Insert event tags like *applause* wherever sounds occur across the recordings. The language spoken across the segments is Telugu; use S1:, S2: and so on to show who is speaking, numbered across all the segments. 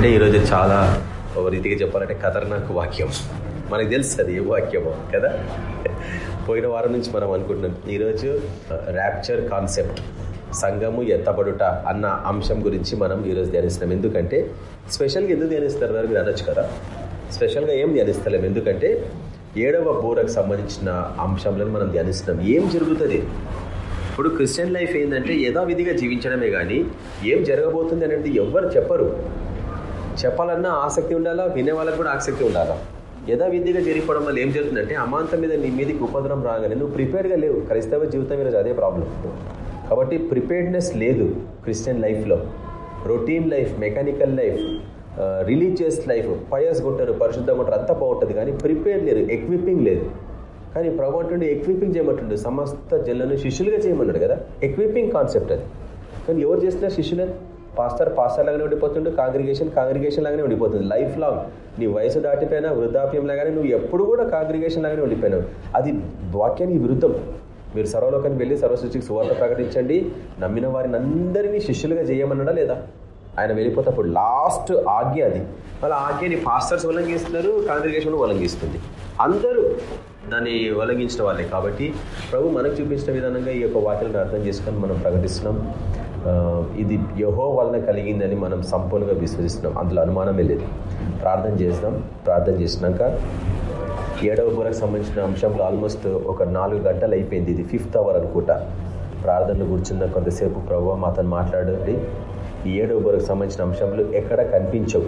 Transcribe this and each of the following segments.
S1: అంటే ఈరోజు చాలా ఒక రీతిగా చెప్పాలంటే ఖతర్నాక్ వాక్యం. మనకు తెలుసు అది ఏ వాక్యమో కదా? పోయిన వారం నుంచి మనం అనుకుంటున్నాం ఈరోజు ర్యాప్చర్ కాన్సెప్ట్ సంఘము ఎత్తబడుట అన్న అంశం గురించి మనం ఈరోజు ధ్యానిస్తున్నాం. ఎందుకంటే స్పెషల్గా ఎందుకు ధ్యానిస్తారు వారు మీరు అనొచ్చు కదా? స్పెషల్గా ఏం ధ్యానిస్తలేం. ఎందుకంటే ఏడవ బోరకు సంబంధించిన అంశంలను మనం ధ్యానిస్తున్నాం. ఏం జరుగుతుంది? ఇప్పుడు క్రిస్టియన్ లైఫ్ ఏంటంటే యథావిధిగా జీవించడమే కానీ ఏం జరగబోతుంది అనేది ఎవ్వరు చెప్పరు. చెప్పాలన్నా ఆసక్తి ఉండాలా? వినే వాళ్ళకి కూడా ఆసక్తి ఉండాలా? యథావిధిగా జరిగిపోవడం వల్ల ఏం జరుగుతుందంటే అమాంతం మీద నీ మీదకి ఉపద్రం రాగానే నువ్వు ప్రిపేర్గా లేవు. క్రైస్తవ జీవితం మీద అదే ప్రాబ్లం కాబట్టి ప్రిపేర్డ్నెస్ లేదు క్రిస్టియన్ లైఫ్లో routine life mechanical life religious life pious కొట్టారు పరిశుద్ధంగా కొట్టారు అంతా బాగుంటుంది కానీ ప్రిపేర్ లేరు ఎక్విపింగ్ లేదు. కానీ ప్రభు అంటుండే ఎక్విపింగ్ చేయమంటుండే. సమస్త జన్లను శిష్యులుగా చేయమన్నాడు కదా? ఎక్విపింగ్ కాన్సెప్ట్ అది. కానీ ఎవరు చేస్తున్నారు శిష్యులని? పాస్టర్ పాస్టర్ లాగానే ఉండిపోతుండు కాంగ్రిగేషన్ కాంగ్రిగేషన్ లాగానే ఉండిపోతుంది. లైఫ్ లాంగ్ నీ వయసు దాటిపోయినా వృద్ధాప్యం లాగానే నువ్వు ఎప్పుడు కూడా కాంగ్రిగేషన్ లాగానే ఉండిపోయినావు. అది వాక్యానికి విరుద్ధం. మీరు సర్వలోకానికి వెళ్ళి సర్వసృష్టికి సువార్త ప్రకటించండి. నమ్మిన వారిని అందరినీ శిష్యులుగా చేయమన్నాడా లేదా? ఆయన వెళ్ళిపోతేప్పుడు లాస్ట్ ఆజ్ఞ అది. మళ్ళీ ఆజ్ఞని పాస్టర్స్ ఉల్లంఘిస్తున్నారు కాంగ్రిగేషన్ ఉల్లంఘిస్తుంది. అందరూ దాన్ని ఉల్లంఘించిన వాళ్ళే. కాబట్టి ప్రభు మనకు చూపించిన విధానంగా ఈ యొక్క వాక్యాలను అర్థం చేసుకొని మనం ప్రకటిస్తున్నాం. ఇది యహో వలన కలిగిందని మనం సంపూర్ణంగా విశ్వసిస్తున్నాం. అందులో అనుమానమే లేదు. ప్రార్థన చేస్తాం. ప్రార్థన చేసినాక ఏడవ బురకు సంబంధించిన అంశంలో ఆల్మోస్ట్ ఒక నాలుగు గంటలు అయిపోయింది. ఇది ఫిఫ్త్ అవర్ అనుకుంటా. ప్రార్థనలు కూర్చున్న కొంతసేపు ప్రభు మాతను మాట్లాడండి. ఈ ఏడవ బురకు సంబంధించిన అంశంలో ఎక్కడ కనిపించవు.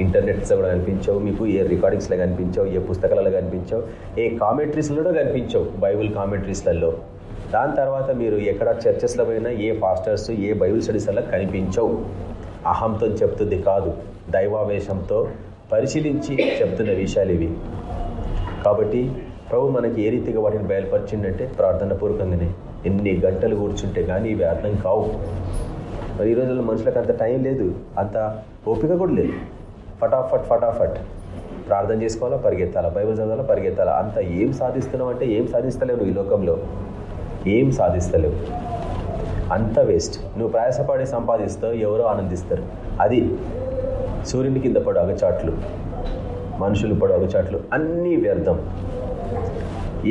S1: ఇంటర్నెట్స్ కూడా కనిపించవు. మీకు ఏ రికార్డింగ్స్లో కనిపించవు? ఏ పుస్తకాలలో కనిపించవు? ఏ కామెంట్రీస్లో కూడా కనిపించవు? బైబుల్ కామెంట్రీస్లలో. దాని తర్వాత మీరు ఎక్కడ చర్చెస్లో పోయినా ఏ పాస్టర్స్ ఏ బైబుల్ అలా కనిపించవు. అహంతో చెప్తుంది కాదు దైవావేశంతో పరిశీలించి చెప్తున్న విషయాలు ఇవి. కాబట్టి ప్రభు మనకి ఏ రీతిగా వాటిని బయలుపరిచిందంటే ప్రార్థన పూర్వకంగానే ఎన్ని గంటలు కూర్చుంటే కానీ ఇవి అర్థం కావు. మరి ఈ రోజుల్లో మనుషులకు అంత టైం లేదు అంత ఓపిక కూడా లేదు. ఫటాఫట్ ఫటాఫట్. ప్రార్థన చేసుకోవాలా పరిగెత్తాలా బైబిల్ చదవాలా పరిగెత్తాలా. అంత ఏం సాధిస్తున్నావు అంటే ఏం సాధిస్తలేవు ఈ లోకంలో. ఏం సాధిస్తలేవు. అంత వేస్ట్ నువ్వు ప్రయాసపడి సంపాదిస్తావు ఎవరో ఆనందిస్తారు. అది సూర్యుని కింద పడు అగచాట్లు మనుషులు పడు అగచాట్లు అన్నీ వ్యర్థం.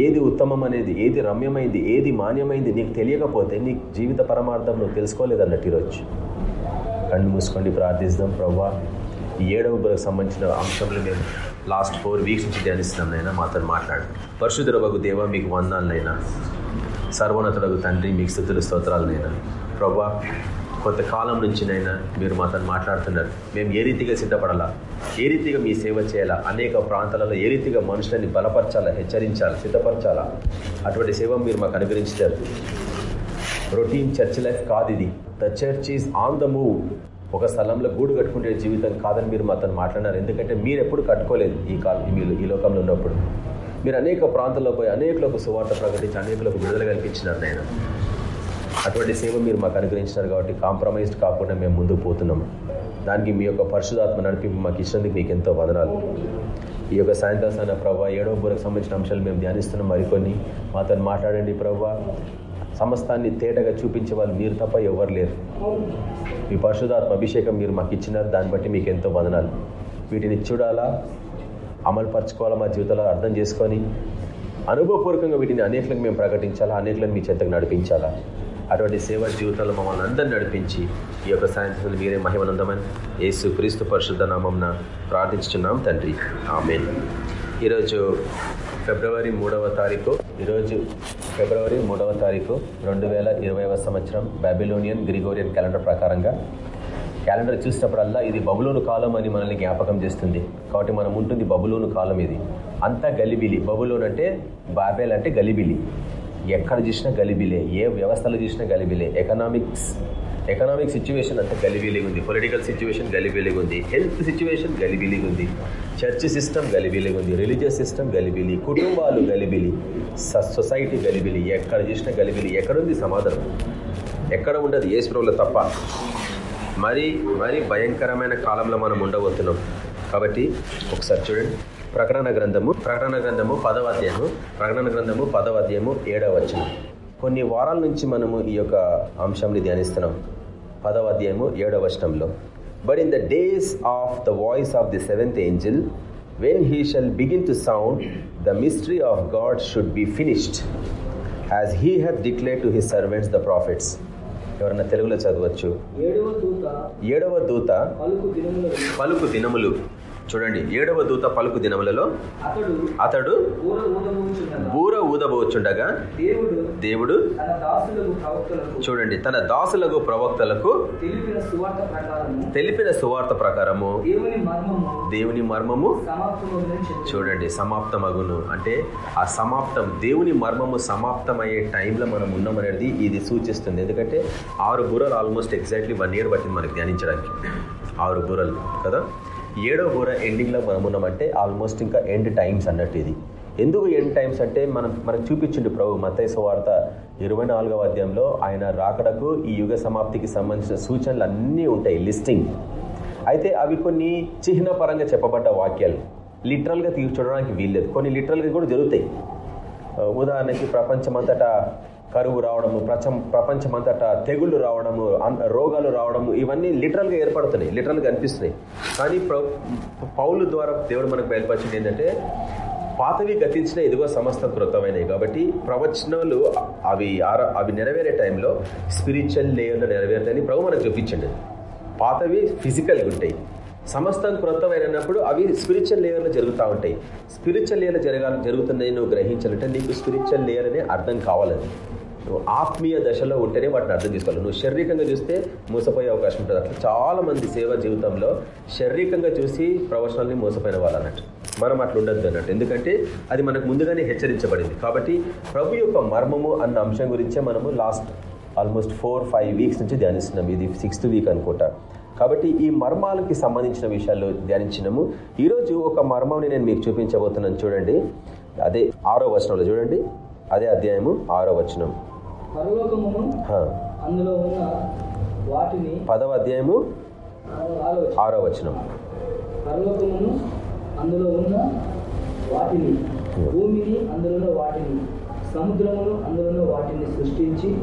S1: ఏది ఉత్తమం అనేది ఏది రమ్యమైంది ఏది మాన్యమైంది నీకు తెలియకపోతే నీ జీవిత పరమార్థం నువ్వు తెలుసుకోలేదన్నట్టు ఈరోజు. కళ్ళు మూసుకోండి ప్రార్థిస్తాం ప్రవ్వా ఈ ఏడవ బులకు సంబంధించిన అంశంలో మేము లాస్ట్ ఫోర్ వీక్స్ నుంచి ధ్యానిస్తున్నాం నైనా మాతో మాట్లాడు పరశుధరవకు దేవ మీకు వందాలనైనా సర్వోన్నతులకు తండ్రి మీకు స్థుతుల స్తోత్రాలనైనా ప్రభా కొంతకాలం నుంచినైనా మీరు మాతో మాట్లాడుతున్నారు. మేము ఏ రీతిగా సిద్ధపడాలా? ఏ రీతిగా మీ సేవ చేయాలా? అనేక ప్రాంతాలలో ఏ రీతిగా మనుషులని బలపరచాలా హెచ్చరించాలా సిద్ధపరచాలా? అటువంటి సేవ మీరు మాకు అనుగ్రహించారు. రొటీన్ చర్చ్ లైఫ్ కాదు ఇది. The church is on the move. ఒక స్థలంలో గూడు కట్టుకునే జీవితం కాదని మీరు మాతో మాట్లాడినారు. ఎందుకంటే మీరు ఎప్పుడు కట్టుకోలేదు ఈ కాలం ఈ లోకంలో ఉన్నప్పుడు. మీరు అనేక ప్రాంతాల్లో పోయి అనేకులకు సువార్త ప్రకటించి అనేకులకు విడుదల కల్పించినారు నేను అటువంటి సేవ మీరు మాకు అనుగ్రహించినారు కాబట్టి కాంప్రమైజ్డ్ కాకుండా మేము ముందుకు పోతున్నాం. దానికి మీ యొక్క పరిశుధాత్మ నడిపి మాకు ఇచ్చినందుకు మీకు ఎంతో వదనాలు. ఈ యొక్క సాయంత్రం స్థాన ప్రభావ ఏడవ బూరకు సంబంధించిన అంశాలు మేము ధ్యానిస్తున్నాం మరికొన్ని. మాతో మాట్లాడండి ప్రభావ సమస్తాన్ని తేటగా చూపించే వాళ్ళు మీరు తప్ప ఎవరు లేరు. మీ పరిశుధాత్మ అభిషేకం మీరు మాకు ఇచ్చినారు దాన్ని బట్టి మీకు ఎంతో వదనాలు. వీటిని చూడాలా? అమలు పరచుకోవాలా మా జీవితంలో అర్థం చేసుకొని అనుభవపూర్వకంగా వీటిని అనేకలకు మేము ప్రకటించాలా అనేకలను మీ చెంతకు నడిపించాలా? అటువంటి సేవ జీవితంలో మమ్మల్ని అందరినీ నడిపించి ఈ యొక్క సాయంత్రం మీరే మహిమనందమని యేసు క్రీస్తు పరిశుద్ధ నామంన ప్రార్థించున్నాం తండ్రి. ఆమె ఈరోజు ఫిబ్రవరి మూడవ తారీఖు ఈరోజు ఫిబ్రవరి మూడవ తారీఖు రెండు వేల ఇరవైవ సంవత్సరం బాబిలోనియన్ గ్రిగోరియన్ క్యాలెండర్ ప్రకారంగా క్యాలెండర్ చూసినప్పుడల్లా ఇది బబులోను కాలం అని మనల్ని జ్ఞాపకం చేస్తుంది. కాబట్టి మనం ఉంటుంది బబులోను కాలం ఇది. అంతా గలిబిలి. బబులోన్ అంటే బాబేల్ అంటే గలిబిలి. ఎక్కడ చూసినా గలిబిలే. ఏ వ్యవస్థలో చూసినా గలిబిలే. ఎకనామిక్స్ ఎకనామిక్ సిచ్యువేషన్ అంతా గలిబిలిగా ఉంది. పొలిటికల్ సిచ్యువేషన్ గలిబిలిగా ఉంది. హెల్త్ సిచ్యువేషన్ గలిబిలిగా ఉంది. చర్చ్ సిస్టమ్ గలిబిలిగా ఉంది. రిలీజియస్ సిస్టమ్ గలిబిలి. కుటుంబాలు గలిబిలి. సొసైటీ గలిబిలి. ఎక్కడ చూసినా గలిబిలి. ఎక్కడుంది సమాధానం? ఎక్కడ ఉండదు? ఏ స్ప్రోలో తప్ప. మరి మరి భయంకరమైన కాలంలో మనం ఉండబోతున్నాం. కాబట్టి ఒకసారి చూడండి. ప్రకటన గ్రంథము ప్రకటన గ్రంథము పదవ అధ్యాయము ప్రకటన గ్రంథము పదవ అధ్యాయము ఏడవ వచ్చిన కొన్ని వారాల నుంచి మనము ఈ యొక్క అంశంని ధ్యానిస్తున్నాం. పదవ అధ్యాయము ఏడవ వచనంలో. But in the days of the voice of the seventh angel when he shall begin to sound the mystery of God should be finished as he have declare to his servants the prophets ఎవరన్నా తెలుగులో చదవచ్చు?
S2: ఏడవ దూత పలుకు
S1: దినములు. చూడండి ఏడవ దూత పలుకు దినములలో
S2: అతడు
S1: బూర ఊదబోచుండగా
S2: దేవుడు
S1: చూడండి తన దాసులకు ప్రవక్తలకు
S2: తెలిపిన సువార్త ప్రకారము దేవుని మర్మము
S1: చూడండి సమాప్తమగును. అంటే ఆ సమాప్తం దేవుని మర్మము సమాప్తమయ్యే టైంలో మనం ఉన్నామనేది ఇది సూచిస్తుంది. ఎందుకంటే ఆరు బూరలు ఆల్మోస్ట్ ఎగ్జాక్ట్లీ వన్ ఇయర్ పట్టింది మనకి ధ్యానించడానికి. ఆరు బూరలు కదా? ఏడో బూర ఎండింగ్లో మనం ఉన్నామంటే ఆల్మోస్ట్ ఇంకా ఎండ్ టైమ్స్ అన్నట్టు ఇది. ఎందుకు ఎండ్ టైమ్స్ అంటే మనం మనకు చూపించిండు ప్రభు మతేశ్వ వార్త ఇరవై నాలుగవ అధ్యాయంలో ఆయన రాకడకు ఈ యుగ సమాప్తికి సంబంధించిన సూచనలు అన్నీ ఉంటాయి లిస్టింగ్ అయితే అవి కొన్ని చిహ్నపరంగా చెప్పబడ్డ వాక్యాలు. లిటరల్గా తీర్చుకోవడానికి వీల్లేదు. కొన్ని లిటరల్గా కూడా జరుగుతాయి. ఉదాహరణకి ప్రపంచమంతటా కరువు రావడము ప్రచం ప్రపంచమంతటా తెగుళ్ళు రావడము రోగాలు రావడము ఇవన్నీ లిటరల్గా ఏర్పడుతున్నాయి లిటరల్గా అనిపిస్తున్నాయి. కానీ ప్ర- పౌలు ద్వారా దేవుడు మనకు బయలుపరిచింది ఏంటంటే పాతవి గతించిన ఇదిగో సమస్త కృతమైనవి కాబట్టి ప్రవచనాలు అవి అవి నెరవేరే టైంలో స్పిరిచువల్ లేయర్లో నెరవేరుతాయని ప్రభు మనకు చూపించండి. పాతవి ఫిజికల్గా ఉంటాయి. సమస్తం క్రొత్తమైనప్పుడు అవి స్పిరిచువల్ లేయర్లో జరుగుతూ ఉంటాయి. స్పిరిచువల్ లేయర్లో జరగాలి జరుగుతున్నాయి నువ్వు గ్రహించాలంటే నీకు స్పిరిచువల్ లేయర్ అనే అర్థం కావాలని నువ్వు ఆత్మీయ దశలో ఉంటేనే వాటిని అర్థం చేసుకోవాలి. నువ్వు శారీరకంగా చూస్తే మోసపోయే అవకాశం ఉంటుంది. అట్లా చాలా మంది సేవ జీవితంలో శారీరకంగా చూసి ప్రవచనాల్ని మోసపోయిన వాళ్ళు అన్నట్టు. మనం అట్లా ఉండద్దు అన్నట్టు. ఎందుకంటే అది మనకు ముందుగానే హెచ్చరించబడింది. కాబట్టి ప్రభు యొక్క మర్మము అన్న అంశం గురించే మనము last almost four five weeks నుంచి ధ్యానిస్తున్నాం. ఇది సిక్స్త్ వీక్ అనుకుంటా. కాబట్టి ఈ మర్మాలకి సంబంధించిన విషయాలు ధ్యానించినాము. ఈరోజు ఒక మర్మంని నేను మీకు చూపించబోతున్నాను. చూడండి. అదే ఆరో వచనంలో చూడండి. అదే అధ్యాయము ఆరో వచనం.
S2: పరలోకమును. అందులో ఉన్న వాటిని
S1: పదవ అధ్యాయము ఆరో వచనం.
S2: పరలోకమును అందులో ఉన్న వాటిని భూమిని అందులో వాటిని సముద్రమును అందులో వాటిని సృష్టించి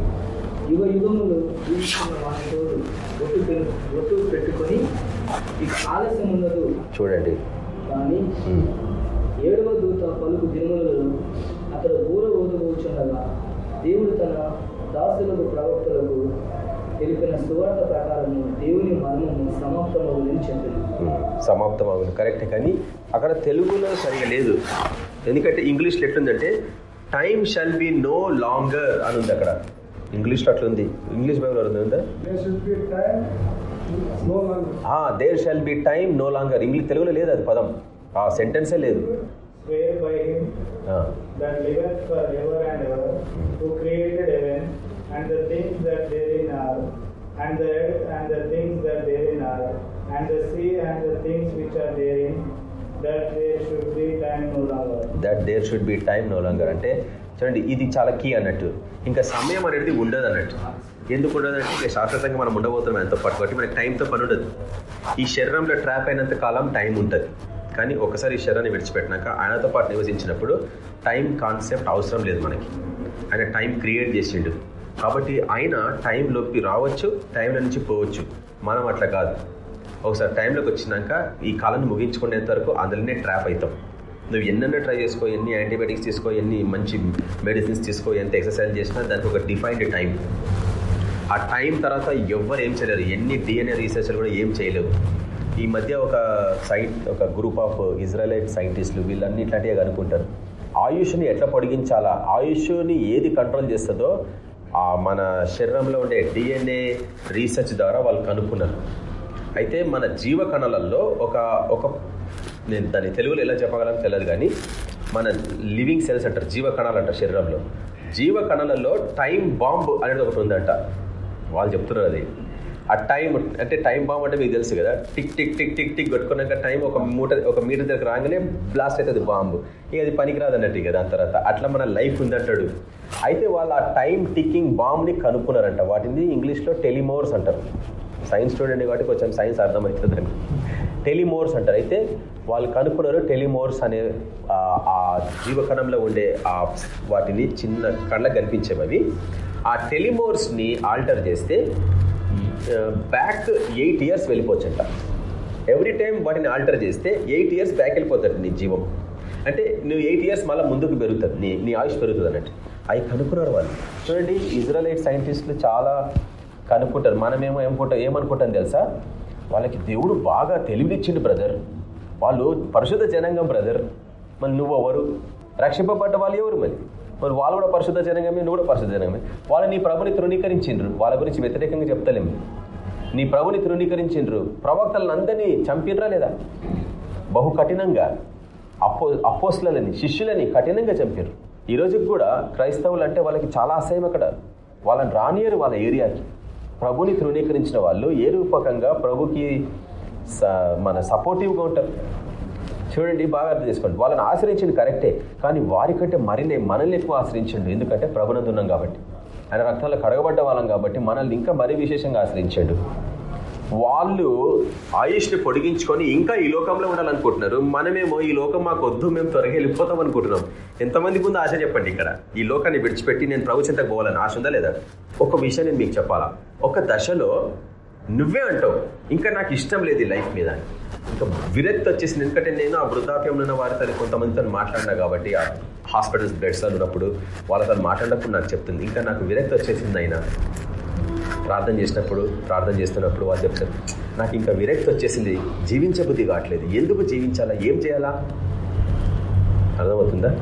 S2: యుగ యుగములు జీవిస్తున్న వాటితో ఒట్టు పె- ఒట్టు పెట్టుకొని ఆలస్యం ఉండదు
S1: చూడండి.
S2: కానీ. ఏడవ దూత పలుకు దినములలో అతడు ఊర ఊదబోచుండగా దేవుడు తన దాసులకు ప్రవక్తలకు తెలిపిన సువార్త ప్రకారము దేవుని మర్మము సమాప్తమవులని చెప్పింది
S1: ఉమ్. సమాప్తం అవును కరెక్ట్. కానీ అక్కడ తెలుగులో సరిగా లేదు. ఎందుకంటే ఇంగ్లీష్లో ఎట్లుందంటే time shall be no longer అని ఉంది అక్కడ. ఇంగ్లీష్లో అట్లా ఉంది ఇంగ్లీష్ బైబుల్ ఉందా?
S3: There should be time no longer.
S1: There shall be time no longer English తెలుగులో లేదు అది పదం. ఆ సెంటెన్సే లేదు.
S3: Swear by him
S1: ఆ,
S3: that liveth forever and ever, who created heaven and the things that therein are, and the earth and the things that therein are, and the sea and the things which are therein, that there should be time no longer.
S1: That there should be time no longer అంటే చూడండి ఇది చాలా కీ అన్నట్టు ఇంకా సమయం అనేది ఉండదు అన్నట్టు ఎందుకు ఉండదు అంటే ఇంకా శాశ్వతంగా మనం ఉండబోతున్నాం ఎంతో పాటు కాబట్టి మనకి టైంతో పని ఉండదు ఈ శరీరంలో ట్రాప్ అయినంత కాలం టైం ఉంటుంది కానీ ఒకసారి ఈ శరీరాన్ని విడిచిపెట్టినాక ఆయనతో పాటు నివసించినప్పుడు టైం కాన్సెప్ట్ అవసరం లేదు మనకి. ఆయన టైం క్రియేట్ చేసిండు. కాబట్టి ఆయన టైంలోకి రావచ్చు టైంలో నుంచి పోవచ్చు. మనం అట్లా కాదు. ఒకసారి టైంలోకి వచ్చినాక ఈ కాలాన్ని ముగించుకునేంత వరకు అందులోనే ట్రాప్ అవుతాం నువ్వు ఎన్నెన్నో ట్రై చేసుకో ఎన్ని యాంటీబయాటిక్స్ తీసుకో ఎన్ని మంచి మెడిసిన్స్ తీసుకో ఎంత ఎక్సర్సైజ్ చేసినా దానికి ఒక డిఫైన్డ్ టైం. ఆ టైం తర్వాత ఎవ్వరు ఏం చేయలేరు. ఎన్ని డిఎన్ఏ రీసెర్చ్లు కూడా ఏం చేయలేవు. ఈ మధ్య ఒక సైట్ ఒక గ్రూప్ ఆఫ్ ఇజ్రాయలైట్ సైంటిస్టులు వీళ్ళన్నీ ఇట్లాంటివి కనుక్కుంటారు. ఆయుష్ని ఎట్లా పొడిగించాలా? ఆయుష్ని ఏది కంట్రోల్ చేస్తుందో ఆ మన శరీరంలో ఉండే డిఎన్ఏ రీసెర్చ్ ద్వారా వాళ్ళు కనుక్కున్నారు. అయితే మన జీవ కణాలలో ఒక ఒక నేను దాన్ని తెలుగులో ఎలా చెప్పగలను తెలియదు కానీ మన లివింగ్ సెల్స్ అంటారు జీవ కణాలు అంటారు శరీరంలో. జీవ కణాలలో టైం బాంబ్ అనేది ఒకటి ఉందంట. వాళ్ళు చెప్తున్నారు అది. ఆ టైం అంటే టైం బాంబ్ అంటే మీకు తెలుసు కదా. Tick tick tick tick tick కొట్టుకున్నాక time ఒక మూట ఒక మీటర్ దగ్గర రాగానే బ్లాస్ట్ అవుతుంది బాంబు. ఇక అది పనికిరాదు అన్నట్టు ఇక దాని తర్వాత. అట్లా మన లైఫ్ ఉందంటాడు. అయితే వాళ్ళు ఆ టైం టిక్కింగ్ బాంబ్ని కనుక్కున్నారంట. వాటిని ఇంగ్లీష్లో టెలిమోర్స్ అంటారు. సైన్స్ స్టూడెంట్ కాబట్టి కొంచెం సైన్స్ అర్థమవుతుందని టెలిమోర్స్ అంటారు. అయితే వాళ్ళు కనుక్కున్నారు టెలిమోర్స్ అనే ఆ- జీవకణంలో ఉండే ఆ వాటిని చిన్న కళ్ళకు కనిపించేవి ఆ టెలిమోర్స్ని ఆల్టర్ చేస్తే బ్యాక్ ఎయిట్ ఇయర్స్ వెళ్ళిపోవచ్చంట. ఎవ్రీ టైం వాటిని ఆల్టర్ చేస్తే ఎయిట్ ఇయర్స్ బ్యాక్ వెళ్ళిపోతాడు నీ జీవం. అంటే నువ్వు ఎయిట్ ఇయర్స్ మళ్ళీ ముందుకు పెరుగుతుంది నీ నీ ఆయుష్ పెరుగుతుంది అన్నట్టు. అవి కనుక్కున్నారు వాళ్ళు. చూడండి ఇజ్రాయలైట్ సైంటిస్టులు చాలా కనుక్కుంటారు. మనమేమో ఏమనుకుంటాం ఏమనుకుంటాం తెలుసా? వాళ్ళకి దేవుడు బాగా తెలివినిచ్చిండు బ్రదర్ వాళ్ళు పరిశుద్ధ జనాంగం బ్రదర్ మరి నువ్వు ఎవరు రక్షింపబడ్డ వాళ్ళు ఎవరు మరి? మరి వాళ్ళు కూడా పరిశుద్ధ జనగమే నువ్వు కూడా పరిశుద్ధ జనగమే. వాళ్ళు నీ ప్రభుని తృణీకరించిండ్రు. వాళ్ళ గురించి వ్యతిరేకంగా చెప్తలేము నీ ప్రభుని తృణీకరించిండ్రు. ప్రవక్తలను అందరినీ చంపినరా లేదా? బహు కఠినంగా. అప్పో అపోస్లని శిష్యులని కఠినంగా చంపారు ఈరోజుకి కూడా క్రైస్తవులు అంటే వాళ్ళకి చాలా అసహ్యం అక్కడ. వాళ్ళని రానియరు వాళ్ళ ఏరియాకి. ప్రభుని తృణీకరించిన వాళ్ళు ఏ రూపకంగా ప్రభుకి స- మన సపోర్టివ్గా ఉంటారు. చూడండి బాగా అర్థం చేసుకోండి. వాళ్ళని ఆశ్రయించింది కరెక్టే కానీ వారికంటే మరినే మనల్ని ఎక్కువ ఆశ్రయించండు. ఎందుకంటే ప్రభునందున్నాం కాబట్టి. ఆయన రక్తంలో కడగబడ్డ వాళ్ళం కాబట్టి మనల్ని ఇంకా మరీ విశేషంగా ఆశ్రయించాడు. వాళ్ళు ఆయుష్ని పొడిగించుకొని ఇంకా ఈ లోకంలో ఉండాలనుకుంటున్నారు. మనమేమో ఈ లోకం మాకు వద్దు మేము త్వరగా వెళ్ళిపోతాం అనుకుంటున్నాం. ఎంతమందికి ముందు ఆశ చెప్పండి ఇక్కడ. ఈ లోకాన్ని విడిచిపెట్టి నేను ప్రభుత్వంతో పోవాలని ఆశ ఉందా లేదా? ఒక విషయం నేను మీకు చెప్పాలా? ఒక దశలో నువ్వే అంటావు. ఇంకా నాకు ఇష్టం లేదు లైఫ్ మీద. ఇంకా విరక్తి వచ్చేసింది. ఎందుకంటే నేను ఆ వృద్ధాప్యంలో ఉన్న వారితో కొంతమందితో మాట్లాడినా కాబట్టి ఆ హాస్పిటల్స్ బెడ్స్లో ఉన్నప్పుడు వాళ్ళతో మాట్లాడినప్పుడు నాకు చెప్తుంది. ఇంకా నాకు విరక్తి వచ్చేసింది అయినా. ప్రార్థన చేసినప్పుడు ప్రార్థన చేస్తున్నప్పుడు వాళ్ళు చెప్తారు. నాకు ఇంకా విరక్తి వచ్చేసింది. జీవించే బుద్ధి కావట్లేదు. ఎందుకు జీవించాలా? ఏం చేయాలా? అర్థమవుతుందా?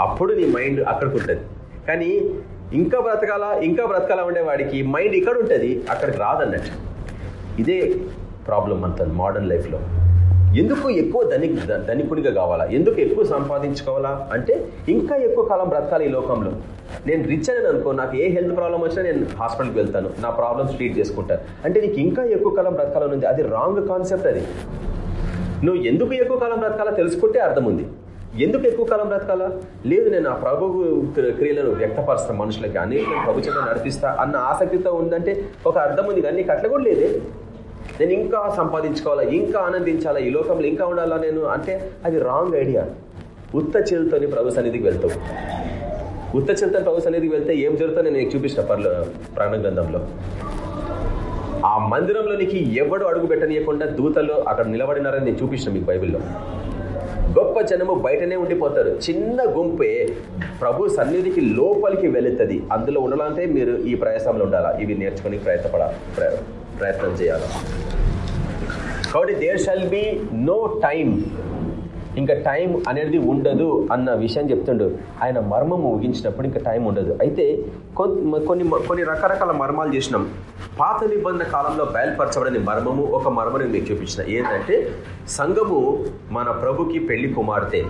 S1: అప్పుడు నీ మైండ్ అక్కడికి ఉంటుంది. కానీ ఇంకా బ్రతకాలా? ఇంకా బ్రతకాలా? ఉండే వాడికి మైండ్ ఇక్కడ ఉంటుంది. అక్కడికి రాదన్నట్టు. ఇదే ప్రాబ్లం అంత మోడర్న్ లైఫ్లో ఎందుకు ఎక్కువ ధని ధనికుడిగా కావాలా? ఎందుకు ఎక్కువ సంపాదించుకోవాలా? అంటే ఇంకా ఎక్కువ కాలం బ్రతకాలి ఈ లోకంలో. నేను రిచ్ అని అనుకో నాకు ఏ హెల్త్ ప్రాబ్లం వచ్చినా నేను హాస్పిటల్కి వెళ్తాను. నా ప్రాబ్లమ్స్ ట్రీట్ చేసుకుంటాను. అంటే నీకు ఇంకా ఎక్కువ కాలం బ్రతకాలని ఉంది. అది రాంగ్ కాన్సెప్ట్ అది. నువ్వు ఎందుకు ఎక్కువ కాలం బ్రతకాలా తెలుసుకుంటే అర్థం ఉంది ఎందుకు ఎక్కువ కాలం బ్రతకాలా? లేదు నేను ఆ ప్రభు క్రియలను వ్యక్తపరుస్తా మనుషులకి. అనేక ప్రభు నడిపిస్తా అన్న ఆసక్తితో ఉందంటే ఒక అర్థం ఉంది కానీ నీకు అట్లా కూడా లేదే. నేను ఇంకా సంపాదించుకోవాలా ఇంకా ఆనందించాలా ఈ లోకంలో ఇంకా ఉండాలా నేను అంటే అది రాంగ్ ఐడియా ఉత్త చేతులతోని ప్రభు సన్నిధికి వెళ్తావు. ఉత్త చేతులతో ప్రభు సన్నిధికి వెళ్తే ఏం జరుగుతుందో నేను చూపించిన పర్లో ప్రాణ గ్రంథంలో. ఆ మందిరంలోనికి ఎవడు అడుగు పెట్టనీయకుండా దూతలు అక్కడ నిలబడినారని నేను చూపించిన మీకు బైబిల్లో. గొప్ప జనము బయటనే ఉండిపోతారు. చిన్న గుంపే ప్రభు సన్నిధికి లోపలికి వెళుతుంది. అందులో ఉండాలంటే మీరు ఈ ప్రయాసంలో ఉండాలా? ఇవి నేర్చుకొని ప్రయత్నపడాలి ప్రయత్నం చేయాలి. కాబట్టి there shall be no time ఇంకా టైం అనేది ఉండదు అన్న విషయం చెప్తుండు. ఆయన మర్మం ముగించినప్పుడు ఇంకా టైం ఉండదు. అయితే కొన్ని కొన్ని రకరకాల మర్మాలు చేసినాం. పాత నిబంధన కాలంలో బయలుపరచబడని మర్మము ఒక మర్మని మీకు చూపించిన. ఏంటంటే సంఘము మన ప్రభుకి పెళ్ళి కుమార్తె.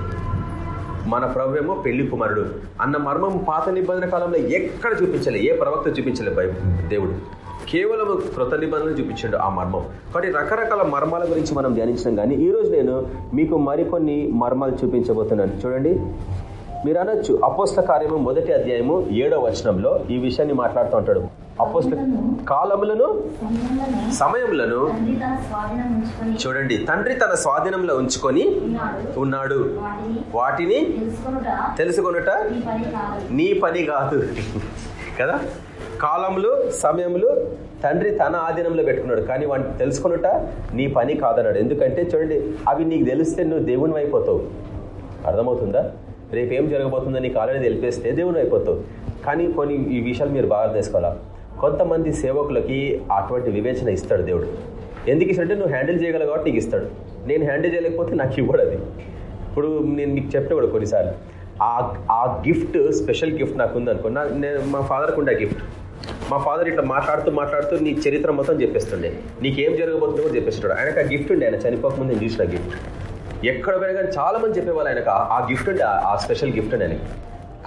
S1: మన ప్రభు ఏమో పెళ్ళి కుమారుడు. అన్న మర్మం పాత నిబంధన కాలంలో ఎక్కడ చూపించలే ఏ ప్రవక్త చూపించలే దేవుడు. కేవలం కృత నిబంధనలు చూపించాడు ఆ మర్మం. కాబట్టి రకరకాల మర్మాల గురించి మనం ధ్యానించినాం కానీ ఈరోజు నేను మీకు మరికొన్ని మర్మాలు చూపించబోతున్నాను. చూడండి. మీరు అనొచ్చు అపోస్ల కార్యము మొదటి అధ్యాయము ఏడో వచనంలో ఈ విషయాన్ని మాట్లాడుతూ ఉంటాడు. అపోస్ల కాలములను సమయములను చూడండి. తండ్రి తన స్వాధీనంలో ఉంచుకొని
S4: ఉన్నాడు. వాటిని తెలుసుకొనుట
S1: నీ పని కాదు. *laughs* కదా? కాలములు సమయములు తండ్రి తన ఆధీనంలో పెట్టుకున్నాడు. కానీ వాటిని తెలుసుకున్నట నీ పని కాదన్నాడు. ఎందుకంటే చూడండి అవి నీకు తెలిస్తే నువ్వు దేవుని అయిపోతావు అర్థమవుతుందా? రేపు ఏం జరగబోతుందో నీకు ఆల్రెడీ తెలిపేస్తే దేవుని అయిపోతావు కానీ కొన్ని ఈ విషయాలు మీరు బాగా తెలుసుకోవాలా కొంతమంది సేవకులకి అటువంటి వివేచన ఇస్తాడు దేవుడు. ఎందుకు ఇస్తాడంటే నువ్వు హ్యాండిల్ చేయగలవు కాబట్టి నీకు ఇస్తాడు. నేను హ్యాండిల్ చేయలేకపోతే నాకు ఇవ్వడు అది. ఇప్పుడు నేను మీకు చెప్పిన కూడా కొన్నిసార్లు ఆ ఆ గిఫ్ట్ స్పెషల్ గిఫ్ట్ నాకు ఉందనుకో నేను మా ఫాదర్కి ఉండే గిఫ్ట్. మా ఫాదర్ ఇట్లా మాట్లాడుతూ మాట్లాడుతూ నీ చరిత్ర మొత్తం చెప్పేస్తుండే. నీకేం జరగబోతుందో కూడా చెప్పేస్తాడు ఆయనకు ఆ గిఫ్ట్ ఉండే ఆయన చనిపోకముందు నేను చూసిన గిఫ్ట్ ఎక్కడ పోయినా కానీ చాలా మంది చెప్పేవాళ్ళు ఆయనకు ఆ- గిఫ్ట్ ఉండే ఆ- స్పెషల్ గిఫ్ట్ ఉండే ఆయనకి.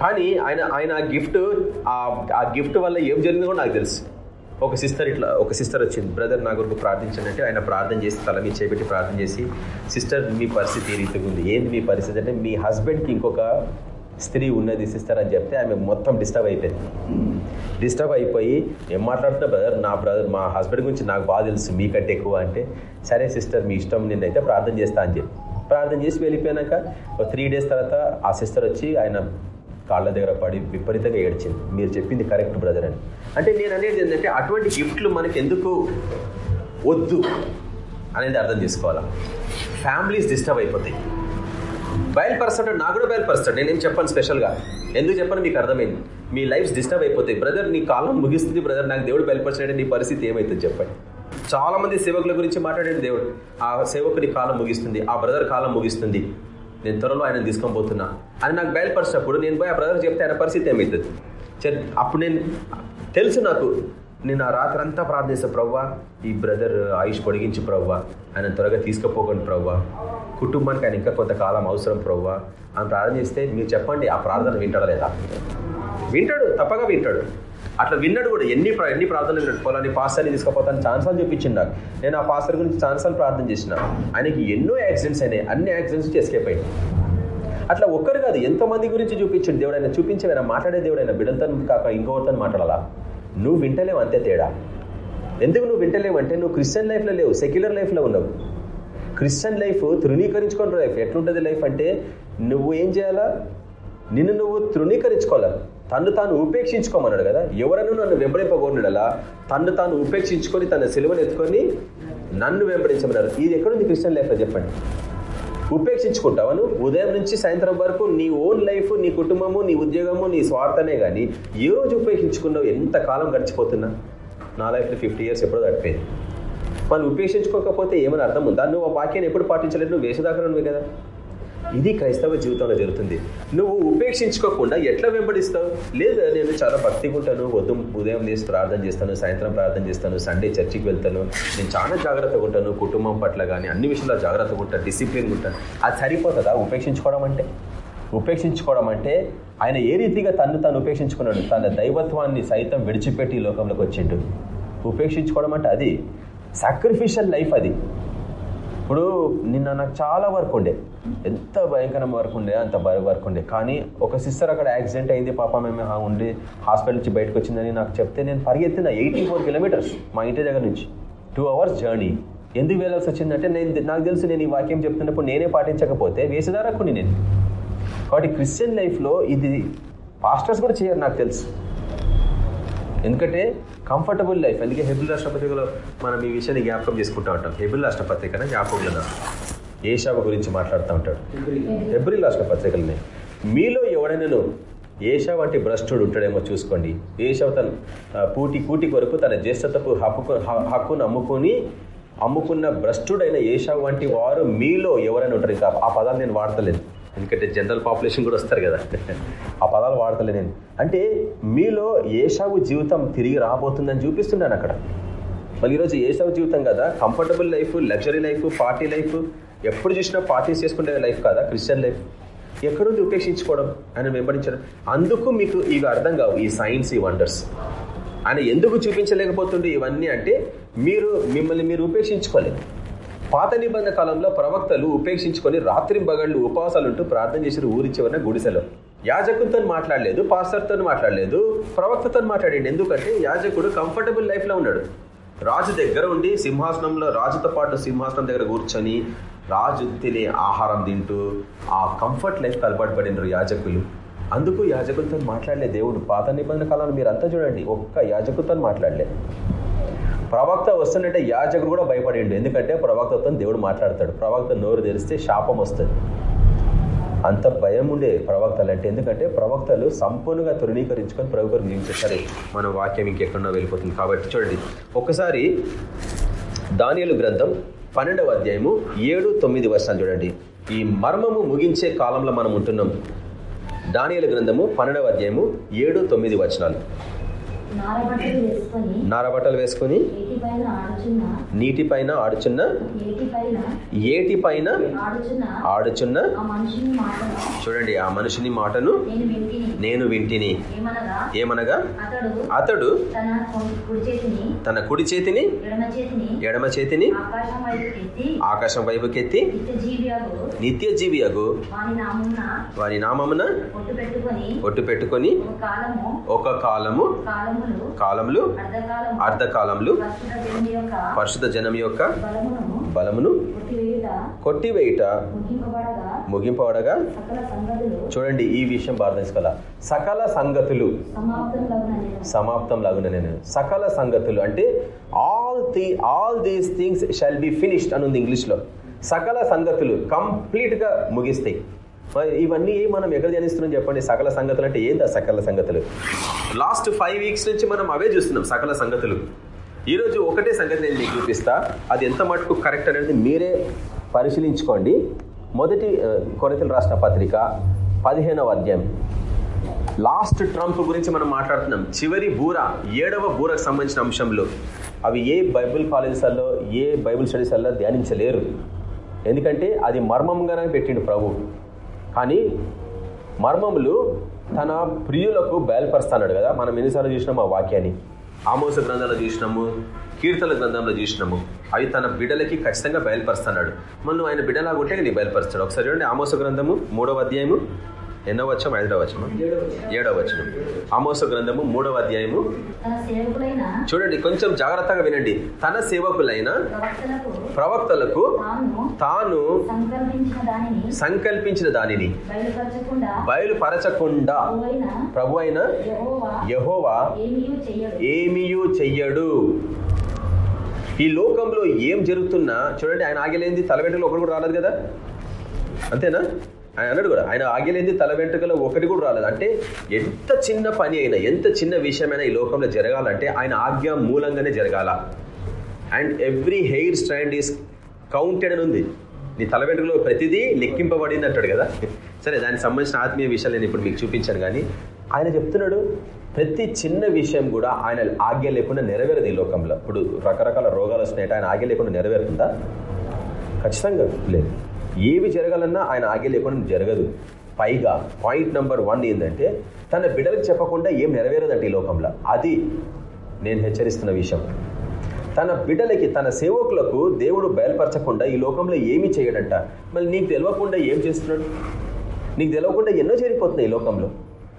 S1: కానీ ఆయన ఆయన ఆ గిఫ్ట్ ఆ గిఫ్ట్ వల్ల ఏం జరిగిందో కూడా నాకు తెలుసు. ఒక సిస్టర్ ఇట్లా ఒక సిస్టర్ వచ్చింది. బ్రదర్ నా గురించి ప్రార్థించండి ఆయన ప్రార్థన చేసి తల మీద చేపెట్టి ప్రార్థన చేసి సిస్టర్ మీ పరిస్థితి ఈ రీతిగా ఉంది. ఏంది మీ పరిస్థితి? అంటే మీ హస్బెండ్కి ఇంకొక స్త్రీ ఉన్నది సిస్టర్ అని చెప్తే ఆమె మొత్తం డిస్టర్బ్ అయిపోయింది. డిస్టర్బ్ అయిపోయి ఏం మాట్లాడుతున్నా బ్రదర్ నా బ్రదర్ మా హస్బెండ్ గురించి నాకు బాగా తెలుసు మీకంటే ఎక్కువ అంటే సరే సిస్టర్ మీ ఇష్టం నిన్నైతే ప్రార్థన చేస్తా అని చెప్పి. ప్రార్థన చేసి వెళ్ళిపోయాక ఒక త్రీ డేస్ తర్వాత ఆ సిస్టర్ వచ్చి ఆయన కాళ్ళ దగ్గర పడి విపరీతంగా ఏడ్చింది. మీరు చెప్పింది కరెక్ట్ బ్రదర్ అని. అంటే నేను అనేది ఏంటంటే అటువంటి గిఫ్ట్లు మనకి ఎందుకు వద్దు అనేది అర్థం చేసుకోవాలా. ఫ్యామిలీస్ డిస్టర్బ్ అయిపోతాయి. బయలుపరుస్తాడు నాకు కూడా బయలుపరుస్తాడు. నేనేం చెప్పాను స్పెషల్గా ఎందుకు చెప్పాను? మీకు అర్థమైంది. మీ లైఫ్ డిస్టర్బ్ అయిపోతాయి బ్రదర్ నీ కాలం ముగిస్తుంది బ్రదర్ నాకు దేవుడు బయలుపరిచినట్టు నీ పరిస్థితి ఏమవుతుంది చెప్పండి. చాలా మంది సేవకుల గురించి మాట్లాడాడు దేవుడు. ఆ సేవకుని కాలం ముగిస్తుంది ఆ బ్రదర్ కాలం ముగిస్తుంది. నేను త్వరలో ఆయన తీసుకొని పోతున్నా. అని నాకు బయలుపరిచినప్పుడు నేను పోయి ఆ బ్రదర్ చెప్తే ఆయన పరిస్థితి ఏమవుతుంది అప్పుడు నేను తెలుసు నాకు నేను ఆ రాత్రి అంతా ప్రార్థిస్తా ప్రవ్వా ఈ బ్రదర్ ఆయుష్ పొడిగించు ప్రవ్వా ఆయన త్వరగా తీసుకుపోకండి ప్రవ్వా. కుటుంబానికి ఆయన ఇంకా కొంతకాలం అవసరం ప్రవ్వా. అని ప్రార్థన చేస్తే మీరు చెప్పండి ఆ ప్రార్థన వింటాడా లేదా? వింటాడు తప్పగా వింటాడు. అట్లా విన్నాడు కూడా ఎన్ని ఎన్ని ప్రార్థనలు విన్నాడు? పొలాన్ని పాస్టర్ని తీసుకుపోతాను ఛాన్సాలు చూపించింది నాకు. నేను ఆ పాస్టర్ గురించి ఛాన్సాలు ప్రార్థన చేసిన. ఆయనకి ఎన్నో యాక్సిడెంట్స్ అయినాయి అన్ని యాక్సిడెంట్స్ నుంచి ఎస్కేప్ అయ్యాయి అట్లా ఒక్కరు కాదు ఎంతోమంది గురించి చూపించాడు దేవుడైనా ఆయన మాట్లాడే దేవుడైనా బిడ్డలతో కాక ఇంకొకరితో మాట్లాడాలా? నువ్వు వింటలేవు అంతే తేడా. ఎందుకు నువ్వు వింటలేవు అంటే నువ్వు క్రిస్టియన్ లైఫ్లో లేవు సెక్యులర్ లైఫ్లో ఉన్నావు. క్రిస్టియన్ లైఫ్ తృణీకరించుకున్న లైఫ్ ఎట్లుంటుంది లైఫ్ అంటే నువ్వు ఏం చేయాలా? నిన్ను నువ్వు తృణీకరించుకోవాలా? తను తాను ఉపేక్షించుకోమన్నాడు కదా? ఎవరన్నా నన్ను వెంబడింపగోండలా తను తాను ఉపేక్షించుకొని తన సెలవును ఎత్తుకొని నన్ను వెంబడించమన్నారు. ఇది ఎక్కడుంది క్రిస్టియన్ లైఫ్లో చెప్పండి. ఉపేక్షించుకుంటావు. ఉదయం నుంచి సాయంత్రం వరకు నీ ఓన్ లైఫ్ నీ కుటుంబము నీ ఉద్యోగము నీ స్వార్థనే కానీ ఏ రోజు ఉపేక్షించుకున్నావు ఎంత కాలం గడిచిపోతున్నా? నా లైఫ్లో ఫిఫ్టీ ఇయర్స్ ఎప్పుడో గడిపోయింది మనం ఉపేక్షించుకోకపోతే ఏమైనా అర్థం ఉందా? నువ్వు ఆ వాక్యాన్ని ఎప్పుడు పాటించలేదు? నువ్వు వేషదాకరణమే కదా. ఇది క్రైస్తవ జీవితంలో జరుగుతుంది. నువ్వు ఉపేక్షించుకోకుండా ఎట్లా వెంబడిస్తావు? లేదా నేను చాలా భక్తిగా ఉంటాను ఉదయం ఉదయం లేసి ప్రార్థన చేస్తాను సాయంత్రం ప్రార్థన చేస్తాను సండే చర్చికి వెళ్తాను నేను చాలా జాగ్రత్తగా ఉంటాను కుటుంబం పట్ల కానీ అన్ని విషయాల్లో జాగ్రత్తగా ఉంటాను డిసిప్లిన్ ఉంటాను. అది సరిపోతుందా? ఉపేక్షించుకోవడం అంటే? ఉపేక్షించుకోవడం అంటే ఆయన ఏ రీతిగా తను తను ఉపేక్షించుకున్నాడు? తన దైవత్వాన్ని సైతం విడిచిపెట్టి ఈ లోకంలోకి వచ్చిండు. ఉపేక్షించుకోవడం అంటే అది. సాక్రిఫిషియల్ లైఫ్ అది. ఇప్పుడు నిన్న నాకు చాలా వర్క్ ఉండే. ఎంత భయంకరం వర్క్ ఉండే అంత భయ వర్క్ ఉండే కానీ ఒక సిస్టర్ అక్కడ యాక్సిడెంట్ అయింది పాప మేము ఉండి హాస్పిటల్ నుంచి బయటకు వచ్చిందని నాకు చెప్తే నేను పరిగెత్తిన ఎయిటీ ఫోర్ కిలోమీటర్స్ మా ఇంటి దగ్గర నుంచి. టూ అవర్స్ జర్నీ ఎందుకు వెళ్ళాల్సి వచ్చిందంటే నేను నాకు తెలుసు నేను ఈ వాక్యం చెప్తున్నప్పుడు నేనే పాటించకపోతే వేసేదారకుండి నేను. కాబట్టి క్రిస్టియన్ లైఫ్లో ఇది పాస్టర్స్ కూడా చేయరు నాకు తెలుసు. ఎందుకంటే కంఫర్టబుల్ లైఫ్ అందుకే హెబుల్ రాష్ట్రపతిలో మనం ఈ విషయాన్ని జ్ఞాపకం చేసుకుంటూ ఉంటాం. హెబుల్ జ్ఞాపకం జ్ఞాపకంలో ఏషాబ గురించి మాట్లాడుతూ ఉంటాడు. హెబ్రిల్ రాష్ట్రపత్రికలనే మీలో ఎవడైనాను ఏషా వంటి భ్రష్టుడు ఉంటాడేమో చూసుకోండి. ఏషావు తన పూటి కూటి కొరకు తన జ్యేష్ఠతకు హక్కు హక్కును అమ్ముకొని అమ్ముకున్న భ్రష్టుడైన ఏషా వంటి వారు మీలో ఎవరైనా ఉంటారు. ఇంకా ఆ పదాలు నేను వాడతలేదు ఎందుకంటే జనరల్ పాపులేషన్ కూడా వస్తారు కదా. ఆ పదాలు వాడతలే నేను. అంటే మీలో ఏషావు జీవితం తిరిగి రాబోతుందని చూపిస్తున్నాను అక్కడ. మళ్ళీ ఈరోజు ఏషావు జీవితం కదా. Comfortable life luxury life party life ఎప్పుడు చూసినా పార్టీస్ చేసుకునే లైఫ్ కాదా? క్రిస్టియన్ లైఫ్ ఎక్కడుంది ఉపేక్షించుకోవడం ఆయన వెంబడించడం? అందుకు మీకు ఇవి అర్థం కావు ఈ సైన్స్ ఈ వండర్స్ ఆయన ఎందుకు చూపించలేకపోతుండే ఇవన్నీ అంటే మీరు మిమ్మల్ని మీరు ఉపేక్షించుకోలేదు. పాత నిబంధన కాలంలో ప్రవక్తలు ఉపేక్షించుకొని రాత్రి బగళ్ళు ఉపవాసాలుంటూ ప్రార్థన చేసిన ఊరి చివరన గుడిసెలో. యాజకులతో మాట్లాడలేదు పాస్టర్తో మాట్లాడలేదు ప్రవక్తతో మాట్లాడండి. ఎందుకంటే యాజకుడు కంఫర్టబుల్ లైఫ్లో ఉన్నాడు. రాజు దగ్గర ఉండి సింహాసనంలో రాజుతో పాటు సింహాసనం దగ్గర కూర్చొని రాజు తినే ఆహారం తింటూ ఆ కంఫర్ట్ లైఫ్కి అలవాటు పడినారు యాజకులు. అందుకు యాజకులతో మాట్లాడలే దేవుడు. పాత నిబంధన కాలంలో మీరు అంతా చూడండి ఒక్క యాజకులతో మాట్లాడలే. ప్రవక్త వస్తుందంటే యాజకుడు కూడా భయపడిండు. ఎందుకంటే ప్రవక్తతో దేవుడు మాట్లాడతాడు. ప్రవక్త నోరు తెరిస్తే శాపం వస్తుంది. అంత భయం ఉండే ప్రవక్తలు అంటే ఎందుకంటే ప్రవక్తలు సంపూర్ణంగా తృణీకరించుకొని ప్రభు గారు జీవించేసరి మన వాక్యం ఇంకెక్కడో వెళ్ళిపోతుంది. కాబట్టి చూడండి ఒకసారి దానియలు గ్రంథం పన్నెండవ అధ్యాయము ఏడు తొమ్మిది వర్షాలు చూడండి. ఈ మర్మము ముగించే కాలంలో మనం ఉంటున్నాం. దానియల గ్రంథము పన్నెండవ అధ్యాయము ఏడు తొమ్మిది వచనాలు.
S4: నారబట్టలు వేసుకొని
S1: వేసుకుని
S4: ఏటిపైన ఆడుచున్న
S1: నీటిపైన ఆడుచున్న
S4: ఏటిపైన
S1: ఏటిపైన
S4: ఆడుచున్న
S1: చూడండి ఆ మనుషుని మాటను
S4: నేను వింటిని. ఏమనగా అతడు తన కుడి చేతిని ఎడమ చేతిని ఆకాశం
S1: వైపుకెత్తి
S4: నిత్య జీవియాలు
S1: నిత్య జీవి అగు
S4: వాని నామున్న
S1: వారి నామమున
S4: ఒట్టు పెట్టుకొని ఒక కాలము కాలములు
S1: కాలములు
S4: అర్ధకాలము
S1: అర్ధకాలములు పరిశుద్ధ జనం యొక్క
S4: బలమును కొట్టివేయుట ముగింపబడగా
S1: చూడండి ఈ విషయం తెలుసుకోవాలా సకల సంగతులు
S4: సమాప్తం
S1: లాగున నేను. సకల సంగతులు అంటే all the all these things shall be finished అని ఉంది ఇంగ్లీష్లో. సకల సంగతులు కంప్లీట్గా ముగిస్తాయి. ఇవన్నీ మనం ఎక్కడ ధ్యానిస్తున్నాం చెప్పండి? సకల సంగతులు అంటే ఏందా సకల సంగతులు? లాస్ట్ ఫైవ్ వీక్స్ నుంచి మనం అవే చూస్తున్నాం సకల సంగతులు. ఈరోజు ఒకటే సంగతి నేను మీకు చూపిస్తా. అది ఎంత మటుకు కరెక్ట్ అనేది మీరే పరిశీలించుకోండి. మొదటి కొరతలు రాసిన పత్రిక పదిహేనవ అధ్యాయం. లాస్ట్ ట్రంప్ గురించి మనం మాట్లాడుతున్నాం. చివరి బూర ఏడవ బూరకు సంబంధించిన అంశంలో. అవి ఏ బైబిల్ కాలేజెస్లో ఏ బైబిల్ స్టడీస్లో ధ్యానించలేరు. ఎందుకంటే అది మర్మంగానే పెట్టిండు ప్రభు. కానీ మర్మములు తన ప్రియులకు బయలుపరుస్తున్నాడు కదా. మనం ఎన్నిసార్లు చూసినాము ఆ వాక్యాన్ని? ఆమోస గ్రంథంలో చూసినాము కీర్తన గ్రంథంలో చూసినాము. అవి తన బిడలకి ఖచ్చితంగా బయలుపరుస్తున్నాడు మనం ఆయన బిడ్డలాగా ఉంటే నీ బయలుపరుస్తాడు. ఒకసారి చూడండి ఆమోస గ్రంథము మూడవ అధ్యాయము ఎన్నో వచ్చాము ఐదవ వచ్చాము ఏడవ వచ్చము ఆమోస గ్రంథము మూడవ అధ్యాయము. చూడండి కొంచెం జాగ్రత్తగా వినండి. తన సేవకులైన
S4: ప్రవక్తలకు తాను సంకల్పించిన దానిని బయలుపరచకుండా
S1: ప్రభు అయిన
S4: యెహోవా ఏమీయూ చెయ్యడు.
S1: ఈ లోకంలో ఏం జరుగుతున్నా చూడండి ఆయన ఆగలేంది తల వెంట్రుకలు ఒకటి కూడా రాలేదు కదా? అంతేనా? ఆయన అన్నాడు కూడా ఆయన ఆగిలేంది తల వెంట్రుకలో ఒకటి కూడా రాలేదు. అంటే ఎంత చిన్న పని అయినా ఎంత చిన్న విషయమైనా ఈ లోకంలో జరగాలంటే ఆయన ఆజ్ఞ మూలంగానే జరగాల. And every hair strand is counted అని ఉంది. నీ తల వెంట్రుకలో ప్రతిదీ లెక్కింపబడింది అంటాడు కదా? సరే దానికి సంబంధించిన ఆత్మీయ విషయాలు నేను ఇప్పుడు మీకు చూపించాను కానీ ఆయన చెప్తున్నాడు ప్రతి చిన్న విషయం కూడా ఆయన ఆజ్ఞ లేకుండా నెరవేరదు ఈ లోకంలో. ఇప్పుడు రకరకాల రోగాలు వస్తున్నాయి ఆయన ఆజ్ఞ లేకుండా నెరవేరుతుందా? ఖచ్చితంగా లేదు. ఏవి జరగాలన్నా ఆయన ఆగే లేకుండా జరగదు. పైగా పాయింట్ నెంబర్ వన్ ఏంటంటే తన బిడ్డలకు చెప్పకుండా ఏం నెరవేరదంట ఈ లోకంలో. అది నేను హెచ్చరిస్తున్న విషయం. తన బిడ్డలకి తన సేవకులకు దేవుడు బయలుపరచకుండా ఈ లోకంలో ఏమి చేయడంట. మళ్ళీ నీకు తెలియకుండా ఏం చేస్తున్నాడు? నీకు తెలియకుండా ఎన్నో జరిగిపోతున్నాయి ఈ లోకంలో.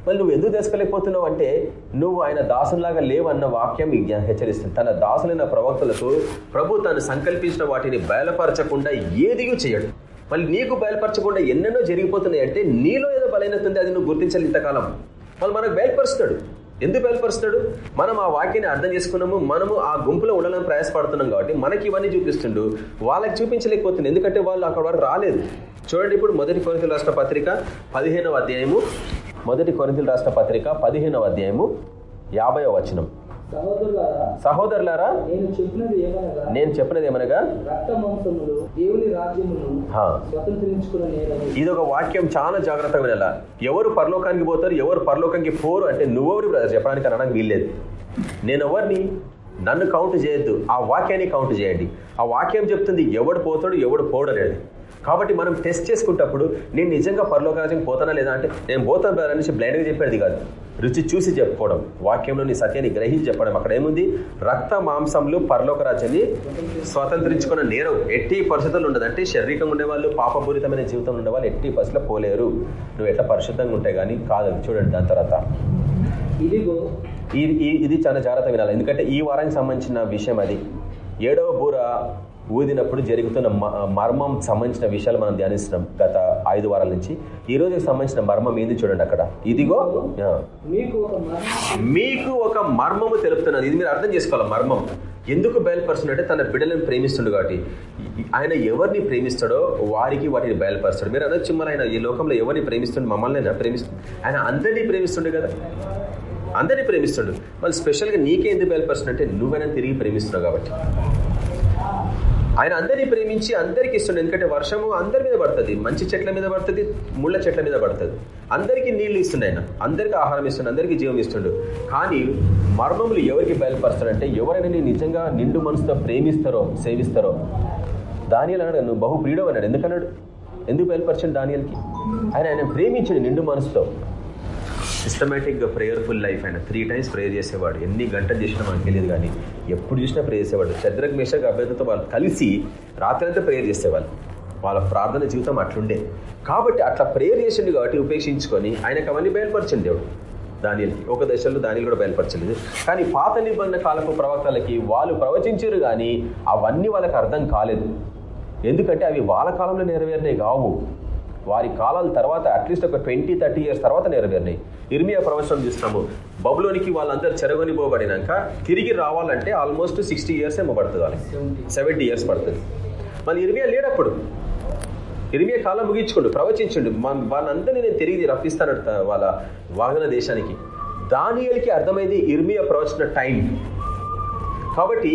S1: మళ్ళీ నువ్వు ఎందుకు తెలుసుకోలేకపోతున్నావు అంటే నువ్వు ఆయన దాసులాగా లేవన్న వాక్యం హెచ్చరిస్తుంది. తన దాసులైన ప్రవక్తలకు ప్రభు తాను సంకల్పించిన వాటిని బయలుపరచకుండా ఏదియూ చేయడు. మళ్ళీ నీకు బయలుపరచకుండా ఎన్నెన్నో జరిగిపోతున్నాయి అంటే నీలో ఏదో బలహీనత ఉంది అది నువ్వు గుర్తించాలి ఇంతకాలం. మళ్ళీ మనకు బయలుపరుస్తాడు. ఎందుకు బయలుపరుస్తాడు? మనం ఆ వాక్యాన్ని అర్థం చేసుకున్నాము మనము ఆ గుంపులో ఉండాలని ప్రయాసపడుతున్నాం కాబట్టి మనకి ఇవన్నీ చూపిస్తుండు. వాళ్ళకి చూపించలేకపోతుంది ఎందుకంటే వాళ్ళు అక్కడ వరకు రాలేదు. చూడండి ఇప్పుడు మొదటి కొరింతలు రాష్ట్ర పత్రిక పదిహేనవ అధ్యాయము. మొదటి కొరింతలు రాష్ట్ర పత్రిక పదిహేనవ అధ్యాయము యాభై వచనం.
S2: సహోదరులారా నేను చెప్పినది ఏమనగా
S1: ఇది ఒక వాక్యం చాలా జాగ్రత్తగా వినాల. ఎవరు పరలోకానికి పోతారు ఎవరు పరలోకానికి పోరు అంటే నువ్వెవరు బ్రదర్ చెప్పడానికి అనడానికి వీల్లేదు. నేను ఎవరిని నన్ను కౌంట్ చేయొద్దు. ఆ వాక్యాన్ని కౌంట్ చేయండి. ఆ వాక్యం చెప్తుంది ఎవడు పోతాడు ఎవడు పోడు అనేది. కాబట్టి మనం టెస్ట్ చేసుకుంటప్పుడు నేను నిజంగా పరలోకరాజ్యం పోతానా లేదా అంటే నేను పోతాను బ్రదర్ అనేసి బ్లైండ్గా చెప్పేది కాదు. రుచి చూసి చెప్పుకోవడం వాక్యంలో నీ సత్యాన్ని గ్రహించి చెప్పడం. అక్కడ ఏముంది? రక్త మాంసంలు పరలోక రాజ్యాన్ని స్వతంత్రించుకున్న నేరం. ఎట్టి పరిస్థితులు ఉండదు. అంటే శారీరకంగా ఉండేవాళ్ళు పాపపూరితమైన జీవితం ఉండేవాళ్ళు ఎట్టి పరిస్థితుల్లో పోలేరు. నువ్వు ఎట్లా పరిశుద్ధంగా ఉంటే కానీ కాదు. చూడండి దాని తర్వాత.
S2: ఇదిగో.
S1: ఇది ఇది చాలా జాగ్రత్త వినాలి. ఎందుకంటే ఈ వారానికి సంబంధించిన విషయం అది. ఏడవ బూర ఊదినప్పుడు జరుగుతున్న మ- మర్మం సంబంధించిన విషయాలు మనం ధ్యానిస్తున్నాం గత ఐదు వారాల నుంచి. ఈ రోజుకి సంబంధించిన మర్మం ఏంది చూడండి అక్కడ. ఇదిగో.
S2: మీకు ఒక మరణం
S1: మీకు ఒక మర్మము తెలుపుతున్నాను ఇది మీరు అర్థం చేసుకోవాలి మర్మం. ఎందుకు బయలుపరుస్తున్నాడంటే తన బిడ్డలను ప్రేమిస్తుండు కాబట్టి. ఆయన ఎవరిని ప్రేమిస్తాడో వారికి వాటిని బయలుపరుస్తాడు. మీరు అనొచ్చు మరి ఆయన ఈ లోకంలో ఎవరిని ప్రేమిస్తుండు మమ్మల్ని ప్రేమిస్తుంది ఆయన అందరినీ ప్రేమిస్తుండే కదా. అందరినీ ప్రేమిస్తుండు. మళ్ళీ స్పెషల్గా నీకే ఎందుకు బయలుపరుస్తున్నట్టే నువ్వైనా తిరిగి ప్రేమిస్తున్నావు కాబట్టి. ఆయన అందరినీ ప్రేమించి అందరికి ఇస్తుండే. ఎందుకంటే వర్షము అందరి మీద పడుతుంది. మంచి చెట్ల మీద పడుతుంది ముళ్ళ చెట్ల మీద పడుతుంది. అందరికీ నీళ్ళు ఇస్తుండే ఆయన. అందరికీ ఆహారం ఇస్తుండే అందరికీ జీవం ఇస్తుండు. కానీ మర్మములు ఎవరికి బయలుపరుస్తాడంటే ఎవరైనా నిజంగా నిండు మనసుతో ప్రేమిస్తారో సేవిస్తారో? దానియల్ అన్నాడు నువ్వు బహు ప్రియుడు అన్నాడు. ఎందుకన్నాడు ఎందుకు బయలుపరచండి దానియల్కి? ఆయన ఆయన ప్రేమించండి నిండు మనసుతో. సిస్టమేటిక్గా ప్రేయర్ఫుల్ లైఫ్ ఆయన త్రీ టైమ్స్ ప్రేయర్ చేసేవాడు. ఎన్ని గంటలు చేసినా మనకు తెలియదు కానీ ఎప్పుడు చూసినా ప్రేయర్ చేసేవాడు. చంద్రక్ మేషక్ అభ్యర్థితో వాళ్ళు కలిసి రాత్రంతా ప్రేయర్ చేసేవాళ్ళు. వాళ్ళ ప్రార్థన జీవితం అట్లుండే. కాబట్టి అట్లా ప్రేయర్ చేసిండు కాబట్టి ఉపేక్షించుకొని ఆయనకు అవన్నీ బయలుపరచండి దేవుడు. దానికి ఒక దశలో దానికి కూడా బయలుపరచలేదు. కానీ పాత నిబంధన కాలపు ప్రవక్తలకి వాళ్ళు ప్రవచించారు కానీ అవన్నీ వాళ్ళకి అర్థం కాలేదు. ఎందుకంటే అవి వాళ్ళ కాలంలో నెరవేరినాయి కావు. వారి కాలాల తర్వాత అట్లీస్ట్ ఒక ట్వంటీ థర్టీ ఇయర్స్ తర్వాత నెరవేరినాయి ఇర్మియా ప్రవచనం చూస్తాము. బబులోనికి వాళ్ళందరూ చెరగొని పోబడినాక తిరిగి రావాలంటే ఆల్మోస్ట్ సిక్స్టీ ఇయర్స్ ఏమో పడుతుంది వాళ్ళకి. సెవెంటీ ఇయర్స్ పడుతుంది. మళ్ళీ ఇర్మియా లేడప్పుడు ఇరిమియా కాలం ముగించుకోండు ప్రవచించండు. వాళ్ళందరినీ నేను తిరిగి రప్పిస్తాను వాళ్ళ వాహన దేశానికి. దానియలకి అర్థమైంది ఇర్మియా ప్రవచన టైం కాబట్టి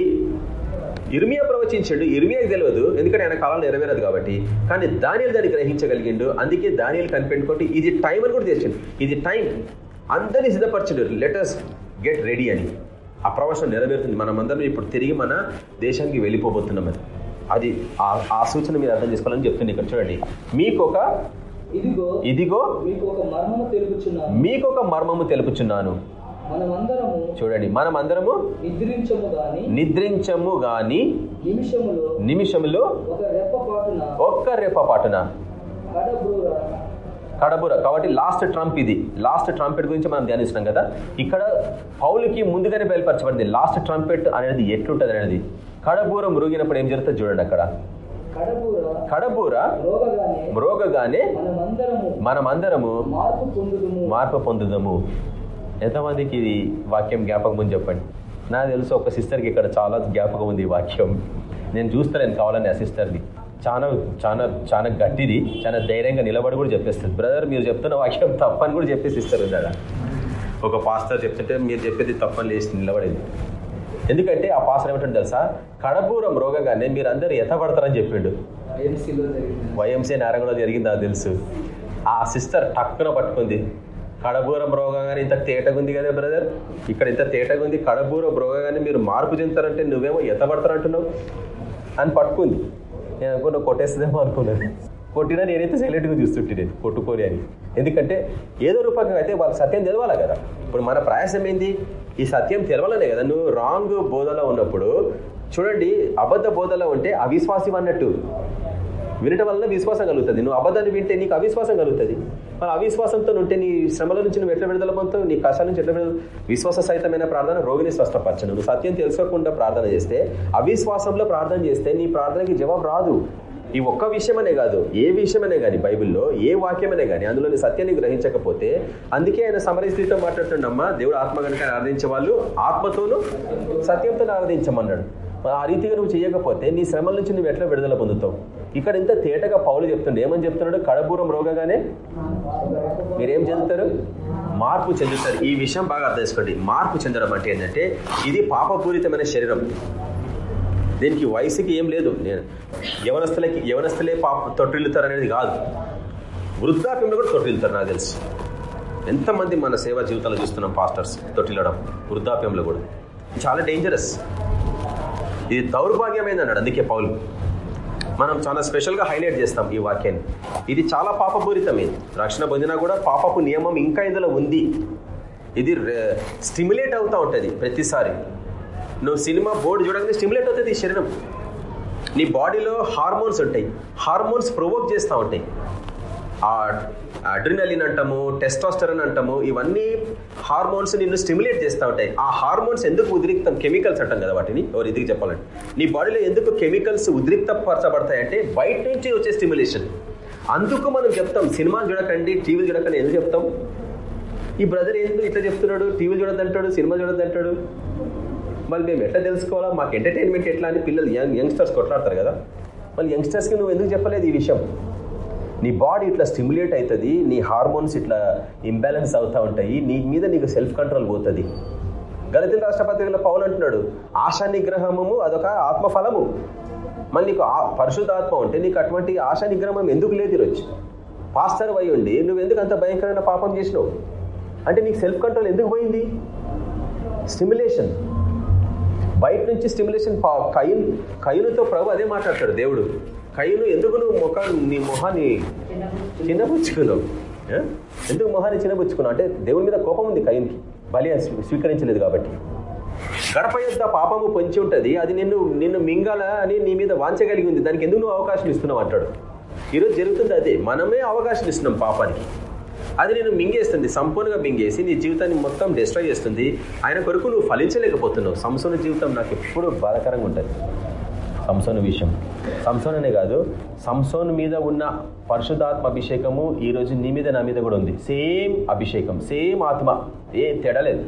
S1: ఇర్మియా ప్రవచించండు ఇర్మియాకి తెలియదు ఎందుకంటే ఆయన కాలంలో నెరవేరదు కాబట్టి. కానీ దానియలు దాన్ని గ్రహించగలిగిండు. అందుకే దానియలు కనిపెట్టుకుంటే ఇది టైం అని కూడా తెచ్చిండు ఇది టైం అందరినీ సిద్ధపరచండు. లెటర్స్ గెట్ రెడీ అని. ఆ ప్రవచనం నెరవేరుతుంది. మనమందరం ఇప్పుడు తిరిగి మన దేశానికి వెళ్ళిపోబోతున్నాం అది. అది ఆ సూచన మీరు అర్థం చేసుకోవాలని చెప్తుంది ఇక్కడ చూడండి. మీకు ఒక
S2: ఇదిగో
S1: ఇదిగో
S2: మీకు ఒక మర్మము తెలుపుచున్నాను.
S1: చూడండి మనం అందరము
S2: నిద్రించము గాని నిమిషములో రెప్ప పాటున
S1: ఒక్క రేప పాటున
S2: కడబూర
S1: కాబట్టి లాస్ట్ ట్రంప్ ఇది. లాస్ట్ ట్రంపెట్ గురించి మనం ధ్యానిస్తున్నాం కదా. ఇక్కడ పౌలుకి ముందుగానే బయలుపరచబడింది. లాస్ట్ ట్రంపెట్ అనేది ఎట్లుంటది అనేది కడబూర మురిగినప్పుడు ఏం జరుగుతుంది చూడండి అక్కడ.
S2: కడబూర
S1: మ్రోగగానే
S2: మనమందరము మార్పు పొందుదాము.
S1: ఎంతమందికి ఇది వాక్యం జ్ఞాపకం ఉంది చెప్పండి? నాకు తెలుసు ఒక సిస్టర్కి ఇక్కడ చాలా జ్ఞాపకం ఉంది ఈ వాక్యం. నేను చూస్తాను కావాలని ఆ సిస్టర్ని. చాలా చాలా చాలా గట్టిది చాలా ధైర్యంగా నిలబడి కూడా చెప్పేస్తుంది. బ్రదర్ మీరు చెప్తున్న వాక్యం తప్పని కూడా చెప్పేసి ఇస్తారు కదా ఒక పాస్టర్ చెప్తుంటే మీరు చెప్పేది తప్పని లేచి నిలబడేది. ఎందుకంటే ఆ పాస్టర్ ఏమిటంటే తెలుసా? కడపూరం రోగగానే మీరు అందరు ఎత్తపడతారని చెప్పిండు వైఎంసీ నారాయణలో జరిగింది నాకు తెలుసు. ఆ సిస్టర్ టక్కున పట్టుకుంది. కడబూరం రోగగానే ఇంత తేటగుంది కదా బ్రదర్ ఇక్కడ ఇంత తేటగుంది కడబూరం కానీ మీరు మార్పు చెందుతారంటే నువ్వేమో ఎత్తపడతారంటున్నావు అని పట్టుకుంది. నేను అనుకున్నా కొట్టేస్తుందేమో అనుకున్నాను. కొట్టినా నేనైతే సైలెంట్గా చూస్తుంటే నేను కొట్టుకోని అని. ఎందుకంటే ఏదో రూపంగా అయితే వాళ్ళకి సత్యం తెలవాలి కదా? ఇప్పుడు మన ప్రయాసం ఏంది? ఈ సత్యం తెలవాలనే కదా. నువ్వు రాంగ్ బోధలో ఉన్నప్పుడు చూడండి అబద్ధ బోధలో ఉంటే అవిశ్వాసం అన్నట్టు. వినటం వల్ల విశ్వాసం కలుగుతుంది. నువ్వు అబద్ధాన్ని వింటే నీకు అవిశ్వాసం కలుగుతుంది. మరి అవిశ్వాసంతో ఉంటే నీ శ్రమల నుంచి నువ్వు ఎట్లా విడుదల పొందుతావు? నీ కష్టాల నుంచి ఎట్లా విడుదల విశ్వాస సహితమైన ప్రార్థన రోగిని స్వస్థపరచను. నువ్వు సత్యం తెలుసుకోకుండా ప్రార్థన చేస్తే అవిశ్వాసంలో ప్రార్థన చేస్తే నీ ప్రార్థనకి జవాబు రాదు. ఈ ఒక్క విషయమనే కాదు ఏ విషయమనే కానీ బైబిల్లో ఏ వాక్యమనే కానీ అందులోని సత్యాన్ని గ్రహించకపోతే అందుకే ఆయన సమరస్థితితో మాట్లాడుతుండమ్మా దేవుడు ఆత్మ కనుక ఆరాధించే వాళ్ళు ఆత్మతోనూ సత్యంతో ఆరాధించమన్నాడు. ఆ రీతిగా నువ్వు చేయకపోతే నీ శ్రమల నుంచి నువ్వు ఎట్లా విడుదల పొందుతావు? ఇక్కడ ఇంత తేటగా పౌలు చెప్తుండే. ఏమని చెప్తున్నాడు? కడబూరం రోగగానే మీరేం చెందుతారు? మార్పు చెందుతారు. ఈ విషయం బాగా అర్థం చేసుకోండి. మార్పు చెందడం అంటే ఏంటంటే ఇది పాపపూరితమైన శరీరం. దీనికి వయసుకి ఏం లేదు. నేను యవనస్తులకి యవనస్తులే పాప తొట్టిల్లుతారు అనేది కాదు. వృద్ధాప్యంలో కూడా తొట్టిల్లుతారు నాకు తెలుసు. ఎంతమంది మన సేవా జీవితాలు చూస్తున్నాం పాస్టర్స్ తొట్టిల్లడం వృద్ధాప్యంలో కూడా. చాలా డేంజరస్ ఇది దౌర్భాగ్యమైంది అన్నాడు అందుకే పౌలు. మనం చాలా స్పెషల్గా హైలైట్ చేస్తాం ఈ వాక్యాన్ని. ఇది చాలా పాపపూరితమే. రక్షణ పొందినా కూడా పాపపు నియమం ఇంకా ఇందులో ఉంది. ఇది స్టిమ్యులేట్ అవుతూ ఉంటుంది ప్రతిసారి. నువ్వు సినిమా బోర్డు చూడగానే స్టిమ్యులేట్ అవుతుంది ఈ శరీరం. నీ బాడీలో హార్మోన్స్ ఉంటాయి. హార్మోన్స్ ప్రొవోక్ చేస్తూ ఉంటాయి. ఆ అడ్రినలిన్ అంటాము టెస్టాస్టరన్ అంటాము ఇవన్నీ హార్మోన్స్ నిన్ను స్టిమ్యులేట్ చేస్తూ ఉంటాయి. ఆ హార్మోన్స్ ఎందుకు ఉద్రిక్తం? కెమికల్స్ అంటాం కదా వాటిని. ఎవరు ఇదికి చెప్పాలంటే. నీ బాడీలో ఎందుకు కెమికల్స్ ఉద్రిక్తపరచబడతాయంటే బయట నుంచి వచ్చే స్టిమ్యులేషన్. అందుకు మనం చెప్తాం సినిమాలు చూడకండి టీవీలు చూడకండి ఎందుకు చెప్తాం? ఈ బ్రదర్ ఎందుకు ఇట్లా చెప్తున్నాడు? టీవీలు చూడద్దంటాడు సినిమా చూడద్దంటాడు మళ్ళీ మేము ఎట్లా తెలుసుకోవాలా? మాకు ఎంటర్టైన్మెంట్ ఎట్లా అని పిల్లలు యంగ్ యంగ్స్టర్స్ కొట్లాడతారు కదా. మళ్ళీ యంగ్స్టర్స్కి నువ్వు ఎందుకు చెప్పలేదు ఈ విషయం? నీ బాడీ ఇట్లా స్టిమ్యులేట్ అవుతుంది నీ హార్మోన్స్ ఇట్లా ఇంబ్యాలెన్స్ అవుతూ ఉంటాయి నీ మీద నీకు సెల్ఫ్ కంట్రోల్ పోతుంది. గణితుల రాష్ట్రపతిలో పౌలు అంటున్నాడు ఆశా నిగ్రహము అదొక ఆత్మఫలము. మళ్ళీ నీకు పరిశుద్ధ ఆత్మ ఉంటే నీకు అటువంటి ఆశా నిగ్రహం ఎందుకు లేదు ఈరోజు? పాస్టర్ అయి ఉండి నువ్వు ఎందుకు అంత భయంకరమైన పాపం చేసినావు? అంటే నీకు సెల్ఫ్ కంట్రోల్ ఎందుకు పోయింది? స్టిమ్యులేషన్ బయట నుంచి స్టిమ్యులేషన్ కయ్యను కయ్యనుతో ప్రభు అదే మాట్లాడతాడు దేవుడు. కయ్యను ఎందుకు నువ్వు ముఖాన్ని నీ మొహాన్ని చిన్నపుచ్చుకున్నావు ఎందుకు మొహాన్ని చిన్నపుచ్చుకున్నావు అంటే దేవుని మీద కోపం ఉంది కయ్యనికి బలి స్వీకరించలేదు కాబట్టి. గడప యొక్క పాపము పొంచి ఉంటుంది. అది నిన్ను నిన్ను మింగాల అని నీ మీద వాంచగలిగి ఉంది. దానికి ఎందుకు నువ్వు అవకాశం ఇస్తున్నావు అంటాడు. ఈరోజు జరుగుతుంది అదే. మనమే అవకాశం ఇస్తున్నాం పాపానికి. అది నేను మింగేస్తుంది. సంపూర్ణంగా మింగేసి నీ జీవితాన్ని మొత్తం డిస్ట్రాయ్ చేస్తుంది. ఆయన కొరకు నువ్వు ఫలించలేకపోతున్నావు. సంసోన జీవితం నాకు ఎప్పుడూ బాధాకరంగా ఉంటుంది. సంసోన విషయం. సంసోన్ అనే కాదు సంసోన్ మీద ఉన్న పరిశుధాత్మ అభిషేకము ఈరోజు నీ మీద నా మీద కూడా ఉంది. సేమ్ అభిషేకం సేమ్ ఆత్మ. ఏ తేడా లేదు.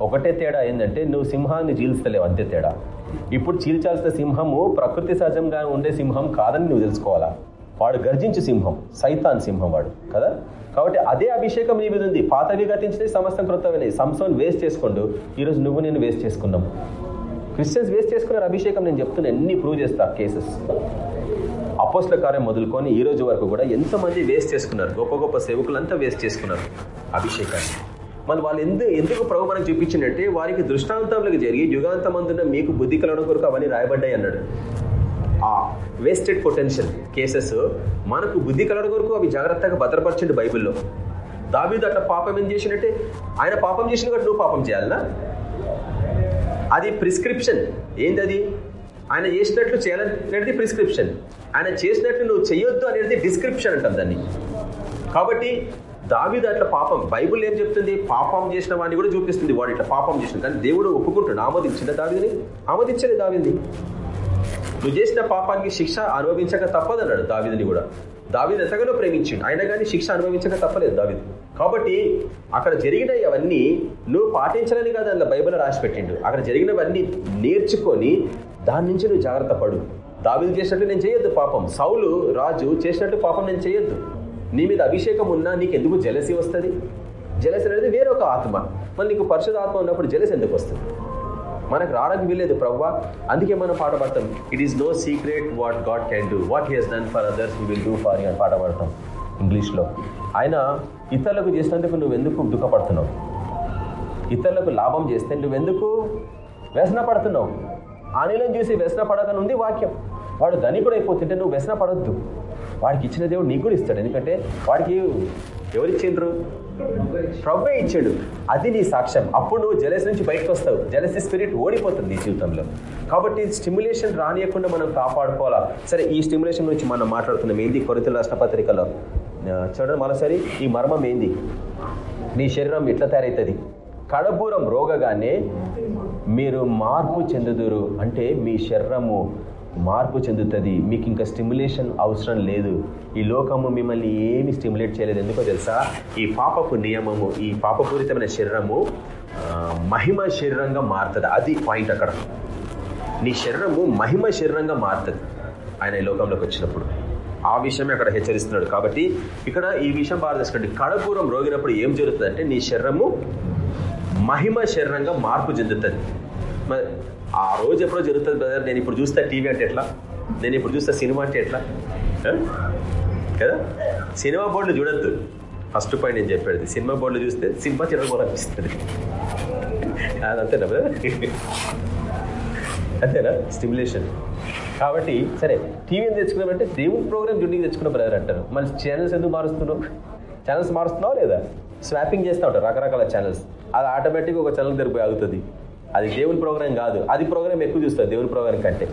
S1: ఒకటే తేడా ఏంటంటే నువ్వు సింహాన్ని చీల్స్తలేవు అంతే తేడా. ఇప్పుడు చీల్చాల్సిన సింహము ప్రకృతి సహజంగా ఉండే సింహం కాదని నువ్వు తెలుసుకోవాలా? వాడు గర్జించు సింహం సైతాన్ సింహం వాడు కదా? కాబట్టి అదే అభిషేకం నీ మీద ఉంది. పాతవి గతించినవి సమస్తం కృతమైనవి సంసోన్ వేస్ట్ చేసుకోండు. ఈరోజు నువ్వు నేను వేస్ట్ చేసుకున్నాం. క్రిస్టియన్స్ వేస్ట్ చేసుకున్నారు. అభిషేకం నేను చెప్తున్నా ఎన్ని ప్రూవ్ చేస్తా కేసెస్ అపోస్ల కార్యం మొదలుకొని ఈ రోజు వరకు కూడా ఎంతమంది వేస్ట్ చేసుకున్నారు? గొప్ప గొప్ప సేవకులంతా వేస్ట్ చేసుకున్నారు అభిషేకాన్ని. మళ్ళీ వాళ్ళు ఎందుకు ఎందుకు ప్రభు మనకు చూపించిందంటే వారికి దృష్టాంతంలోకి జరిగి యుగాంతమందున మీకు బుద్ధి కలవడం కొరకు అవన్నీ రాయబడ్డాయి అన్నాడు. ఆ వేస్టెడ్ పొటెన్షియల్ కేసెస్ మనకు బుద్ధి కలవడం కొరకు అవి జాగ్రత్తగా భద్రపరచండి బైబిల్లో. దాబీదు అట్లా పాపం ఏం చేసినట్టే ఆయన పాపం చేసిన కాబట్టి నువ్వు పాపం చేయాలనా? అది ప్రిస్క్రిప్షన్ ఏంటది ఆయన చేసినట్లు చేయాలనేది ప్రిస్క్రిప్షన్ ఆయన చేసినట్లు నువ్వు చేయొద్దు అనేది డిస్క్రిప్షన్ అంటాం దాన్ని. కాబట్టి దావీదు అట్లా పాపం బైబుల్ ఏం చెప్తుంది? పాపం చేసిన వాడిని కూడా చూపిస్తుంది వాడు ఇట్లా పాపం చేసిన. కానీ దేవుడు ఒప్పుకుంటున్నాడు. ఆమోదించిన దావిదిని? ఆమోదించలే దావింది నువ్వు చేసిన పాపానికి శిక్ష అనుభవించక తప్పదన్నాడు దావిదిని కూడా. దావిద్ ఎంతగానో ప్రేమించిండు. అయినా కానీ శిక్ష అనుభవించక తప్పలేదు దావిద్. కాబట్టి అక్కడ జరిగిన అవన్నీ నువ్వు పాటించాలని కాదు అందులో బైబిల్ రాసిపెట్టిండు అక్కడ జరిగినవన్నీ నేర్చుకొని దాని నుంచి నువ్వు జాగ్రత్త పడు. దావిది చేసినట్టు నేను చేయొద్దు పాపం. సౌలు రాజు చేసినట్టు పాపం నేను చేయొద్దు. నీ మీద అభిషేకం ఉన్నా నీకు ఎందుకు జలసి వస్తుంది? జలసి అనేది వేరొక ఆత్మ. మళ్ళీ నీకు పరిశుధాత్మ ఉన్నప్పుడు జలసి ఎందుకు వస్తుంది? మనకు రావడానికి వీలేదు ప్రవ్వా. అందుకే మనం పాట పాడతాం. It is no secret what God can do what he has done for others he will do for అని పాట పాడతాం ఇంగ్లీష్లో. ఆయన ఇతరులకు చేసినందుకు నువ్వు ఎందుకు దుఃఖపడుతున్నావు? ఇతరులకు లాభం చేస్తే నువ్వెందుకు వ్యసన పడుతున్నావు? ఆనిలను చూసి వ్యసన పడకనుంది వాక్యం. వాడు ధనికుడు అయిపోతుంటే నువ్వు వ్యసన పడొద్దు. వాడికి ఇచ్చిన దేవుడు నీకు కూడా ఇస్తాడు. ఎందుకంటే వాడికి ఎవరిచ్చిండ్రు? ప్రభువే ఇచ్చాడు. అది నీ సాక్ష్యం. అప్పుడు నువ్వు జలసి నుంచి బయటకు వస్తావు. జలసి స్పిరిట్ ఓడిపోతుంది నీ జీవితంలో. కాబట్టి స్టిమ్యులేషన్ రానియకుండా మనం కాపాడుకోవాలా? సరే ఈ స్టిమ్యులేషన్ గురించి మనం మాట్లాడుతున్నాం. ఏంది? కొరితల రాష్ట్ర పత్రికలో చూడండి మరోసారి ఈ మర్మం ఏంది? నీ శరీరం ఎట్లా తయారవుతుంది కడబూరం రోగగానే మీరు మార్పు చెందుదురు. అంటే మీ శరీరము మార్పు చెందుతుంది. మీకు ఇంకా స్టిమ్యులేషన్ అవసరం లేదు. ఈ లోకము మిమ్మల్ని ఏమి స్టిమ్యులేట్ చేయలేదు. ఎందుకో తెలుసా? ఈ పాపపు నియమము ఈ పాపపూరితమైన శరీరము మహిమ శరీరంగా మారుతుంది. అది పాయింట్ అక్కడ. నీ శరీరము మహిమ శరీరంగా మారుతుంది. ఆయన ఈ లోకంలోకి వచ్చినప్పుడు. ఆ విషయమే అక్కడ హెచ్చరిస్తున్నాడు. కాబట్టి ఇక్కడ ఈ విషయం బాగా తెలుసుకోండి కడపూరం రోగినప్పుడు ఏం జరుగుతుంది నీ శరీరము మహిమ శరీరంగా మార్పు చెందుతుంది. ఆ రోజు ఎప్పుడో జరుగుతుంది బ్రదర్ నేను ఇప్పుడు చూస్తా టీవీ అంటే ఎట్లా? నేను ఇప్పుడు చూస్తా సినిమా అంటే ఎట్లా? కదా? సినిమా బోర్డులు చూడొద్దు. ఫస్ట్ పాయింట్ నేను చెప్పేది. సినిమా బోర్డులు చూస్తే సినిమా చిరగోరనిపిస్తుంది అదంతేనా బ్రదర్ అంతేనా స్టిమ్యులేషన్ కాబట్టి సరే టీవీని తెచ్చుకున్నామంటే దేవుని ప్రోగ్రామ్ డ్యూటీకి తెచ్చుకున్న బ్రదర్ అంటారు. మన ఛానల్స్ ఎందుకు మారుస్తున్నావు? ఛానల్స్ మారుస్తున్నావు లేదా? స్వాపింగ్ చేస్తూ ఉంటారు రకరకాల ఛానల్స్ అది ఆటోమేటిక్గా ఒక ఛానల్ దగ్గర ఆగుతుంది. అది దేవుని ప్రోగ్రాం కాదు. అది ప్రోగ్రాం ఎక్కువ చూస్తుంది దేవుని ప్రోగ్రాం కంటే.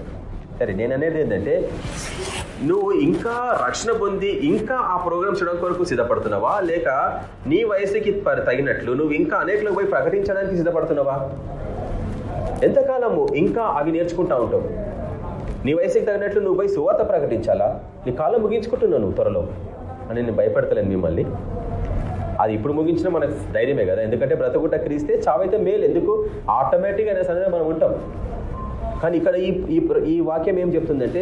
S1: సరే నేను అనేది ఏంటంటే నువ్వు ఇంకా రక్షణ పొంది ఇంకా ఆ ప్రోగ్రామ్ చూడడం కొరకు సిద్ధపడుతున్నావా? లేక నీ వయసుకి ప- తగినట్లు నువ్వు ఇంకా అనేకలకు పోయి ప్రకటించడానికి సిద్ధపడుతున్నావా? ఎంతకాలము ఇంకా అవి నేర్చుకుంటా ఉంటావు? నీ వయసుకి తగినట్లు నువ్వు పోయి సువార్త ప్రకటించాలా? నీ కాలం ముగించుకుంటున్నావు నువ్వు త్వరలో. అని నేను భయపడతలేను మిమ్మల్ని. అది ఇప్పుడు ముగించిన మనకు ధైర్యమే కదా. ఎందుకంటే బ్రతకుట క్రీస్తే చావైతే మేలు. ఎందుకు? ఆటోమేటిక్గా అనే సమయంలో మనం ఉంటాం. కానీ ఇక్కడ ఈ ఈ ఈ వాక్యం ఏం చెప్తుందంటే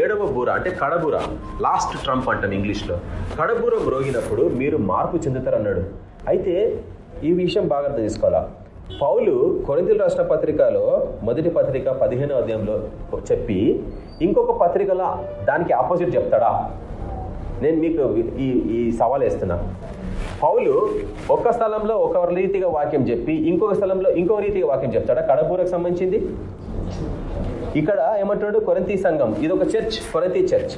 S1: ఏడవ బూర అంటే కడబూర. లాస్ట్ ట్రంప్ అంటాం ఇంగ్లీష్లో. కడబూర మ్రోగినప్పుడు మీరు మార్పు చెందుతారన్నాడు. అయితే ఈ విషయం బాగా అర్థం చేసుకోవాలా? పౌలు కొరింతలు రాష్ట్ర పత్రికలో మొదటి పత్రిక పదిహేనో అధ్యాయంలో చెప్పి ఇంకొక పత్రికలో దానికి ఆపోజిట్ చెప్తాడా? నేను మీకు ఈ ఈ సవాల్ వేస్తున్నా. పౌలు ఒక్క స్థలంలో ఒక రీతిగా వాక్యం చెప్పి ఇంకొక స్థలంలో ఇంకో రీతిగా వాక్యం చెప్తాడా? కడపూరకు సంబంధించింది? ఇక్కడ ఏమంటాడు కొరంతి సంఘం. ఇది ఒక చర్చ్ కొరంతి చర్చ్.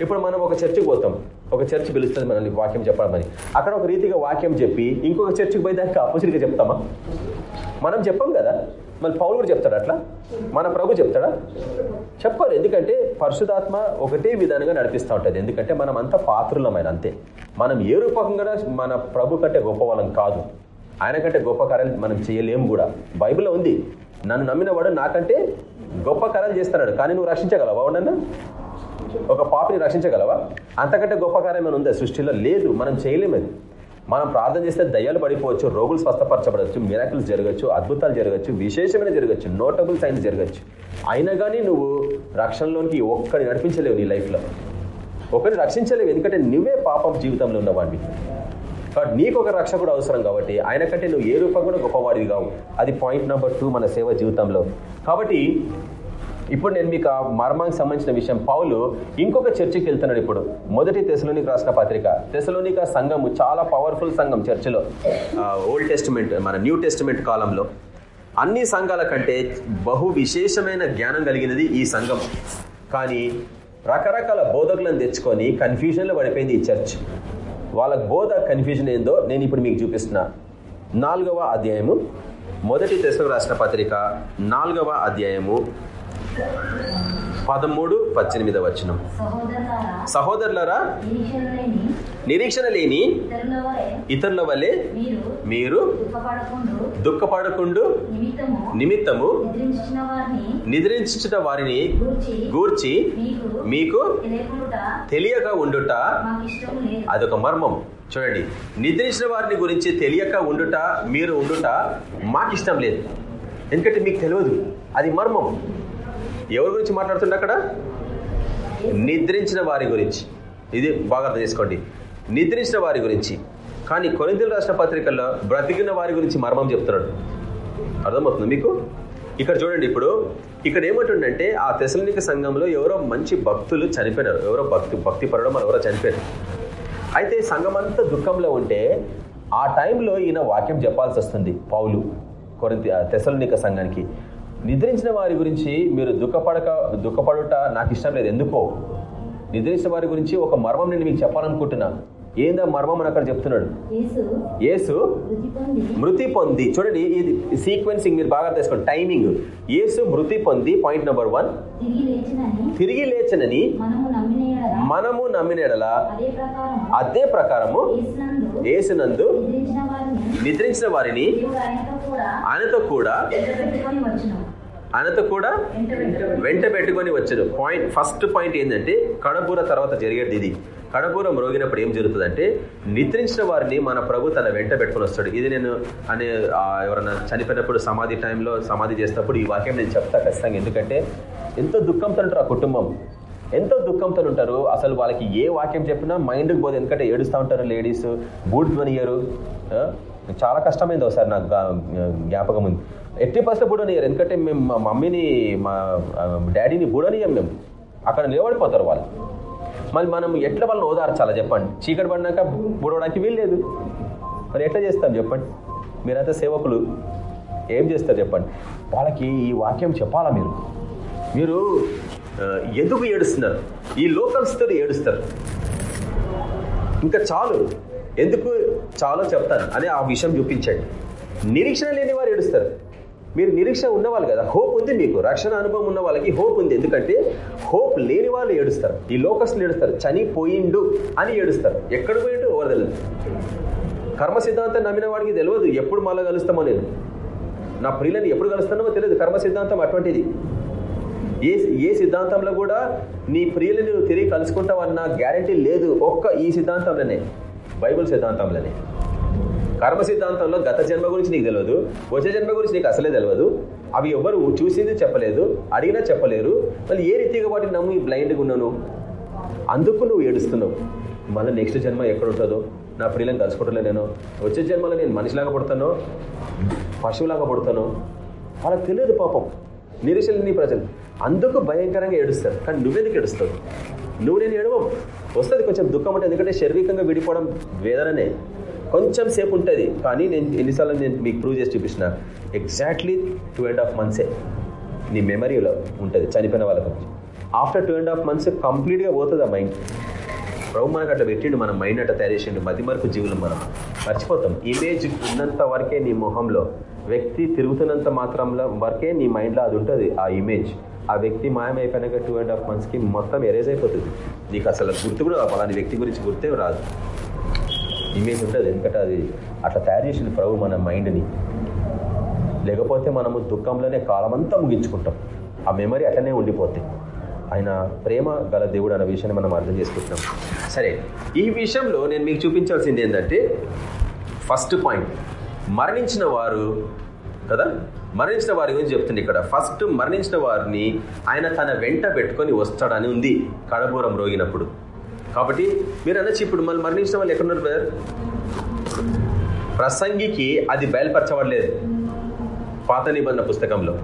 S1: ఇప్పుడు మనం ఒక చర్చికి పోతాం. ఒక చర్చ్ పిలుస్తుంది మనల్ని వాక్యం చెప్పడమని. అక్కడ ఒక రీతిగా వాక్యం చెప్పి ఇంకొక చర్చికి పోయి దానికి ఆపోజిట్గా చెప్తామా? మనం చెప్పాం కదా? మళ్ళీ పౌలు కూడా చెప్తాడు అట్లా? మన ప్రభు చెప్తాడా? చెప్పారు. ఎందుకంటే పరిశుధాత్మ ఒకటే విధానంగా నడిపిస్తూ ఉంటుంది. ఎందుకంటే మనం అంత పాత్రులమైన అంతే. మనం ఏ రూపకంగా మన ప్రభు కంటే గొప్పవాళ్ళం కాదు. ఆయన కంటే గొప్ప కార్యాలు మనం చేయలేము కూడా. బైబిల్లో ఉంది నన్ను నమ్మినవాడు నాకంటే గొప్ప కార్యాలు చేస్తున్నాడు. కానీ నువ్వు రక్షించగలవా ఉండన్నా ఒక పాపిని రక్షించగలవా? అంతకంటే గొప్ప కార్యం ఏమైనా ఉందా? సృష్టిలో లేదు మనం చేయలేము మనం ప్రార్థన చేస్తే దయ్యాలు పడిపోవచ్చు రోగులు స్వస్థపరచబడవచ్చు మిరాకులు జరగచ్చు అద్భుతాలు జరగచ్చు విశేషమైన జరగచ్చు నోటబుల్ సైన్స్ జరగచ్చు అయినా కానీ నువ్వు రక్షణలోనికి ఒక్కడి నడిపించలేవు నీ లైఫ్లో. ఒకరిని రక్షించలేవు ఎందుకంటే నువ్వే పాపం జీవితంలో ఉన్నవాడివి. కాబట్టి నీకు ఒక రక్షకుడు అవసరం కాబట్టి ఆయన కంటే నువ్వు ఏ రూపం కూడా గొప్పవాడివి కావు. అది పాయింట్ నెంబర్ టూ మన సేవ జీవితంలో. కాబట్టి ఇప్పుడు నేను మీకు ఆ మర్మానికి సంబంధించిన విషయం. పౌలు ఇంకొక చర్చికి వెళ్తున్నాడు ఇప్పుడు. మొదటి తెసలోనికి రాసిన పత్రిక. తెసలోనిక సంఘము చాలా పవర్ఫుల్ సంఘం చర్చిలో. ఓల్డ్ టెస్టిమెంట్ మన న్యూ టెస్టిమెంట్ కాలంలో. అన్ని సంఘాల కంటే బహు విశేషమైన జ్ఞానం కలిగినది ఈ సంఘం. కానీ రకరకాల బోధకులను తెచ్చుకొని కన్ఫ్యూజన్లో పడిపోయింది ఈ చర్చ్ వాళ్ళ బోధ కన్ఫ్యూజన్ ఏందో నేను ఇప్పుడు మీకు చూపిస్తున్నా. నాలుగవ అధ్యాయము మొదటి దశకు రాసిన పత్రిక నాలుగవ అధ్యాయము పదమూడు పద్దెనిమిదవ వచనం.
S4: సహోదరులరా నిరీక్షణ లేని ఇతరుల
S1: వల్లే
S4: మీరు దుఃఖపడకుండా
S1: దుఃఖపడకుండు
S4: నిమిత్తము నిద్రించిన వారిని గూర్చి మీకు
S1: తెలియక ఉండుట అదొక మర్మం. చూడండి నిద్రించిన వారిని గురించి తెలియక ఉండుట మీరు ఉండుట మాకు ఇష్టం లేదు. ఎందుకంటే మీకు తెలియదు. అది మర్మం. ఎవరి గురించి మాట్లాడుతుండ అక్కడ? నిద్రించిన వారి గురించి. ఇది బాగా అర్థం చేసుకోండి. నిద్రించిన వారి గురించి. కానీ కొరింతలు రాసిన పత్రికల్లో బ్రతికిన వారి గురించి మర్మం చెప్తున్నాడు. అర్థమవుతుంది మీకు? ఇక్కడ చూడండి ఇప్పుడు. ఇక్కడ ఏమంటుండంటే ఆ తెసలిక సంఘంలో ఎవరో మంచి భక్తులు చనిపోయినారు. ఎవరో భక్తి భక్తి పడడం ఎవరో చనిపోయారు అయితే సంఘం అంతా దుఃఖంలో ఉంటే ఆ టైంలో ఈయన వాక్యం చెప్పాల్సి వస్తుంది పౌలు కొరింత తెసలనిక సంఘానికి. నిద్రించిన వారి గురించి మీరు దుఃఖపడక దుఃఖపడుట నాకు ఇష్టం లేదు. ఎందుకో? నిద్రించిన వారి గురించి ఒక మర్మం నేను మీకు చెప్పాలనుకుంటున్నా. ఏందా మర్మం అని అక్కడ చెప్తున్నాడు?
S4: యేసు పొంది.
S1: మృతి పొంది. చూడండి ఇది సీక్వెన్సింగ్ మీరు బాగా తెలుసుకోండి టైమింగ్ యేసు మృతి పొంది పాయింట్ నెంబర్ వన్
S4: తిరిగి లేచినని మనము నమ్మిన ఎడల
S1: మనము నమ్మినడల
S4: అదే
S1: ప్రకారము.
S4: యేసునందు నిద్రించిన వారిని ఆయనతో కూడా
S1: ఆయనతో కూడా
S4: వెంట పెట్టుకొని
S1: వచ్చారు. పాయింట్ ఫస్ట్ పాయింట్ ఏంటంటే కడబూర తర్వాత జరిగేది ఇది. కడబూర మ్రోగినప్పుడు ఏం జరుగుతుందంటే నిద్రించిన వారిని మన ప్రభు తన వెంట పెట్టుకొని వస్తాడు. ఇది నేను అనే ఎవరైనా చనిపోయినప్పుడు సమాధి టైంలో సమాధి చేసినప్పుడు ఈ వాక్యం నేను చెప్తా ఖచ్చితంగా. ఎందుకంటే ఎంతో దుఃఖంతో ఉంటారు ఆ కుటుంబం. ఎంతో దుఃఖంతో ఉంటారు. అసలు వాళ్ళకి ఏ వాక్యం చెప్పినా మైండ్కి పోదు ఎందుకంటే ఏడుస్తూ ఉంటారు లేడీస్. బూట్ ధ్వనియరు చాలా కష్టమైంది ఒకసారి నాకు జ్ఞాపకం ఉంది. ఎట్టి పరిస్థితి బుడనియరు. ఎందుకంటే మేము మా మమ్మీని మా డాడీని బూడనియం మేము. అక్కడ నిలబడిపోతారు వాళ్ళు. మళ్ళీ మనం ఎట్లా వాళ్ళని ఓదార్చాలా చెప్పండి. చీకటి పడినాక బుడవడానికి వీల్లేదు మరి ఎట్లా చేస్తాం చెప్పండి. మీరైతే సేవకులు. ఏం చేస్తారు చెప్పండి. వాళ్ళకి ఈ వాక్యం చెప్పాలా మీరు? మీరు ఎందుకు ఏడుస్తున్నారు? ఈ లోకల్స్తో ఏడుస్తారు. ఇంకా చాలు. ఎందుకు చాలో చెప్తాను. అని ఆ విషయం చూపించండి. నిరీక్షణ లేని వారు ఏడుస్తారు. మీరు నిరీక్షణ ఉన్నవాళ్ళు కదా. హోప్ ఉంది మీకు. రక్షణ అనుభవం ఉన్న వాళ్ళకి హోప్ ఉంది. ఎందుకంటే హోప్ లేని వాళ్ళు ఏడుస్తారు. ఈ లోకస్లు ఏడుస్తారు. చనిపోయిండు అని ఏడుస్తారు. ఎక్కడ పోయిండు? ఎవరు తెలియదు. కర్మ సిద్ధాంతం నమ్మిన వాడికి తెలియదు. ఎప్పుడు మళ్ళీ కలుస్తామో నేను. నా ప్రియులను ఎప్పుడు కలుస్తానో తెలియదు. కర్మ సిద్ధాంతం అటువంటిది. ఏ ఏ సిద్ధాంతంలో కూడా నీ ప్రియులు నువ్వు తిరిగి కలుసుకుంటావన్న గ్యారంటీ లేదు. ఒక్క ఈ సిద్ధాంతంలోనే. బైబిల్ సిద్ధాంతంలోనే. కర్మ సిద్ధాంతంలో గత జన్మ గురించి నీకు తెలియదు వచ్చే జన్మ గురించి నీకు అసలే తెలియదు అవి ఎవరు చూసింది చెప్పలేదు అడిగినా చెప్పలేరు. మళ్ళీ ఏ రీతిగా వాటిని నమ్ము బ్లైండ్గా ఉన్నాను? అందుకు నువ్వు ఏడుస్తున్నావు. మళ్ళీ నెక్స్ట్ జన్మ ఎక్కడ ఉంటుందో? నా ప్రియులను కలుసుకుంటలే నేను. వచ్చే జన్మలో నేను మనిషిలాగా పుడతానో? పశువులాగా పుడతానో? వాళ్ళకి తెలియదు పాపం. నిరీక్షలేని ప్రజలు. అందుకు భయంకరంగా ఏడుస్తారు. కానీ నువ్వెందుకు ఏడుస్తావు? నువ్వు నేను ఏడవం. వస్తుంది కొంచెం దుఃఖం ఉంటుంది. ఎందుకంటే శారీరకంగా విడిపోవడం వేదననే. కొంచెం సేపు ఉంటుంది. కానీ నేను ఎన్నిసార్లు నేను మీకు ప్రూవ్ చేసి చూపించిన. ఎగ్జాక్ట్లీ టూ అండ్ హాఫ్ మంత్సే నీ మెమరీలో ఉంటుంది. చనిపోయిన వాళ్ళకి after two and half months కంప్లీట్గా పోతుంది ఆ మైండ్ ప్రభు మనకు అట్లా పెట్టిండు మన మైండ్ అట్లా తయారు చేసిండు. మతిమరుపు జీవులు మనం. మర్చిపోతాం. ఇమేజ్ ఉన్నంత వరకే నీ మొహంలో వ్యక్తి తిరుగుతున్నంత మాత్రంలో వరకే నీ మైండ్లో అది ఉంటుంది. ఆ ఇమేజ్ ఆ వ్యక్తి మాయమైపోయినాక టూ అండ్ హాఫ్ మంత్స్కి మొత్తం ఎరేజ్ అయిపోతుంది. నీకు అసలు గుర్తు కూడా అలాంటి వ్యక్తి గురించి గుర్తే రాదు. ఇమేజ్ ఉంటుంది. ఎందుకంటే అది అట్లా తయారు చేసింది ప్రభు మన మైండ్ని లేకపోతే మనము దుఃఖంలోనే కాలమంతా ముగించుకుంటాం. ఆ మెమరీ అట్లనే ఉండిపోతాయి ఆయన ప్రేమ గల దేవుడు అన్న విషయాన్ని మనం అర్థం చేసుకుంటున్నాం. సరే ఈ విషయంలో నేను మీకు చూపించాల్సింది ఏంటంటే ఫస్ట్ పాయింట్ మరణించిన వారు కదా? మరణించిన వారి గురించి చెప్తుంది ఇక్కడ. ఫస్ట్ మరణించిన వారిని ఆయన తన వెంట పెట్టుకొని వస్తాడని ఉంది కడబూరం రోగినప్పుడు. కాబట్టి మీరు అనొచ్చు ఇప్పుడు మళ్ళీ మరణించిన వాళ్ళు ఎక్కడున్నారు బ్రదర్ ప్రసంగికి అది బయలుపరచబడలేదు. పాత నిబంధన పుస్తకంలో.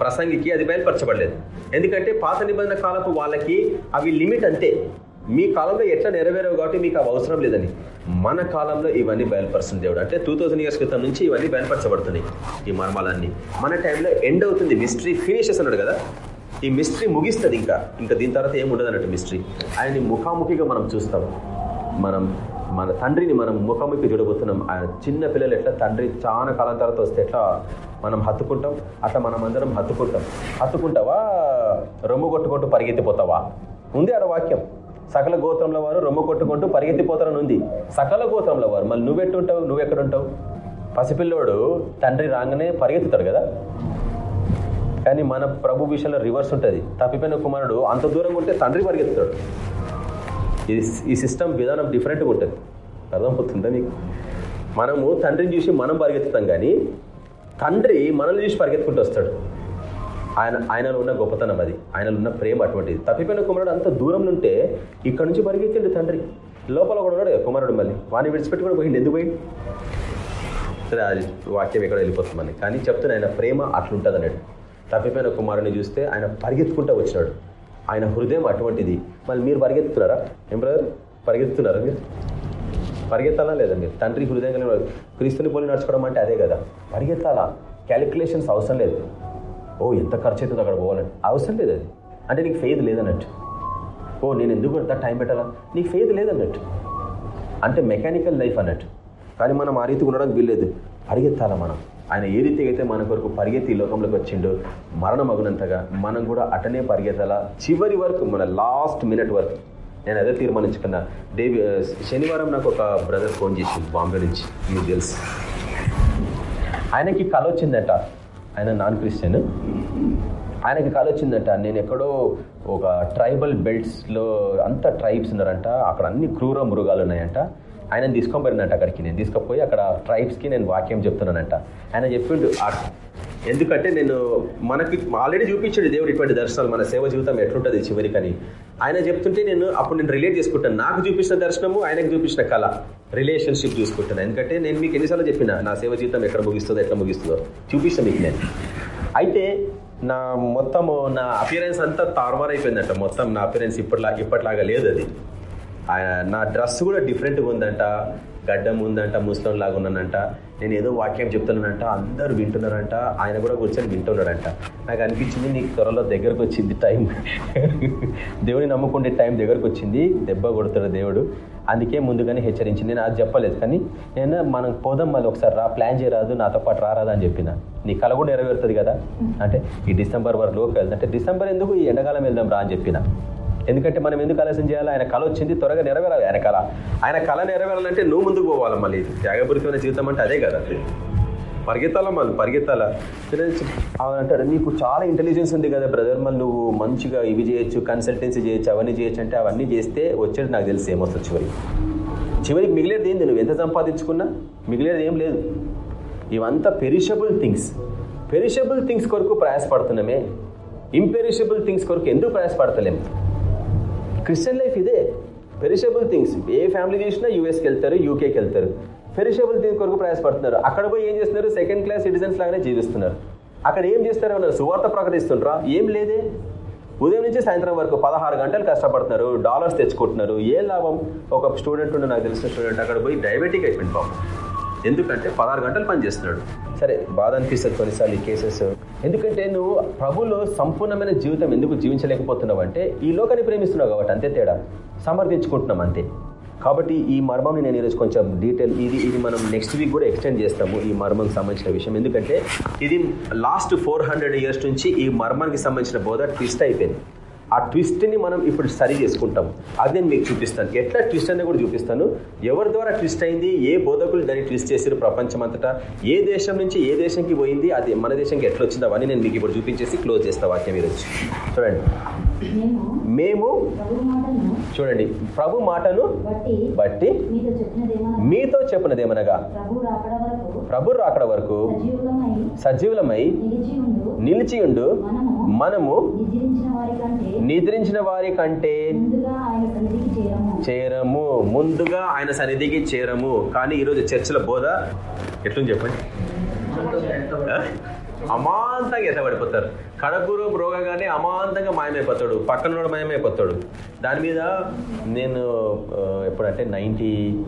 S1: ప్రసంగికి అది బయలుపరచబడలేదు. ఎందుకంటే పాత నిబంధన కాలపు వాళ్ళకి అవి లిమిట్ అంతే. మీ కాలంలో ఎట్లా నెరవేరవు కాబట్టి మీకు అవి అవసరం లేదని. మన కాలంలో ఇవన్నీ బయలుపరుస్తుంది దేవుడు. అంటే టూ థౌసండ్ ఇయర్స్ క్రితం నుంచి ఇవన్నీ బయలుపరచబడుతున్నాయి ఈ మర్మాలన్నీ. మన టైంలో ఎండ్ అవుతుంది మిస్టరీ ఫినిషెస్ అన్నాడు కదా. ఈ మిస్టరీ ముగిస్తుంది ఇంకా. ఇంకా దీని తర్వాత ఏం ఉండదు అన్నట్టు మిస్టరీ ఆయన్ని ముఖాముఖిగా మనం చూస్తాం. మనం మన తండ్రిని మనం ముఖాముఖి చూడబోతున్నాం. ఆయన చిన్న పిల్లలు ఎట్లా తండ్రి చాలా కాలం తర్వాత వస్తే ఎట్లా మనం హత్తుకుంటాం? అట్లా మనం అందరం హత్తుకుంటాం. హత్తుకుంటావా? రొమ్ము కొట్టుకుంటూ పరిగెత్తిపోతావా? ఉంది ఆడ వాక్యం. సకల గోత్రంలో వారు రొమ్ము కొట్టుకుంటూ పరిగెత్తిపోతారని ఉంది. సకల గోత్రంలో వారు మళ్ళీ నువ్వెట్టుంటావు? నువ్వెక్కడుంటావు? పసిపిల్లోడు తండ్రి రాగానే పరిగెత్తుతాడు కదా? కానీ మన ప్రభు విషయంలో రివర్స్ ఉంటుంది. తప్పిపోయిన కుమారుడు అంత దూరంగా ఉంటే తండ్రి పరిగెత్తుతాడు. ఇది ఈ సిస్టమ్ విధానం డిఫరెంట్గా ఉంటుంది. అర్థమవుతుందా మీకు మనము తండ్రిని చూసి మనం పరిగెత్తుతాం కానీ తండ్రి మనల్ని చూసి పరిగెత్తుకుంటూ వస్తాడు. ఆయన ఆయనలో ఉన్న గొప్పతనం అది. ఆయనలో ఉన్న ప్రేమ అటువంటిది. తప్పిపోయిన కుమారుడు అంత దూరం ఉంటే ఇక్కడ నుంచి పరిగెత్తిండు తండ్రి. లోపల కూడా ఉన్నాడు కుమారుడు మళ్ళీ. వాడిని విడిచిపెట్టి కూడా పోయింది ఎందుకు పోయింది సరే అది వాక్యం ఎక్కడ వెళ్ళిపోతుందని కానీ చెప్తున్నా ఆయన ప్రేమ అట్లుంటుంది అన్నాడు. తప్పిపోయిన కుమారుని చూస్తే ఆయన పరిగెత్తుకుంటూ వచ్చినాడు. ఆయన హృదయం అటువంటిది. మళ్ళీ మీరు పరిగెత్తుతున్నారా? ఏం బ్రదర్ పరిగెత్తుతున్నారా మీరు? పరిగెత్తాలా లేదా మీరు? తండ్రి హృదయం కలిగిన క్రీస్తుని పోలి నడుచుకోవడం అంటే అదే కదా. పరిగెత్తాలా? క్యాలిక్యులేషన్స్ అవసరం లేదు. ఓ ఎంత ఖర్చు అవుతుంది అక్కడ పోవాలని. అవసరం లేదు అది. అంటే నీకు ఫెయిత్ లేదన్నట్టు. ఓ నేను ఎందుకు అంత టైం పెట్టాలా? నీకు ఫెయిత్ లేదన్నట్టు. అంటే మెకానికల్ లైఫ్ అన్నట్టు. కానీ మనం ఆ రీతికి ఉండడానికి వీల్లేదు. పరిగెత్తాలా మనం? ఆయన ఏ రీతిగా అయితే మన కొరకు పరిగెత్తి ఈ లోకంలోకి వచ్చిండో మరణం అగునంతగా మనం కూడా అటనే పరిగెత్తాలా? చివరి వరకు మన లాస్ట్ మినిట్ వరకు. నేను అదే తీర్మానించుకున్నా. దేవి శనివారం నాకు ఒక బ్రదర్ ఫోన్ చేసింది బాంబే నుంచి. మీకు తెలుసు. ఆయనకి కళ వచ్చిందంట ఆయన నాన్ క్రిస్టియన్. ఆయనకి కళ వచ్చిందంట నేను ఎక్కడో ఒక ట్రైబల్ బెల్ట్స్లో అంత ట్రైబ్స్ ఉన్నారంట అక్కడ అన్ని క్రూర మృగాలు ఉన్నాయంట. ఆయన తీసుకొని అక్కడికి. నేను తీసుకుపోయి అక్కడ ట్రైబ్స్కి నేను వాక్యం చెప్తున్నానంట. ఆయన చెప్పిండు ఎందుకంటే నేను మనకి ఆల్రెడీ చూపించాడు దేవుడు ఇటువంటి దర్శనాలు మన సేవ జీవితం ఎట్లుంటుంది చివరికని. ఆయన చెప్తుంటే నేను అప్పుడు నేను రిలేట్ చేసుకుంటాను. నాకు చూపించిన దర్శనము ఆయనకు చూపించిన కళ. రిలేషన్షిప్ చూసుకుంటాను. ఎందుకంటే నేను మీకు ఎన్నిసార్లు చెప్పిన నా సేవ జీవితం ఎక్కడ ముగిస్తుందో ఎట్లా ముగిస్తుందో చూపిస్తాను మీకు నేను. అయితే నా మొత్తము నా అపియరెన్స్ అంతా తారుమారైపోయిందంట మొత్తం నా అపియరెన్స్ ఇప్పటిలా ఇప్పటిలాగా లేదు అది. నా డ్రెస్ కూడా డిఫరెంట్గా ఉందంట. గడ్డం ఉందంట ముస్లిం లాగా ఉన్నానంట. నేను ఏదో వాక్యం చెప్తున్నానంట అందరూ వింటున్నారంట ఆయన కూడా కూర్చొని వింటున్నాడంట. నాకు అనిపించింది నీకు త్వరలో దగ్గరకు వచ్చింది టైం. దేవుని నమ్ముకుంటే టైం దగ్గరకు వచ్చింది దెబ్బ కొడుతాడు దేవుడు. అందుకే ముందుగానే హెచ్చరించింది నేను అది చెప్పలేదు. కానీ నేను మనం పోదాం మళ్ళీ ఒకసారి రా ప్లాన్ చేయరాదు నాతో పాటు రారాదు అని చెప్పిన. నీ కళ కూడా నెరవేరుతుంది కదా? అంటే ఈ డిసెంబర్ వరకు లోకి వెళ్దాం. అంటే డిసెంబర్ ఎందుకు? ఈ ఎండాకాలం వెళ్దాం రా అని చెప్పిన. ఎందుకంటే మనం ఎందుకు ఆలస్యం చేయాలి? ఆయన కళ వచ్చింది త్వరగా నెరవేరాలి. ఆయన కళ ఆయన కళ నెరవేరాలంటే నువ్వు ముందుకు పోవాలి మళ్ళీ. త్యాగపూరితమైన జీవితం అంటే అదే కదా పరిగెత్తాలా మళ్ళీ? పరిగెత్తాలా? అవును అంటాడు నీకు చాలా ఇంటెలిజెన్స్ ఉంది కదా బ్రదర్ మళ్ళీ నువ్వు మంచిగా ఇవి చేయొచ్చు కన్సల్టెన్సీ చేయొచ్చు అవన్నీ చేయొచ్చు అంటే అవన్నీ చేస్తే వచ్చేది నాకు తెలిసి ఏమొస్తుంది చివరికి? చివరికి మిగిలేది ఏంది? నువ్వు ఎంత సంపాదించుకున్నా మిగిలేది ఏం లేదు. ఇవంతా పెరిషబుల్ థింగ్స్ పెరిషబుల్ థింగ్స్ కొరకు ప్రయాసపడుతున్నామే. ఇంపెరిషబుల్ థింగ్స్ కొరకు ఎందుకు ప్రయాసపడతలేము క్రిస్టియన్ లైఫ్ ఇదే. పెరిషబుల్ థింగ్స్ ఏ ఫ్యామిలీ చేసినా యూఎస్కి వెళ్తారు యూకేకి వెళ్తారు. పెరిషబుల్ థింగ్స్ కొరకు ప్రయాసపడుతున్నారు. అక్కడ పోయి ఏం చేస్తున్నారు? సెకండ్ క్లాస్ సిటిజన్స్ లాగానే జీవిస్తున్నారు. అక్కడ ఏం చేస్తారు అన్నారు. సువార్త ప్రకటిస్తుంటారా ఏం లేదే. ఉదయం నుంచి సాయంత్రం వరకు పదహారు గంటలు కష్టపడుతున్నారు. డాలర్స్ తెచ్చుకుంటున్నారు. ఏ లాభం? ఒక స్టూడెంట్ ఉండే నాకు తెలిసిన స్టూడెంట్ అక్కడ పోయి డయాబెటిక్ అయిపోయింది పాపం. ఎందుకంటే పదహారు గంటలు పనిచేస్తున్నాడు. సరే బాధ అనిపిస్తుంది కొన్నిసార్లు ఈ కేసెస్. ఎందుకంటే నువ్వు ప్రభులో సంపూర్ణమైన జీవితం ఎందుకు జీవించలేకపోతున్నావు అంటే ఈ లోకాన్ని ప్రేమిస్తున్నావు కాబట్టి అంతే తేడా. సమర్థించుకుంటున్నాం అంతే. కాబట్టి ఈ మర్మంని నేను ఈరోజు కొంచెం డీటెయిల్ ఇది ఇది మనం నెక్స్ట్ వీక్ కూడా ఎక్స్టెండ్ చేస్తాము ఈ మర్మంకి సంబంధించిన విషయం. ఎందుకంటే ఇది లాస్ట్ ఫోర్ హండ్రెడ్ ఇయర్స్ నుంచి ఈ మర్మానికి సంబంధించిన బోధ ట్విస్ట్ అయిపోయింది. ఆ ట్విస్ట్ని మనం ఇప్పుడు సరి చేసుకుంటాం. అది నేను మీకు చూపిస్తాను. ఎట్లా ట్విస్ట్ అనేది కూడా చూపిస్తాను. ఎవరి ద్వారా ట్విస్ట్ అయింది? ఏ బోధకులు దాన్ని ట్విస్ట్ చేశారు ప్రపంచం అంతటా ఏ దేశం నుంచి ఏ దేశంకి పోయింది? అది మన దేశంకి ఎట్లా వచ్చిందో అవన్నీ నేను మీకు ఇప్పుడు చూపించేసి క్లోజ్ చేస్తా వాక్యం మీరు వచ్చి చూడండి.
S4: మేము
S1: చూడండి ప్రభు మాటను
S4: బట్టి మీతో
S1: చెప్పినదేమనగా
S4: ప్రభు రాకడ వరకు
S1: ప్రభు రాకడ వరకు
S4: సజీవులమై నిలిచి ఉండు
S1: నిలిచియుండు
S4: మనము నిద్రించిన వారి కంటే చేరము.
S1: ముందుగా ఆయన సన్నిధికి చేరము. కానీ ఈరోజు చర్చిల బోధ ఎట్లుంది చెప్పండి? అమాంతంగా ఎత్తబడిపోతారు. కడపూరం రోగగానే అమాంతంగా మాయమైపోతాడు. పక్కన మాయమైపోతాడు. దాని మీద నేను ఎప్పుడంటే నైంటీ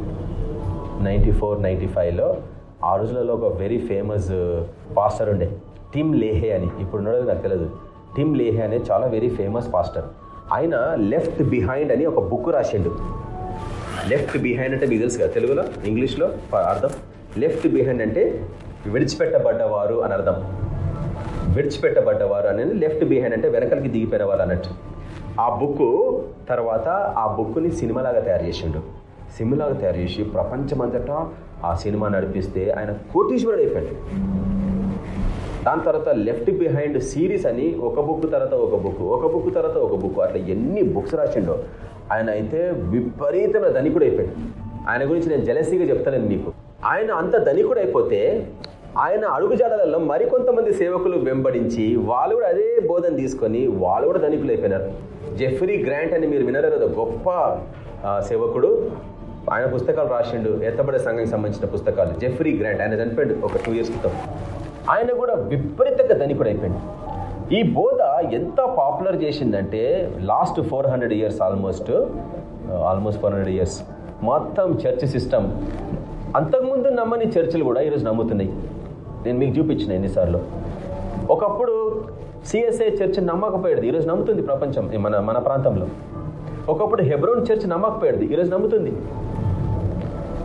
S1: నైంటీ ఫోర్ నైంటీ ఫైవ్లో ఆ రోజులలో ఒక వెరీ ఫేమస్ పాస్టర్ ఉండే. టిమ్ లేహే అని. ఇప్పుడు ఉండదు నాకు తెలియదు టిమ్ లేహే అనే చాలా వెరీ ఫేమస్ పాస్టర్ ఆయన లెఫ్ట్ బిహైండ్ అని ఒక బుక్ రాసిండు. లెఫ్ట్ బిహైండ్ అంటే మీకు తెలుసు కదా తెలుగులో ఇంగ్లీష్లో అర్థం? లెఫ్ట్ బిహైండ్ అంటే విడిచిపెట్టబడ్డవారు అని అర్థం. విడిచిపెట్టబడ్డవారు అనేది లెఫ్ట్ బిహైండ్ అంటే వెనకలికి దిగిపోయిన వారు అన్నట్టు. ఆ బుక్ తర్వాత ఆ బుక్ని సినిమాలాగా తయారు చేసిండు. సినిమాలాగా తయారు చేసి ప్రపంచమంతటా ఆ సినిమా నడిపిస్తే ఆయన కోటీశ్వరుడు అయిపోయాడు. దాని తర్వాత లెఫ్ట్ బిహైండ్ సిరీస్ అని ఒక బుక్ తర్వాత ఒక బుక్ ఒక బుక్ తర్వాత ఒక బుక్ అట్లా ఎన్ని బుక్స్ రాసిండో ఆయన అయితే విపరీతమైన ధనికుడు అయిపోయాడు. ఆయన గురించి నేను జలసీగా చెప్తాను మీకు ఆయన అంత ధనికుడు అయిపోతే ఆయన అడుగుజాడలలో మరికొంతమంది సేవకులు వెంబడించి వాళ్ళు కూడా అదే బోధన తీసుకొని వాళ్ళు కూడా ధనికులు అయిపోయినారు. జెఫ్రీ గ్రాంట్ అని మీరు వినరు కదా గొప్ప సేవకుడు. ఆయన పుస్తకాలు రాసిండు ఎత్తబడే సంఘానికి సంబంధించిన పుస్తకాలు. జెఫ్రీ గ్రాంట్ ఆయన చనిపోయాడు ఒక టూ ఇయర్స్ క్రితం. ఆయన కూడా విపరీతంగా ధనికుడు అయిపోయింది ఈ బోధ ఎంత పాపులర్ చేసిందంటే last four hundred years almost almost four hundred years మొత్తం చర్చ్ సిస్టమ్ అంతకుముందు నమ్మని చర్చిలు కూడా ఈరోజు నమ్ముతున్నాయి. నేను మీకు చూపించిన ఎన్నిసార్లు. ఒకప్పుడు సిఎస్ఐ చర్చ్ నమ్మకపోయేది ఈరోజు నమ్ముతుంది ప్రపంచం మన మన ప్రాంతంలో. ఒకప్పుడు హెబ్రోన్ చర్చ్ నమ్మకపోయేది ఈరోజు నమ్ముతుంది.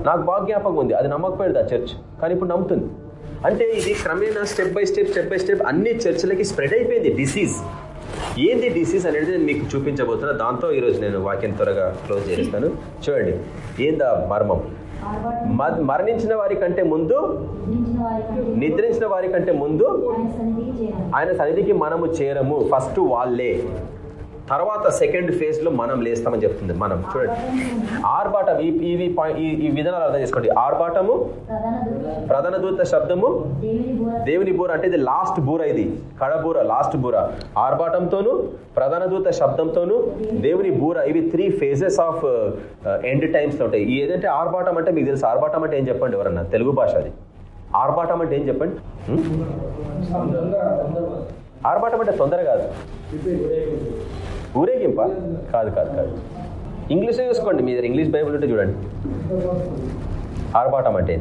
S1: నాకు బాగా జ్ఞాపకం ఉంది అది నమ్మకపోయేది ఆ చర్చ్ కానీ ఇప్పుడు నమ్ముతుంది. అంటే ఇది క్రమేణా step by step step by step అన్ని చర్చలకి స్ప్రెడ్ అయిపోయింది డిసీజ్ ఏంది డిసీజ్ అనేది నేను మీకు చూపించబోతున్నా దాంతో ఈరోజు నేను వాక్యం త్వరగా క్లోజ్ చేస్తాను. చూడండి ఏందా మర్మం? మరణించిన వారి కంటే ముందు
S4: నిద్రించిన వారి కంటే
S1: ముందు
S4: ఆయన సన్నిధికి
S1: మనము చేరము. ఫస్ట్ వాళ్ళే. తర్వాత సెకండ్ ఫేజ్లో మనం లేస్తామని చెప్తుంది. మనం చూడండి. ఆర్భాటం ఈ ఇవి ఈ విధానాలు అర్థం చేసుకోండి. ఆర్భాటము
S4: ప్రధాన దూత
S1: శబ్దము
S4: దేవుని బోర
S1: అంటే ఇది లాస్ట్ బూర ఇది. కడబూర లాస్ట్ బూర. ఆర్భాటంతోను ప్రధాన దూత శబ్దంతోను దేవుని బూర. ఇవి three phases of end times ఉంటాయి. ఏదంటే ఆర్భాటం అంటే మీకు తెలుసు. ఆర్భాటం అంటే ఏం చెప్పండి ఎవరన్నా? తెలుగు భాష అది. ఆర్భాటం అంటే ఏం చెప్పండి? హ్మ్? ఆర్భాటం అంటే తొందర కాదు. ఊరేగింప? కాదు కాదు కాదు. ఇంగ్లీష్లో చూసుకోండి. మీ దగ్గర ఇంగ్లీష్ బైబుల్ ఉంటే చూడండి. ఆర్భాటం అంటే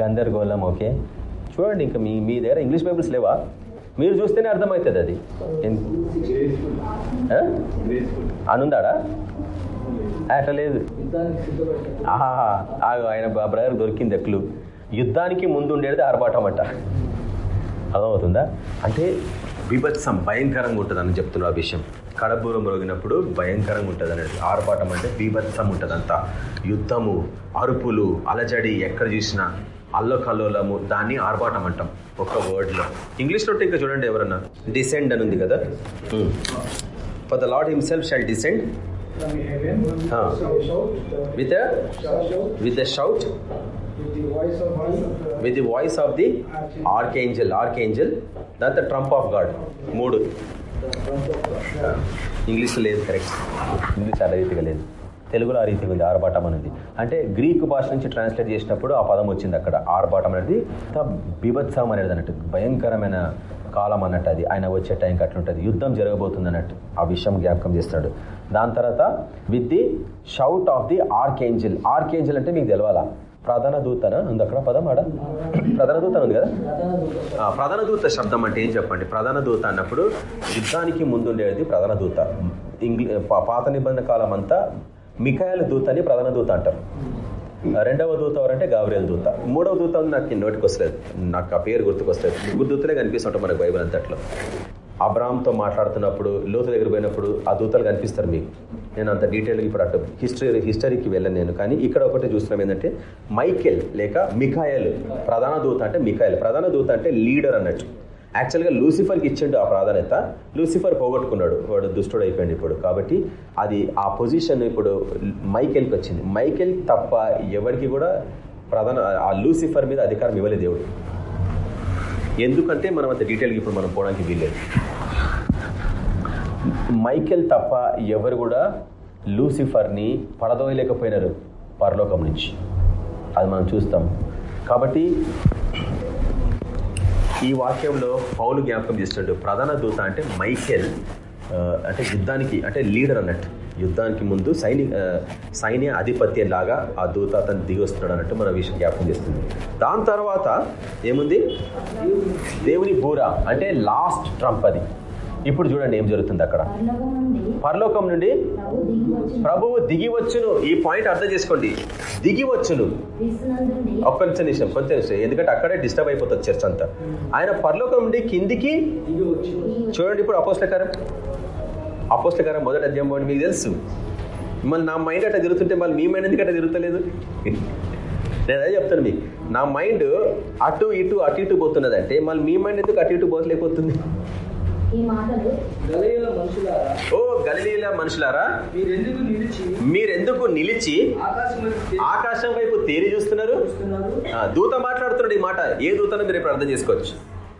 S1: గందరగోళం ఓకే. చూడండి ఇంకా మీ మీ దగ్గర ఇంగ్లీష్ బైబుల్స్ లేవా? మీరు చూస్తేనే అర్థమవుతుంది అది. అనుందాడా? అట్లా లేదు. ఆహా ఆయన బ్రదర్ దొరికింది ఎక్లు యుద్ధానికి ముందు ఉండేది ఆర్భాటం అంట. అర్థమవుతుందా? అంటే బీభత్సం భయంకరంగా ఉంటుంది అని చెప్తున్నా ఆ విషయం. కడబూరం రోగినప్పుడు భయంకరంగా ఉంటుంది అనేది ఆర్భాటం అంటే బీభత్సం ఉంటుంది అంతా యుద్ధము అరుపులు అలజడి ఎక్కడ చూసినా అల్లకల్లోలము దాన్ని ఆర్భాటం అంటాం ఒక వర్డ్లో. ఇంగ్లీష్లో ఇంకా చూడండి ఎవరన్నా. డిసెండ్ అని ఉంది కదా? For the lord himself shall descend with with the shout
S3: with the voice of the
S1: with the voice of the archangel archangel దాంతో ట్రంప్ ఆఫ్ గాడ్ మూడు ఇంగ్లీష్లో లేదు కరెక్ట్ ఇంగ్లీష్ ఆ రీతిగా లేదు. తెలుగులో ఆ రీతిగా ఉంది ఆర్భాటం అనేది. అంటే గ్రీక్ భాష నుంచి ట్రాన్స్లేట్ చేసినప్పుడు ఆ పదం వచ్చింది అక్కడ. ఆర్భాటం అనేది బీభత్సం అనేది అన్నట్టు భయంకరమైన కాలం అన్నట్టు అది. ఆయన వచ్చే టైంకి అట్లుంటుంది. యుద్ధం జరగబోతుంది అన్నట్టు. ఆ విషయం జ్ఞాపకం చేస్తాడు. దాని తర్వాత with the shout of the archangel archangel అంటే మీకు తెలవాలా? ప్రధాన దూతన? ఉంది అక్కడ పదం ఆడ? ప్రధాన దూత ఉంది కదా?
S2: ప్రధాన దూత
S1: ఆ, ప్రధాన దూత శబ్దం అంటే ఏం చెప్పండి? ప్రధాన దూత అన్నప్పుడు యుద్ధానికి ముందుండేది ప్రధాన దూత. ఇంగ్లీ పాత నిబంధన కాలం అంతా మికాయల దూత అని ప్రధాన దూత అంటారు. రెండవ దూత ఎవరంటే గాబ్రియల్ దూత. మూడవ దూత నాకు నోటికి వస్తలేదు నాకు ఆ పేరు గుర్తుకొస్తలేదు. ముగ్గురు దూతలే కనిపిస్తుంటాం మనకు బైబిల్ అంతట్లో. అబ్రామ్తో మాట్లాడుతున్నప్పుడు లోతు దగ్గర పోయినప్పుడు ఆ దూతలు కనిపిస్తారు మీకు. నేను అంత డీటెయిల్గా ఇప్పుడు అటు హిస్టరీ హిస్టరీకి వెళ్ళను నేను కానీ ఇక్కడ ఒకటి చూస్తున్నాం ఏంటంటే మైకెల్ లేక మిఖాయల్ ప్రధాన దూత అంటే మిఖాయల్. ప్రధాన దూత అంటే లీడర్ అన్నట్టు. యాక్చువల్గా లూసిఫర్కి ఇచ్చిండు ఆ ప్రాధాన్యత. లూసిఫర్ పోగొట్టుకున్నాడు వాడు దుష్టుడు అయిపోయింది ఇప్పుడు. కాబట్టి అది ఆ పొజిషన్ ఇప్పుడు మైకెల్కి వచ్చింది. మైకెల్ తప్ప ఎవరికి కూడా ప్రధాన ఆ లూసిఫర్ మీద అధికారం ఇవ్వలేదు దేవుడు. ఎందుకంటే మనం అంత డీటెయిల్గా ఇప్పుడు మనం పోవడానికి వీల్లేదు. మైకెల్ తప్ప ఎవరు కూడా లూసిఫర్ని పడదోయలేకపోయినారు పరలోకం నుంచి. అది మనం చూస్తాం. కాబట్టి ఈ వాక్యంలో పౌలు జ్ఞాపకం చేస్తున్నాడు ప్రధాన దూత అంటే మైకెల్ అంటే యుద్ధానికి అంటే లీడర్ అన్నట్టు. యుద్ధానికి ముందు సైని సైన్య ఆధిపత్యం లాగా ఆ దూత అతను దిగి వస్తున్నాడు అన్నట్టు మన విషయం జ్ఞాపకం చేస్తుంది. దాని తర్వాత ఏముంది? దేవుని బూర అంటే లాస్ట్ ట్రంప్ అది. ఇప్పుడు చూడండి ఏం జరుగుతుంది అక్కడ.
S4: పరలోకం నుండి
S1: ప్రభువు దిగి వచ్చును. ఈ పాయింట్ అర్థం చేసుకోండి. దిగి వచ్చును. ఒక్క నిమిషం నిమిషం కొంచెం నిమిషం. ఎందుకంటే అక్కడే డిస్టర్బ్ అయిపోతుంది చర్చ్ అంతా. ఆయన పరలోకం నుండి కిందికి చూడండి ఇప్పుడు అపోస్లకారం అపోస్లకారం మొదటి అధ్యాయం పోండి మీకు తెలుసు. మళ్ళీ నా మైండ్ అట్లా తిరుగుతుంటే మళ్ళీ మీ మైండ్ ఎందుకు అట్లా తిరుగుతలేదు? నేను అదే చెప్తాను మీకు. నా మైండ్ అటు ఇటు అటు ఇటు పోతున్నది అంటే మళ్ళీ మీ మైండ్ ఎందుకు అటు ఇటు పోతలేకపోతుంది?
S4: ఈ మాటలు
S2: గలయుల మనుషులారా?
S1: ఓ గలిలీల మనుషులారా?
S2: మీరెందుకు నిలిచి ఆకాశం వైపు తేరి
S1: ఆకాశం వైపు తేరి చూస్తున్నారు?
S2: చూస్తున్నారు?
S1: ఆ, దూత మాట్లాడుతున్నాడు ఈ మాట. ఏ దూతను మీరు ఇప్పుడు అర్థం చేసుకోవచ్చు.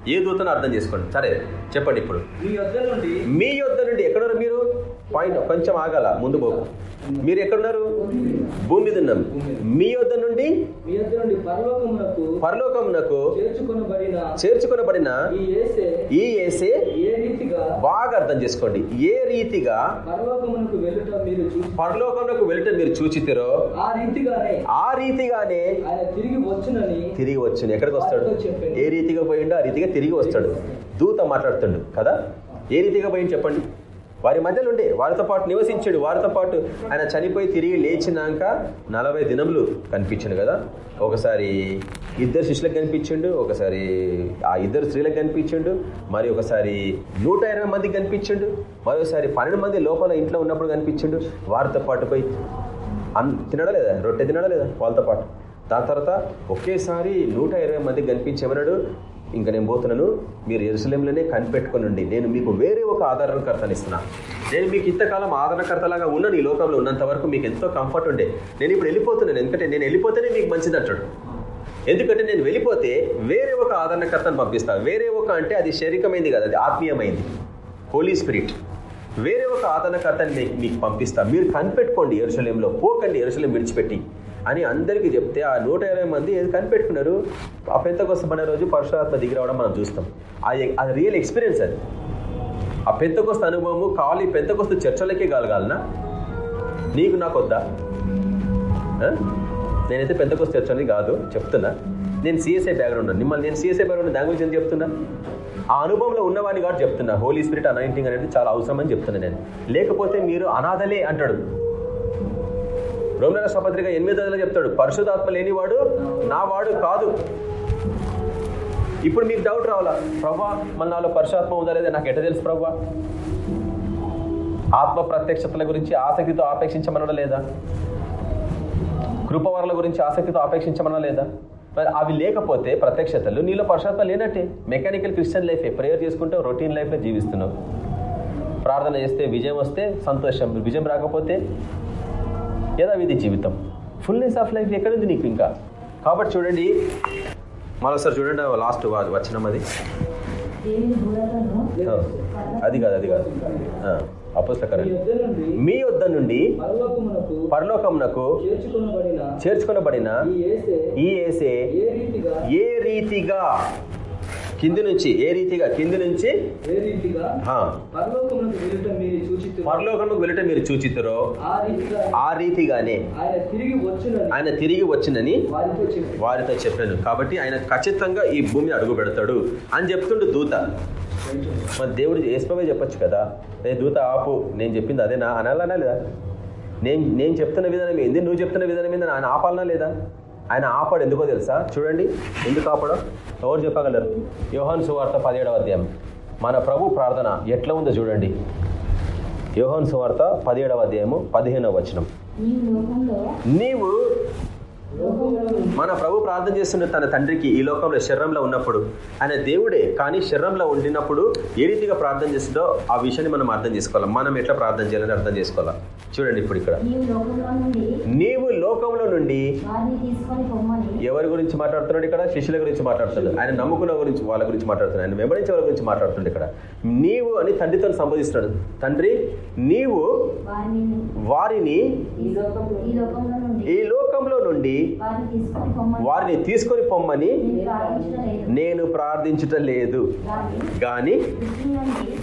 S1: ఏ దూతను అర్థం చేసుకోండి? సరే చెప్పండి ఇప్పుడు.
S2: మీ వద్ద నుండి
S1: మీ యొద్ద నుండి ఎక్కడున్నారు మీరు? పాయింట్ కొంచెం ఆగాల ముందు పోకు. మీరు ఎక్కడున్నారు భూమి మీద ఉన్నాం మీ
S2: వద్ద నుండి పరలోకమునకు చేర్చుకొనబడిన ఈ
S1: ఏసే
S2: ఏ రీతిగా
S1: బాగా అర్థం చేసుకోండి. ఏ రీతిగా
S2: పరలోకమునకు వెళ్ళుట మీరు
S1: చూచితిరో
S2: ఆ రీతిగానే
S1: ఆ రీతిగానే
S2: ఆయన తిరిగి వచ్చునని
S1: తిరిగి వచ్చును. ఎక్కడికి వస్తాడు? ఏ రీతిగా పోయిండో ఆ రీతిగా తిరిగి వస్తాడు. దూత మాట్లాడుతుండు కదా? ఏ రీతిగా పోయింది చెప్పండి. వారి మధ్యలో ఉండే వారితో పాటు నివసించాడు వారితో పాటు ఆయన చనిపోయి తిరిగి లేచినాక నలభై దినములు కనిపించాడు కదా. ఒకసారి ఇద్దరు శిష్యులకు కనిపించిండు ఒకసారి ఆ ఇద్దరు స్త్రీలకు కనిపించిండు మరి ఒకసారి నూట ఇరవై మందికి కనిపించిండు మరోసారి పన్నెండు మంది లోపల ఇంట్లో ఉన్నప్పుడు కనిపించిండు. వారితో పాటు పోయి అన్ తినడా లేదా? రొట్టె తినడా లేదా? వాళ్ళతో పాటు. దాని తర్వాత ఒకేసారి నూట ఇరవై మందికి కనిపించేమన్నాడు. ఇంకా నేను పోతున్నాను. మీరు ఎరుసలేంలోనే కనిపెట్టుకుని నేను మీకు వేరే ఒక ఆదరణకర్తని ఇస్తున్నా. నేను మీకు ఇంతకాలం ఆదరణకర్తలాగా ఉన్నాను ఈ లోకంలో ఉన్నంత వరకు మీకు ఎంతో కంఫర్ట్ ఉండే. నేను ఇప్పుడు వెళ్ళిపోతున్నాను ఎందుకంటే నేను వెళ్ళిపోతేనే మీకు మంచిది అంటాడు. ఎందుకంటే నేను వెళ్ళిపోతే వేరే ఒక ఆదరణకర్తను పంపిస్తాను వేరే ఒక అంటే అది శరీరమైంది కదా అది ఆత్మీయమైంది. హోలీ స్పిరిట్ వేరే ఒక ఆదరణకర్తని మీకు పంపిస్తా. మీరు కనిపెట్టుకోండి ఎరుసలేంలో పోకండి ఎరుసలేం విడిచిపెట్టి. అని అందరికీ చెప్తే ఆ నూట ఇరవై మంది ఏది కనిపెట్టుకున్నారు? ఆ పెంతకొస్తమనే రోజు పరశురాత్మ దిగి రావడం మనం చూస్తాం. అది అది రియల్ ఎక్స్పీరియన్స్ అది. ఆ పెంతకొస్త అనుభవము కావాలి పెంతకొస్త చర్చలకే కలగాలనా నీకు నాకు వద్దా? నేనైతే నేనైతే పెంతకొస్త చర్చని కాదు చెప్తున్నా. నేను సిఎస్ఐ బ్యాక్గ్రౌండ్ మిమ్మల్ని నేను సిఎస్ఐ బ్యాక్గ్రౌండ్ దాని గురించి ఎందుకు చెప్తున్నా? ఆ అనుభవంలో ఉన్నవాడిని కాబట్టి చెప్తున్నా. హోలీ స్పిరిట్ అనైంటింగ్ అనేది చాలా అవసరం అని చెప్తున్నా నేను. లేకపోతే మీరు అనాథలే అంటాడు. రోమిల సపత్రిక ఎనిమిది వందలు చెప్తాడు పరిశుధాత్మ లేనివాడు నా వాడు కాదు. ఇప్పుడు మీకు డౌట్ రావాలా? ప్రభా మన నాలో పరిశుధాత్మ ఉందా లేదా? నాకు ఎట తెలుసు ప్రభా? ఆత్మ ప్రత్యక్షతల గురించి ఆసక్తితో ఆపేక్షించమనడం లేదా? కృపవరల గురించి ఆసక్తితో ఆపేక్షించమన లేదా? మరి అవి లేకపోతే ప్రత్యక్షతలు నీలో పరుషాత్మ లేనట్టే. మెకానికల్ క్రిస్టియన్ లైఫే ప్రేయర్ చేసుకుంటే రొటీన్ లైఫ్లో జీవిస్తున్నావు. ప్రార్థన చేస్తే విజయం వస్తే సంతోషం విజయం రాకపోతే యథావిధి జీవితం. ఫుల్నెస్ ఆఫ్ లైఫ్ ఎక్కడుంది నీకు ఇంకా? కాబట్టి చూడండి మరోసారి చూడండి లాస్ట్ వచ్చినాం అది. అది కాదు అది కాదు. అపుస్తకరం
S2: మీ వద్ద నుండి
S1: మీ వద్ద నుండి
S2: పరలోకమునకు చేర్చుకొనబడిన
S1: చేర్చుకొనబడిన
S2: ఈ
S1: ఏసే
S2: ఏ రీతిగా?
S1: కింది నుంచి ఏ రీతిగా కింది నుంచి? పరలోకముకు వెళ్ళటం మీరు చూచితురో?
S2: ఆ రీతిగా
S1: ఆ రీతిగానే.
S2: ఆయన తిరిగి వచ్చునని
S1: ఆయన తిరిగి వచ్చిందని
S2: వారితో చెప్పి
S1: వారితో చెప్పాను కాబట్టి ఆయన ఖచ్చితంగా ఈ భూమి అడుగు పెడతాడు అని చెప్తుండు దూత. మరి దేవుడు ఏసుకోవే చెప్పొచ్చు కదా? ఏ దూత ఆపు నేను చెప్పింది అదేనా? అనాలనా లేదా? నేను నేను చెప్తున్న విధానం ఏంది? నువ్వు చెప్తున్న విధానం ఏంది? ఆయన ఆపాలనా లేదా? ఆయన ఆపాడు ఎందుకో తెలుసా? చూడండి ఎందుకు ఆపడం? ఎవరు చెప్పగలరు? యోహాన్ సువార్త పదిహేడవ అధ్యాయం. మన ప్రభు ప్రార్థన ఎట్లా ఉందో చూడండి. యోహాన్ సువార్త పదిహేడవ అధ్యాయము పదిహేనవ వచనం.
S4: నీవు
S1: మన ప్రభు ప్రార్థన చేస్తున్న తన తండ్రికి ఈ లోకంలో శరీరంలో ఉన్నప్పుడు ఆయన దేవుడే కానీ శరీరంలో ఉండినప్పుడు ఏ రీతిగా ప్రార్థన చేస్తుందో ఆ విషయాన్ని మనం అర్థం చేసుకోవాలి? మనం ఎట్లా ప్రార్థన చేయాలని అర్థం చేసుకోవాలి? చూడండి ఇప్పుడు ఇక్కడ.
S4: నీవు లోకంలో నుండి
S1: ఎవరి గురించి మాట్లాడుతున్నాడు ఇక్కడ? శిష్యుల గురించి మాట్లాడుతున్నాడు. ఆయన నమ్ముకున్న గురించి వాళ్ళ గురించి మాట్లాడుతున్నాడు. ఆయన వెంబడించే వాళ్ళ గురించి మాట్లాడుతున్నాడు ఇక్కడ. నీవు అని తండ్రితో సంబోధిస్తున్నాడు. తండ్రి నీవు
S4: వారిని
S2: ఈ లోకంలో
S4: నుండి వారిని తీసుకొని పొమ్మని. నేను
S1: ప్రార్థించుట లేదు.
S4: కానీ
S1: గాని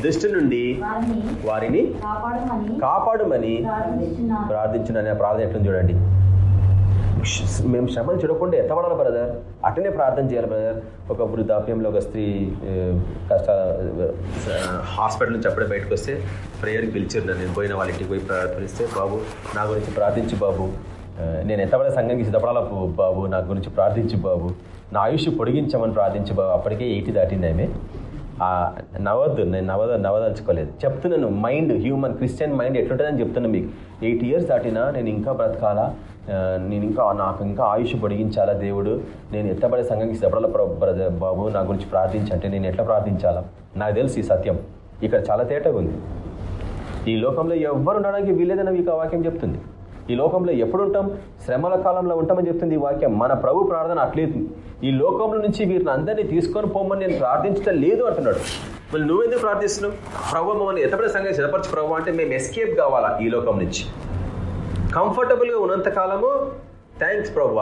S4: దృష్టి నుండి వారిని కాపాడమని
S1: ప్రార్థించిన ప్రార్థన ఎట్లా చూడండి. మేము శ్రమలు చూడకుండా ఎత్తబడాలి బ్రదర్ అటనే ప్రార్థన చేయాలి బ్రదర్ ఒక వృద్ధాప్యంలో ఒక స్త్రీ ఏ, కష్టాల హాస్పిటల్ నుంచి అప్పుడే బయటకు వస్తే ప్రేయర్కి పిలిచారు. నేను పోయిన వాళ్ళ ఇంటికి పోయి ప్రార్థిస్తే బాబు నా గురించి ప్రార్థించు బాబు. నేను ఎంతవరకు సంఘంకి సిద్ధపడాల బాబు? నా గురించి ప్రార్థించు బాబు. నా ఆయుష్ పొడిగించమని ప్రార్థించు బాబు. అప్పటికే ఎయిటీ దాటింది ఆమె ఆ, నవ్వద్దు. నేను నవ్వద నవ్వదలుచుకోలేదు. చెప్తున్నాను మైండ్ హ్యూమన్ క్రిస్టియన్ మైండ్ ఎట్లుంటుందని చెప్తున్నాను మీకు. ఎయిట్ ఇయర్స్ దాటినా నేను ఇంకా బ్రతకాలా? నేను ఇంకా నాకు ఇంకా ఆయుష్ పొడిగించాలా దేవుడు? నేను ఎత్తబడే సంఘంకి సిద్ధపడాల బ్రదర్ బాబు? నా గురించి ప్రార్థించంటే నేను ఎట్లా ప్రార్థించాలా? నాకు తెలుసు ఈ సత్యం. ఇక్కడ చాలా తేటగా ఉంది. ఈ లోకంలో ఎవ్వరు ఉండడానికి వీలేదని మీకు ఆ వాక్యం చెప్తుంది. ఈ లోకంలో ఎప్పుడు ఉంటాం? శ్రమల కాలంలో ఉంటామని చెప్తుంది ఈ వాక్యం. మన ప్రభు ప్రార్థన అట్లేదు. ఈ లోకంలో నుంచి వీరిని అందరినీ తీసుకొని పోమని నేను ప్రార్థించడం లేదు అంటున్నాడు. మళ్ళీ నువ్వెందుకు ప్రార్థిస్తున్నావు? ప్రభు మమ్మల్ని ఎత్తపడే సంగతి సిద్ధపరచు ప్రభు అంటే మేము ఎస్కేప్ కావాలా ఈ లోకం నుంచి? కంఫర్టబుల్గా ఉన్నంత కాలము థ్యాంక్స్ ప్రభు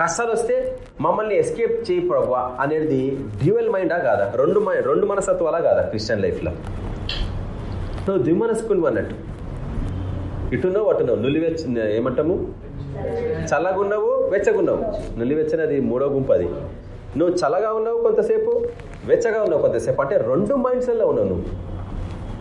S1: కష్టాలు వస్తే మమ్మల్ని ఎస్కేప్ చేయి ప్రభు అనేది డ్యూయల్ మైండా కాదా? రెండు మైండ్ రెండు మనసత్వాలా కాదా క్రిస్టియన్ లైఫ్లో నువ్వు ద్విమనస్కుని అన్నట్టు. ఇటున్నావు అటున్నావు. నులివెచ్చ ఏమంటాము? చల్లగున్నావు వెచ్చగున్నావు. నులివెచ్చనది మూడో గుంపు అది. నువ్వు చల్లగా ఉన్నావు కొంతసేపు వెచ్చగా ఉన్నావు కొంతసేపు. అంటే రెండు మైండ్స్లో ఉన్నావు నువ్వు.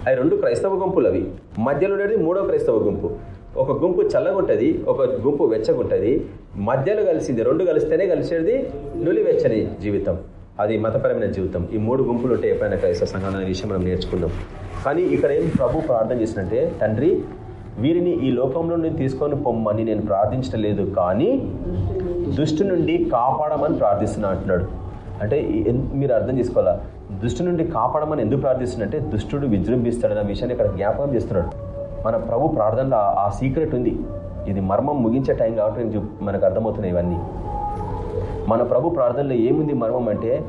S1: అవి రెండు క్రైస్తవ గుంపులు అవి. మధ్యలో ఉండేది మూడో క్రైస్తవ గుంపు. ఒక గుంపు చల్లగా ఉంటుంది ఒక గుంపు వెచ్చగా ఉంటుంది మధ్యలో కలిసింది రెండు కలిస్తేనే కలిసేది నులివెచ్చని జీవితం. అది మతపరమైన జీవితం. ఈ మూడు గుంపులు ఉంటే ఎప్పుడైనా క్రైస్తవ సంఘాలు అనే విషయం మనం నేర్చుకుందాం. కానీ ఇక్కడ ఏం ప్రభు ప్రార్థన చేసినట్టే తండ్రి వీరిని ఈ లోకంలో నుండి తీసుకొని పొమ్మని నేను ప్రార్థించలేదు కానీ దుష్టు నుండి కాపాడమని ప్రార్థిస్తున్నా అంటున్నాడు. అంటే మీరు అర్థం చేసుకోవాలా? దుష్టు నుండి కాపాడమని ఎందుకు ప్రార్థిస్తున్నంటే దుష్టుడు విజృంభిస్తాడన్న విషయాన్ని ఇక్కడ జ్ఞాపకం చేస్తున్నాడు. మన ప్రభు ప్రార్థనలో ఆ- సీక్రెట్ ఉంది. ఇది మర్మం ముగించే టైం కాబట్టి నేను మనకు అర్థమవుతున్నాయి ఇవన్నీ. మన ప్రభు ప్రార్థనలో ఏముంది మర్మం అంటే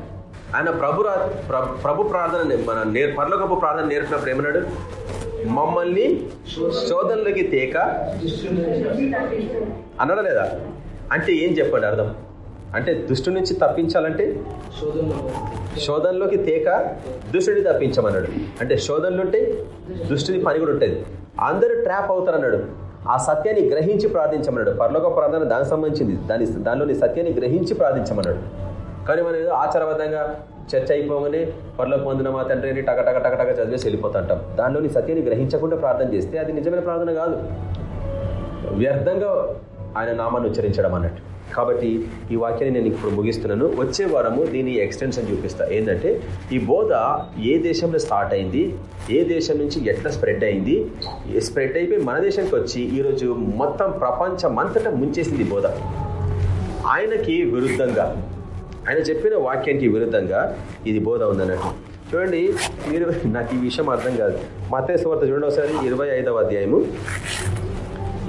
S1: ఆయన ప్రభు ప్రభు ప్రార్థన మన నేర్ పర్లోకపు ప్రార్థన నేర్పినప్పుడు ఏమన్నాడు? మమ్మల్ని శోధనలోకి తేక అన్నాడా లేదా అంటే ఏం చెప్పండి అర్థం? అంటే దుష్టు నుంచి తప్పించాలంటే శోధనలోకి తేక దుష్టుని తప్పించమన్నాడు. అంటే శోధనలు ఉంటే దుష్టుని పని కూడా ఉంటుంది. అందరూ ట్రాప్ అవుతారన్నాడు. ఆ సత్యాన్ని గ్రహించి ప్రార్థించమన్నాడు. పర్లోక ప్రార్థన దానికి సంబంధించింది. దాని దానిలోని సత్యాన్ని గ్రహించి ప్రార్థించమన్నాడు. కానీ మనం ఏదో ఆచారబద్ధంగా చర్చ అయిపోగానే పరలోకి పొందిన మా తండ్రి అని టక చదివేసి వెళ్ళిపోతుంటాం. దానిలోని సత్యాన్ని గ్రహించకుండా ప్రార్థన చేస్తే అది నిజమైన ప్రార్థన కాదు. వ్యర్థంగా ఆయన నామాన్ని ఉచ్చరించడం అన్నట్టు. కాబట్టి ఈ వాక్యాన్ని నేను ఇప్పుడు ముగిస్తున్నాను. వచ్చే వారము దీని ఎక్స్టెన్షన్ చూపిస్తా. ఏంటంటే ఈ బోధ ఏ దేశంలో స్టార్ట్ అయింది ఏ దేశం నుంచి ఎట్లా స్ప్రెడ్ అయింది స్ప్రెడ్ అయిపోయి మన దేశానికి వచ్చి ఈరోజు మొత్తం ప్రపంచం అంతటా ముంచేసింది ఈ బోధ. ఆయనకి విరుద్ధంగా ఆయన చెప్పిన వాక్యానికి విరుద్ధంగా ఇది బోధ ఉందన్నట్టు. చూడండి మీరు నాకు ఈ విషయం అర్థం కాదు. మతేశ్వార్త చూడండి ఒకసారి ఇరవై ఐదవ అధ్యాయము.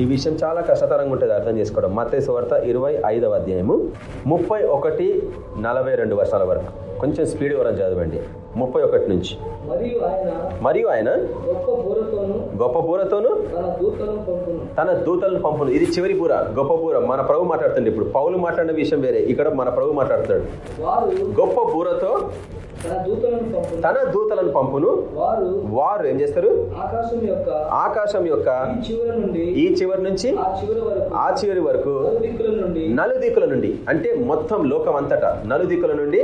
S1: ఈ విషయం చాలా కష్టతరంగా ఉంటుంది అర్థం చేసుకోవడం. మత్తయి సువార్త ఇరవై ఐదవ అధ్యాయము ముప్పై ఒకటి నలభై రెండు వర్షాల వరకు. కొంచెం స్పీడ్ వరకు చదవండి. ముప్పై ఒకటి నుంచి.
S2: మరియు ఆయన గొప్ప బూరతోను తన దూతలను పంపును.
S1: ఇది చివరి బూర గొప్ప బూర. మన ప్రభు మాట్లాడుతుంది ఇప్పుడు. పౌలు మాట్లాడిన విషయం వేరే. ఇక్కడ మన ప్రభు మాట్లాడుతాడు
S2: వారు
S1: గొప్ప బూరతో
S2: తన దూతలను పంపును. వారు
S1: ఏం చేస్తారు?
S2: ఆకాశం యొక్క ఈ చివరి
S1: నుంచి
S2: ఆ చివరి వరకు
S1: నలుదిక్కుల నుండి అంటే మొత్తం లోకం అంతటా నలుదిక్కుల నుండి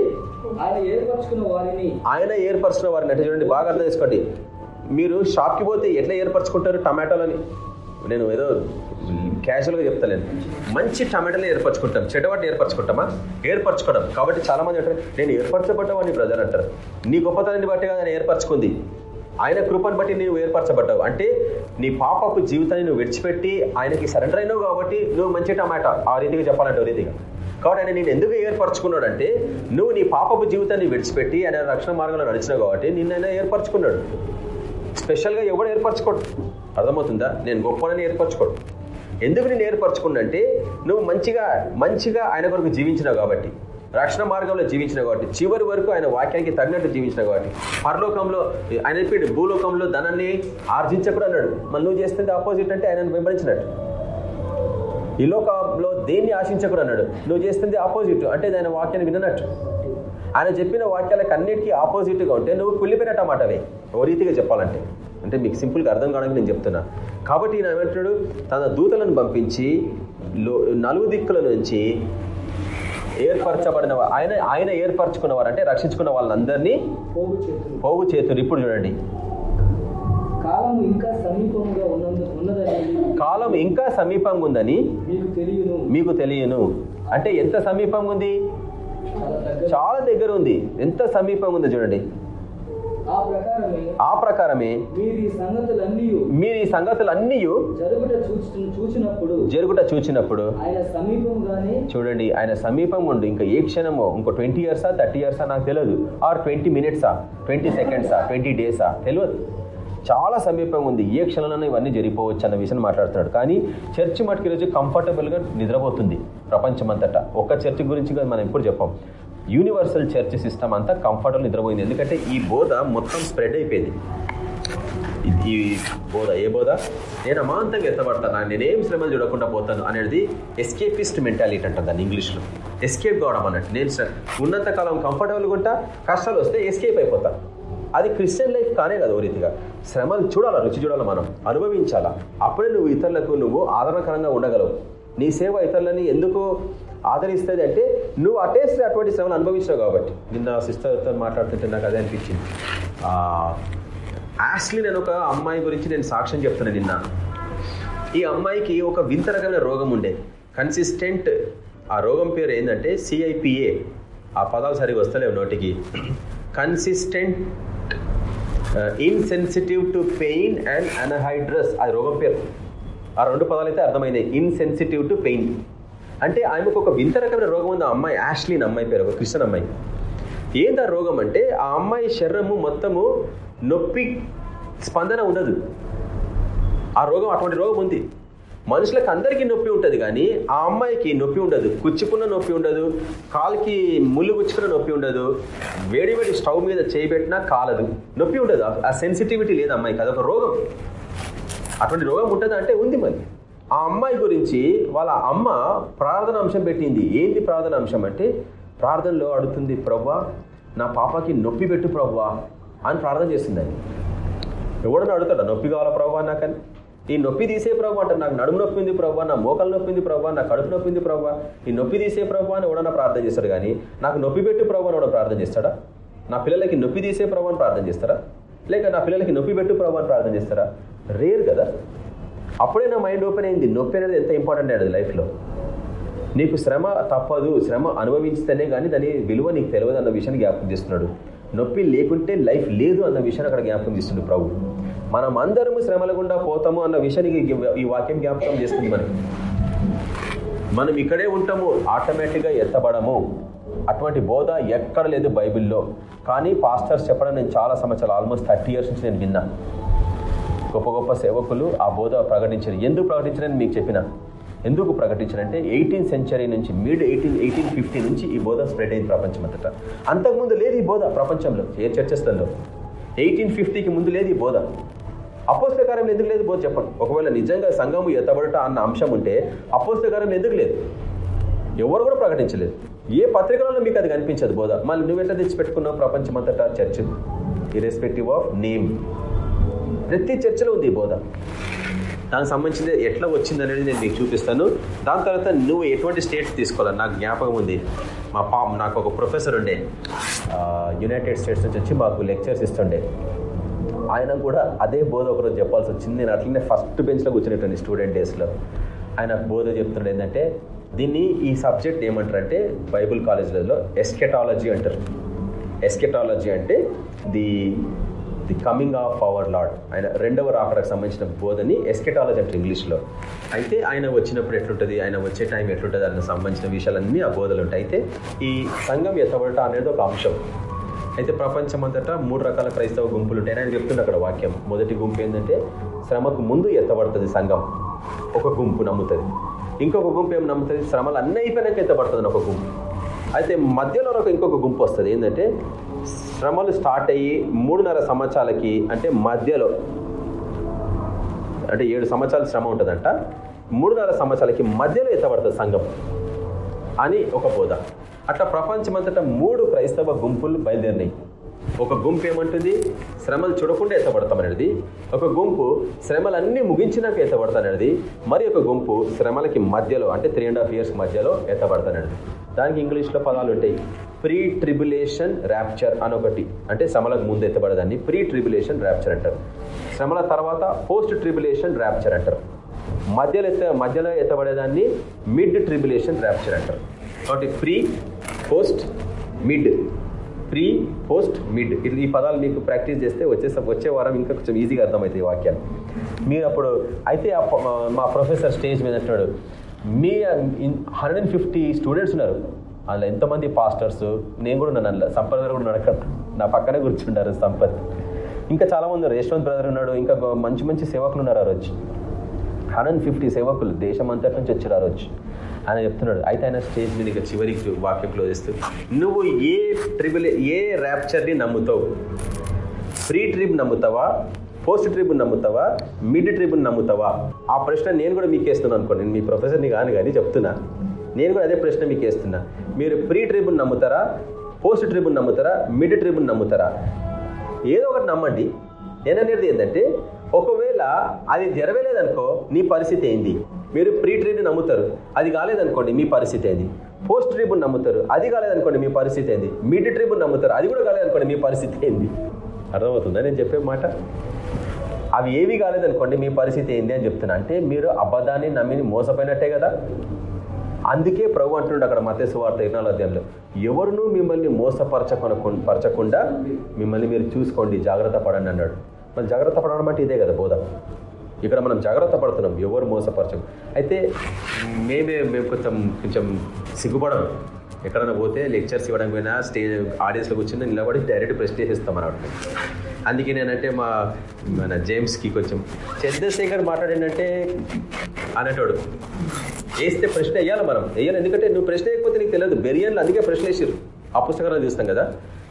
S2: ఆయన
S1: ఆయన ఏర్పరచిన వారిని అంటే చూడండి బాగా అర్థం చేసుకోండి. మీరు షాప్కి పోతే ఎట్లా ఏర్పరచుకుంటారు టమాటోలని? నేను ఏదో క్యాజువల్గా చెప్తలేను. మంచి టమాటాలు ఏర్పరచుకుంటాం చెడ్డవాటిని ఏర్పరచుకుంటామా? ఏర్పరచుకోవడం. కాబట్టి చాలామంది అంటారు నేను ఏర్పరచబడ్డావని బ్రదర్ అంటారు. నీ గొప్పతనాన్ని బట్టి ఆయన ఏర్పరచుకుంది. ఆయన కృపను బట్టి నువ్వు ఏర్పరచబడ్డావు. అంటే నీ పాపపు జీవితాన్ని నువ్వు విడిచిపెట్టి ఆయనకి సరెండర్ అయినావు కాబట్టి నువ్వు మంచి టమాటా. ఆ రీతిగా చెప్పాలంటే ఓ రీతిగా. కాబట్టి ఆయన నేను ఎందుకు ఏర్పరచుకున్నాడు అంటే నువ్వు నీ పాపపు జీవితాన్ని విడిచిపెట్టి ఆయన రక్షణ మార్గంలో నడిచినావు కాబట్టి నిన్న ఆయన ఏర్పరచుకున్నాడు. స్పెషల్గా ఎవడు ఏర్పరచుకోడు? అర్థమవుతుందా? నేను గొప్పనని ఏర్పరచుకోడు. ఎందుకు నేను ఏర్పరచుకున్నంటే నువ్వు మంచిగా మంచిగా ఆయన కొరకు జీవించినావు కాబట్టి రక్షణ మార్గంలో జీవించిన కాబట్టి చివరి వరకు ఆయన వాక్యానికి తగినట్టు జీవించిన కాబట్టి పరలోకంలో ఆయన చెప్పాడు భూలోకంలో ధనాన్ని ఆర్జించకూడదు అన్నాడు. మళ్ళీ నువ్వు చేస్తుంటే ఆపోజిట్ అంటే ఆయన వెంబడించినట్టు. ఈ లోకంలో దేన్ని ఆశించకూడదు అన్నాడు. నువ్వు చేస్తుంది ఆపోజిట్ అంటే ఆయన వాక్యాన్ని విననట్టు. ఆయన చెప్పిన వాక్యాలకు అన్నిటికీ ఆపోజిట్గా ఉంటే నువ్వు కుళ్ళిపోయినట్టు అన్నమాటవే ఓ రీతిగా చెప్పాలంటే. అంటే మీకు సింపుల్గా అర్థం కావడానికి నేను చెప్తున్నా. కాబట్టి ఈయన ఏమంటాడు తన దూతలను పంపించి నలుగు దిక్కుల నుంచి ఏర్పరచబడిన ఆయన ఆయన ఏర్పరచుకున్నవారు అంటే రక్షించుకున్న వాళ్ళందరినీ
S2: పోగు చేతులు
S1: ఇప్పుడు చూడండి.
S2: కాలము ఇంకా సమీపంగా ఉన్నందు ఉన్నదని
S1: కాలం ఇంకా సమీపంగా ఉందని
S2: మీకు తెలియను.
S1: మీకు తెలియను. అంటే ఎంత సమీపంగా ఉంది
S2: చాలా దగ్గర.
S1: ఉంది ఎంత సమీపంగా ఉందో చూడండి.
S2: ఆ ప్రకారమే మీరు ఈ సంగతులన్నీ
S1: సంగతులు అన్నీ
S2: జరుగుట చూచి చూచినప్పుడు
S1: జరుగుట చూడండి ఆయన సమీపం ఉండి ఇంకా ఏ క్షణమో ఇంకో ట్వంటీ ఇయర్సా థర్టీ ఇయర్సా నాకు తెలియదు ఆర్ ట్వంటీ మినిట్సా ట్వంటీ సెకండ్సా ట్వంటీ డేసా తెలియదు చాలా సమీపంగా ఉంది. ఏ క్షణంలోనూ ఇవన్నీ జరిగిపోవచ్చు అన్న విషయం మాట్లాడుతున్నాడు. కానీ చర్చి మటుకు ఈరోజు కంఫర్టబుల్గా నిద్రపోతుంది ప్రపంచమంతటా. ఒక్క చర్చి గురించి మనం ఎప్పుడు చెప్పాం. యూనివర్సల్ చర్చ్ సిస్టమ్ అంతా కంఫర్టబుల్ నిద్రపోయింది. ఎందుకంటే ఈ బోధ మొత్తం స్ప్రెడ్ అయిపోయింది. ఇది- ఈ బోధ ఏ బోధ? నేను అమాంతంగా ఎత్తబడతాను నేనేం శ్రమలు చూడకుండా పోతాను అనేది ఎస్కేపిస్ట్ మెంటాలిటీ అంటారు దాన్ని ఇంగ్లీష్లో. ఎస్కేప్ కావడం అన్నట్టు. నేను సార్ ఉన్నంత కాలం కంఫర్టబుల్గా ఉంటా కష్టాలు వస్తే ఎస్కేప్ అయిపోతాను అది క్రిస్టియన్ లైఫ్ కానే కదా ఓ రీతిగా. శ్రమలు చూడాలా రుచి చూడాలా మనం? అనుభవించాలా? అప్పుడే నువ్వు ఇతరులకు నువ్వు ఆదరణకరంగా ఉండగలవు. నీ సేవ ఇతరులని ఎందుకు ఆదరిస్తుంది అంటే నువ్వు అటేస్తే అటువంటి శ్రమలు అనుభవించావు కాబట్టి. నిన్న సిస్టర్తో మాట్లాడుతుంటే నాకు అదే అనిపించింది. యాస్లీ నేను ఒక అమ్మాయి గురించి నేను సాక్ష్యం చెప్తున్నా నిన్న. ఈ అమ్మాయికి ఒక వింత రకమైన రోగం ఉండే. కన్సిస్టెంట్ ఆ రోగం పేరు ఏంటంటే సిఐపిఏ ఆ పదాలు సరిగా వస్తలేవు నోటికి. Consistent insensitive to pain and anhydrous అది రోగం పేరు. ఆ రెండు పదాలు అయితే అర్థమైనాయి ఇన్సెన్సిటివ్ టు పెయిన్ అంటే ఆమెకు ఒక వింత రకమైన రోగం ఉంది. ఆ అమ్మాయి యాష్లీన్ అమ్మాయి పేరు ఒక క్రిస్టియన్ అమ్మాయి. ఏందా రోగం అంటే ఆ అమ్మాయి శరీరము మొత్తము నొప్పి స్పందన ఉండదు. ఆ రోగం అటువంటి రోగం ఉంది. మనుషులకు అందరికీ నొప్పి ఉంటుంది కానీ ఆ అమ్మాయికి నొప్పి ఉండదు. కుచ్చుకున్న నొప్పి ఉండదు. కాలుకి ముళ్ళు గుచ్చుకున్న నొప్పి ఉండదు. వేడి వేడి స్టవ్ మీద చేయబెట్టినా కాలదు. నొప్పి ఉండదు. ఆ- సెన్సిటివిటీ లేదు అమ్మాయికి. అదొక రోగం. అటువంటి రోగం ఉంటుంది అంటే ఉంది మరి. ఆ అమ్మాయి గురించి వాళ్ళ అమ్మ ప్రార్థన అంశం పెట్టింది. ఏంది ప్రార్థన అంశం అంటే ప్రార్థనలో అడుగుతుంది ప్రవ్వా నా పాపకి నొప్పి పెట్టు ప్రవ్వా అని ప్రార్థన చేసిందని ఎవడన్నా అడుగుతాడా నొప్పి కావాలా ప్రవ్వా? నాకని ఈ నొప్పి తీసే ప్రభు అంటారు నాకు నడుము నొప్పి ఉంది ప్రభు నా మోకాలు నొప్పి ఉంది ప్రభు నా కడుపు నొప్పి ఉంది ప్రభు ఈ నొప్పి తీసే ప్రభు అని ఎవడన్నా ప్రార్థన చేస్తాడు కానీ నాకు నొప్పి పెట్టు ప్రభు అని ప్రార్థన చేస్తాడా? నా పిల్లలకి నొప్పి తీసే ప్రభు అని ప్రార్థన చేస్తారా? లేక నా పిల్లలకి నొప్పి పెట్టు ప్రభు అని ప్రార్థన చేస్తారా? రేర్ కదా. అప్పుడే నా మైండ్ ఓపెన్ అయింది నొప్పి అనేది ఎంత ఇంపార్టెంట్ అనేది లైఫ్లో. నీకు శ్రమ తప్పదు శ్రమ అనుభవించితేనే కానీ దాని విలువ నీకు తెలియదు అన్న విషయాన్ని జ్ఞాపకం చేస్తున్నాడు. నొప్పి లేకుంటే లైఫ్ లేదు అన్న విషయాన్ని అక్కడ జ్ఞాపకం చేస్తున్నాడు ప్రభు. మనం అందరము శ్రమల గుండా పోతాము అన్న విషయానికి ఈ వాక్యం జ్ఞాపకం చేస్తుంది మనకి. మనం ఇక్కడే ఉంటాము ఆటోమేటిక్గా ఎత్తబడము. అటువంటి బోధ ఎక్కడ లేదు బైబిల్లో. కానీ పాస్టర్స్ చెప్పడం నేను చాలా సంవత్సరాలు ఆల్మోస్ట్ థర్టీ ఇయర్స్ నుంచి నేను విన్నా. గొప్ప గొప్ప సేవకులు ఆ బోధ ప్రకటించారు. ఎందుకు ప్రకటించారని మీకు చెప్పిన? ఎందుకు ప్రకటించారంటే ఎయిటీన్ సెంచరీ నుంచి మిడ్ ఎయిటీన్ ఎయిటీన్ ఫిఫ్టీ నుంచి ఈ బోధ స్ప్రెడ్ అయింది ప్రపంచం అంతటా. అంతకుముందు లేదు ఈ బోధ ప్రపంచంలో ఏ చర్చస్లలో ఎయిటీన్ ఫిఫ్టీకి ముందు లేదు ఈ బోధ. అపోస్తకారం ఎందుకు లేదు బోధ చెప్పండి. ఒకవేళ నిజంగా సంఘము ఎత్తబడట అన్న అంశం ఉంటే అపోస్తకారం ఎందుకు లేదు? ఎవరు కూడా ప్రకటించలేదు. ఏ పత్రికలలో మీకు అది కనిపించదు బోధ? మళ్ళీ నువ్వు ఎట్లా తెచ్చిపెట్టుకున్నావు? ప్రపంచం అంతటా చర్చ్ ఇరెస్పెక్టివ్ ఆఫ్ నేమ్ ప్రతి చర్చలో ఉంది ఈ బోధ. దానికి సంబంధించింది ఎట్లా వచ్చింది అనేది నేను మీకు చూపిస్తాను. దాని తర్వాత నువ్వు ఎటువంటి స్టేట్స్ తీసుకోవాలి? నాకు జ్ఞాపకం ఉంది. మా పా నాకు ఒక ప్రొఫెసర్ ఉండే. యునైటెడ్ స్టేట్స్ నుంచి వచ్చి మాకు లెక్చర్స్ ఇస్తుండే. ఆయన కూడా అదే బోధ ఒకరోజు చెప్పాల్సి వచ్చింది. నేను అట్లనే ఫస్ట్ బెంచ్లో కూర్చునేటండి స్టూడెంట్ డేస్లో ఆయన బోధ చెప్తున్నాడు ఏంటంటే దీన్ని ఈ సబ్జెక్ట్ ఏమంటారంటే బైబుల్ కాలేజ్లలో ఎస్కెటాలజీ అంటారు. ఎస్కెటాలజీ అంటే the the coming of our Lord ఆయన రెండవ రాకడకు సంబంధించిన బోధని ఎస్కెటాలజీ అంటారు ఇంగ్లీష్లో అయితే ఆయన వచ్చినప్పుడు ఎట్లుంటుంది? ఆయన వచ్చే టైం ఎట్లుంటుంది? అన్న సంబంధించిన విషయాలన్నీ ఆ బోధలు ఉంటాయి. అయితే ఈ సంఘం ఎత్తబడట అనేది ఒక అంశం. అయితే ప్రపంచమంతటా మూడు రకాల క్రైస్తవ గుంపులు ఉంటాయి ఆయన చెప్తుంది అక్కడ వాక్యం. మొదటి గుంపు ఏంటంటే శ్రమకు ముందు ఎత్తబడుతుంది సంఘం. ఒక గుంపు నమ్ముతుంది. ఇంకొక గుంపు ఏం నమ్ముతుంది? శ్రమలు అన్నీ అయిపోయినాక ఎత్తబడుతుంది ఒక గుంపు. అయితే మధ్యలో ఒక ఇంకొక గుంపు వస్తుంది. ఏంటంటే శ్రమలు స్టార్ట్ అయ్యి మూడున్నర సంవత్సరాలకి అంటే మధ్యలో అంటే ఏడు సంవత్సరాల శ్రమ ఉంటుందంట. మూడున్నర సంవత్సరాలకి మధ్యలో ఎత్తబడుతుంది సంఘం. అని ఒక బోధ. అట్లా ప్రపంచమంతటా మూడు క్రైస్తవ గుంపులు బయలుదేరినాయి. ఒక గుంపు ఏమంటుంది? శ్రమలు చూడకుండా ఎత్తబడతామనేది. ఒక గుంపు శ్రమలన్నీ ముగించినాక ఎత్తబడతాననేది మరి ఒక గుంపు శ్రమలకి మధ్యలో అంటే త్రీ అండ్ హాఫ్ ఇయర్స్ మధ్యలో ఎత్తబడతాననేది దానికి ఇంగ్లీష్లో పదాలు ఉంటాయి. ప్రీ ట్రిబులేషన్ ర్యాప్చర్ అని ఒకటి అంటే శ్రమలకు ముందు ఎత్తబడదాన్ని. ప్రీ ట్రిబులేషన్ ర్యాప్చర్ అంటారు. శ్రమల తర్వాత పోస్ట్ ట్రిబులేషన్ ర్యాప్చర్ అంటారు. మధ్యలో ఎత్త మధ్యలో ఎత్తబడేదాన్ని మిడ్ ట్రిబులేషన్ ర్యాప్చర్ అంటారు. కాబట్టి pre post mid pre post mid ఇది ఈ పదాలు మీకు ప్రాక్టీస్ చేస్తే వచ్చే వచ్చే వారం ఇంకా కొంచెం ఈజీగా అర్థమవుతాయి వాక్యాలు. మీరు అప్పుడు అయితే మా ప్రొఫెసర్ స్టేజ్ మీద అంటున్నాడు మీ హండ్రెడ్ అండ్ ఫిఫ్టీ స్టూడెంట్స్ ఉన్నారు. అందులో ఎంతమంది పాస్టర్స్? నేను కూడా ఉన్నాను అందులో. సంపత్ గారు కూడా నడక నా పక్కనే కూర్చుంటారు సంపత్. ఇంకా చాలామంది ఉన్నారు. యశ్వంత్ బ్రదర్ ఉన్నాడు. ఇంకా మంచి మంచి సేవకులు ఉన్నారు ఆ రోజు. హండ్రెడ్ ఫిఫ్టీ సేవకులు దేశం అంతటి నుంచి వచ్చారు ఆ రోజు. అని చెప్తున్నాడు అయితే ఆయన స్టేజ్ మీద ఇక చివరికి వాక్యం క్లోజ్ చేస్తూ నువ్వు ఏ ట్రిబుల్ ఏ ర్యాప్చర్ని నమ్ముతావు? ఫ్రీ ట్రిప్ నమ్ముతావా? పోస్ట్ ట్రిప్ నమ్ముతావా? మిడ్ ట్రిప్ నమ్ముతావా? ఆ ప్రశ్న నేను కూడా మీకు వేస్తున్నాను అనుకోండి. నేను మీ ప్రొఫెసర్ని కాను కానీ చెప్తున్నా. నేను కూడా అదే ప్రశ్న మీకు వేస్తున్నా. మీరు ప్రీ ట్రిబుల్ నమ్ముతారా? పోస్ట్ ట్రిబుల్ నమ్ముతారా? మిడ్ ట్రిబుల్ నమ్ముతారా? ఏదో ఒకటి నమ్మండి. నేను అనేది ఏంటంటే ఒకవేళ అది జరగలేదనుకో నీ పరిస్థితి ఏంది? మీరు ప్రీ ట్రిబ్ని నమ్ముతారు. అది కాలేదనుకోండి మీ పరిస్థితి అది పోస్ట్ ట్రిబున్ నమ్ముతారు. అది కాలేదనుకోండి మీ పరిస్థితి ఏంది? మిడ్ ట్రిబున్ నమ్ముతారు. అది కూడా కాలేదనుకోండి మీ పరిస్థితి ఏంది? అర్థమవుతుందా నేను చెప్పే మాట? అవి ఏవి కాలేదనుకోండి మీ పరిస్థితి ఏంది అని చెప్తున్నా. అంటే మీరు అబద్ధాన్ని నమ్మిని మోసపోయినట్టే కదా? అందుకే ప్రభు అంటున్నాడు అక్కడ మతేసు వార్త ఇరవై అధ్యాయంలో. ఎవరునూ మిమ్మల్ని మోసపరచకొన పరచకుండా మిమ్మల్ని మీరు చూసుకోండి జాగ్రత్త పడండి అన్నాడు. మరి జాగ్రత్త పడడం అంటే ఇదే కదా బోధ. ఇక్కడ మనం జాగ్రత్త పడుతున్నాం ఎవరు మోసపరచం. అయితే మేమే మేము కొంచెం కొంచెం సిగ్గుపడం ఎక్కడైనా పోతే లెక్చర్స్ ఇవ్వడం పోయినా స్టేజ్ ఆడియన్స్లో కూర్చుని నిలబడి డైరెక్ట్ ప్రెస్టేజ్ ఇస్తాం అన్నమాట అందుకే నేనంటే మా మన జేమ్స్కి కొంచెం. చంద్రశేఖర్ మాట్లాడేంటంటే అనేటోడు వేస్తే ప్రశ్న వేయాలి మనం వేయాలి. ఎందుకంటే నువ్వు ప్రశ్న వేయకపోతే నీకు తెలియదు. బెరియన్లు అందుకే ప్రశ్న వేసారు ఆ పుస్తకాలు చూస్తాం కదా.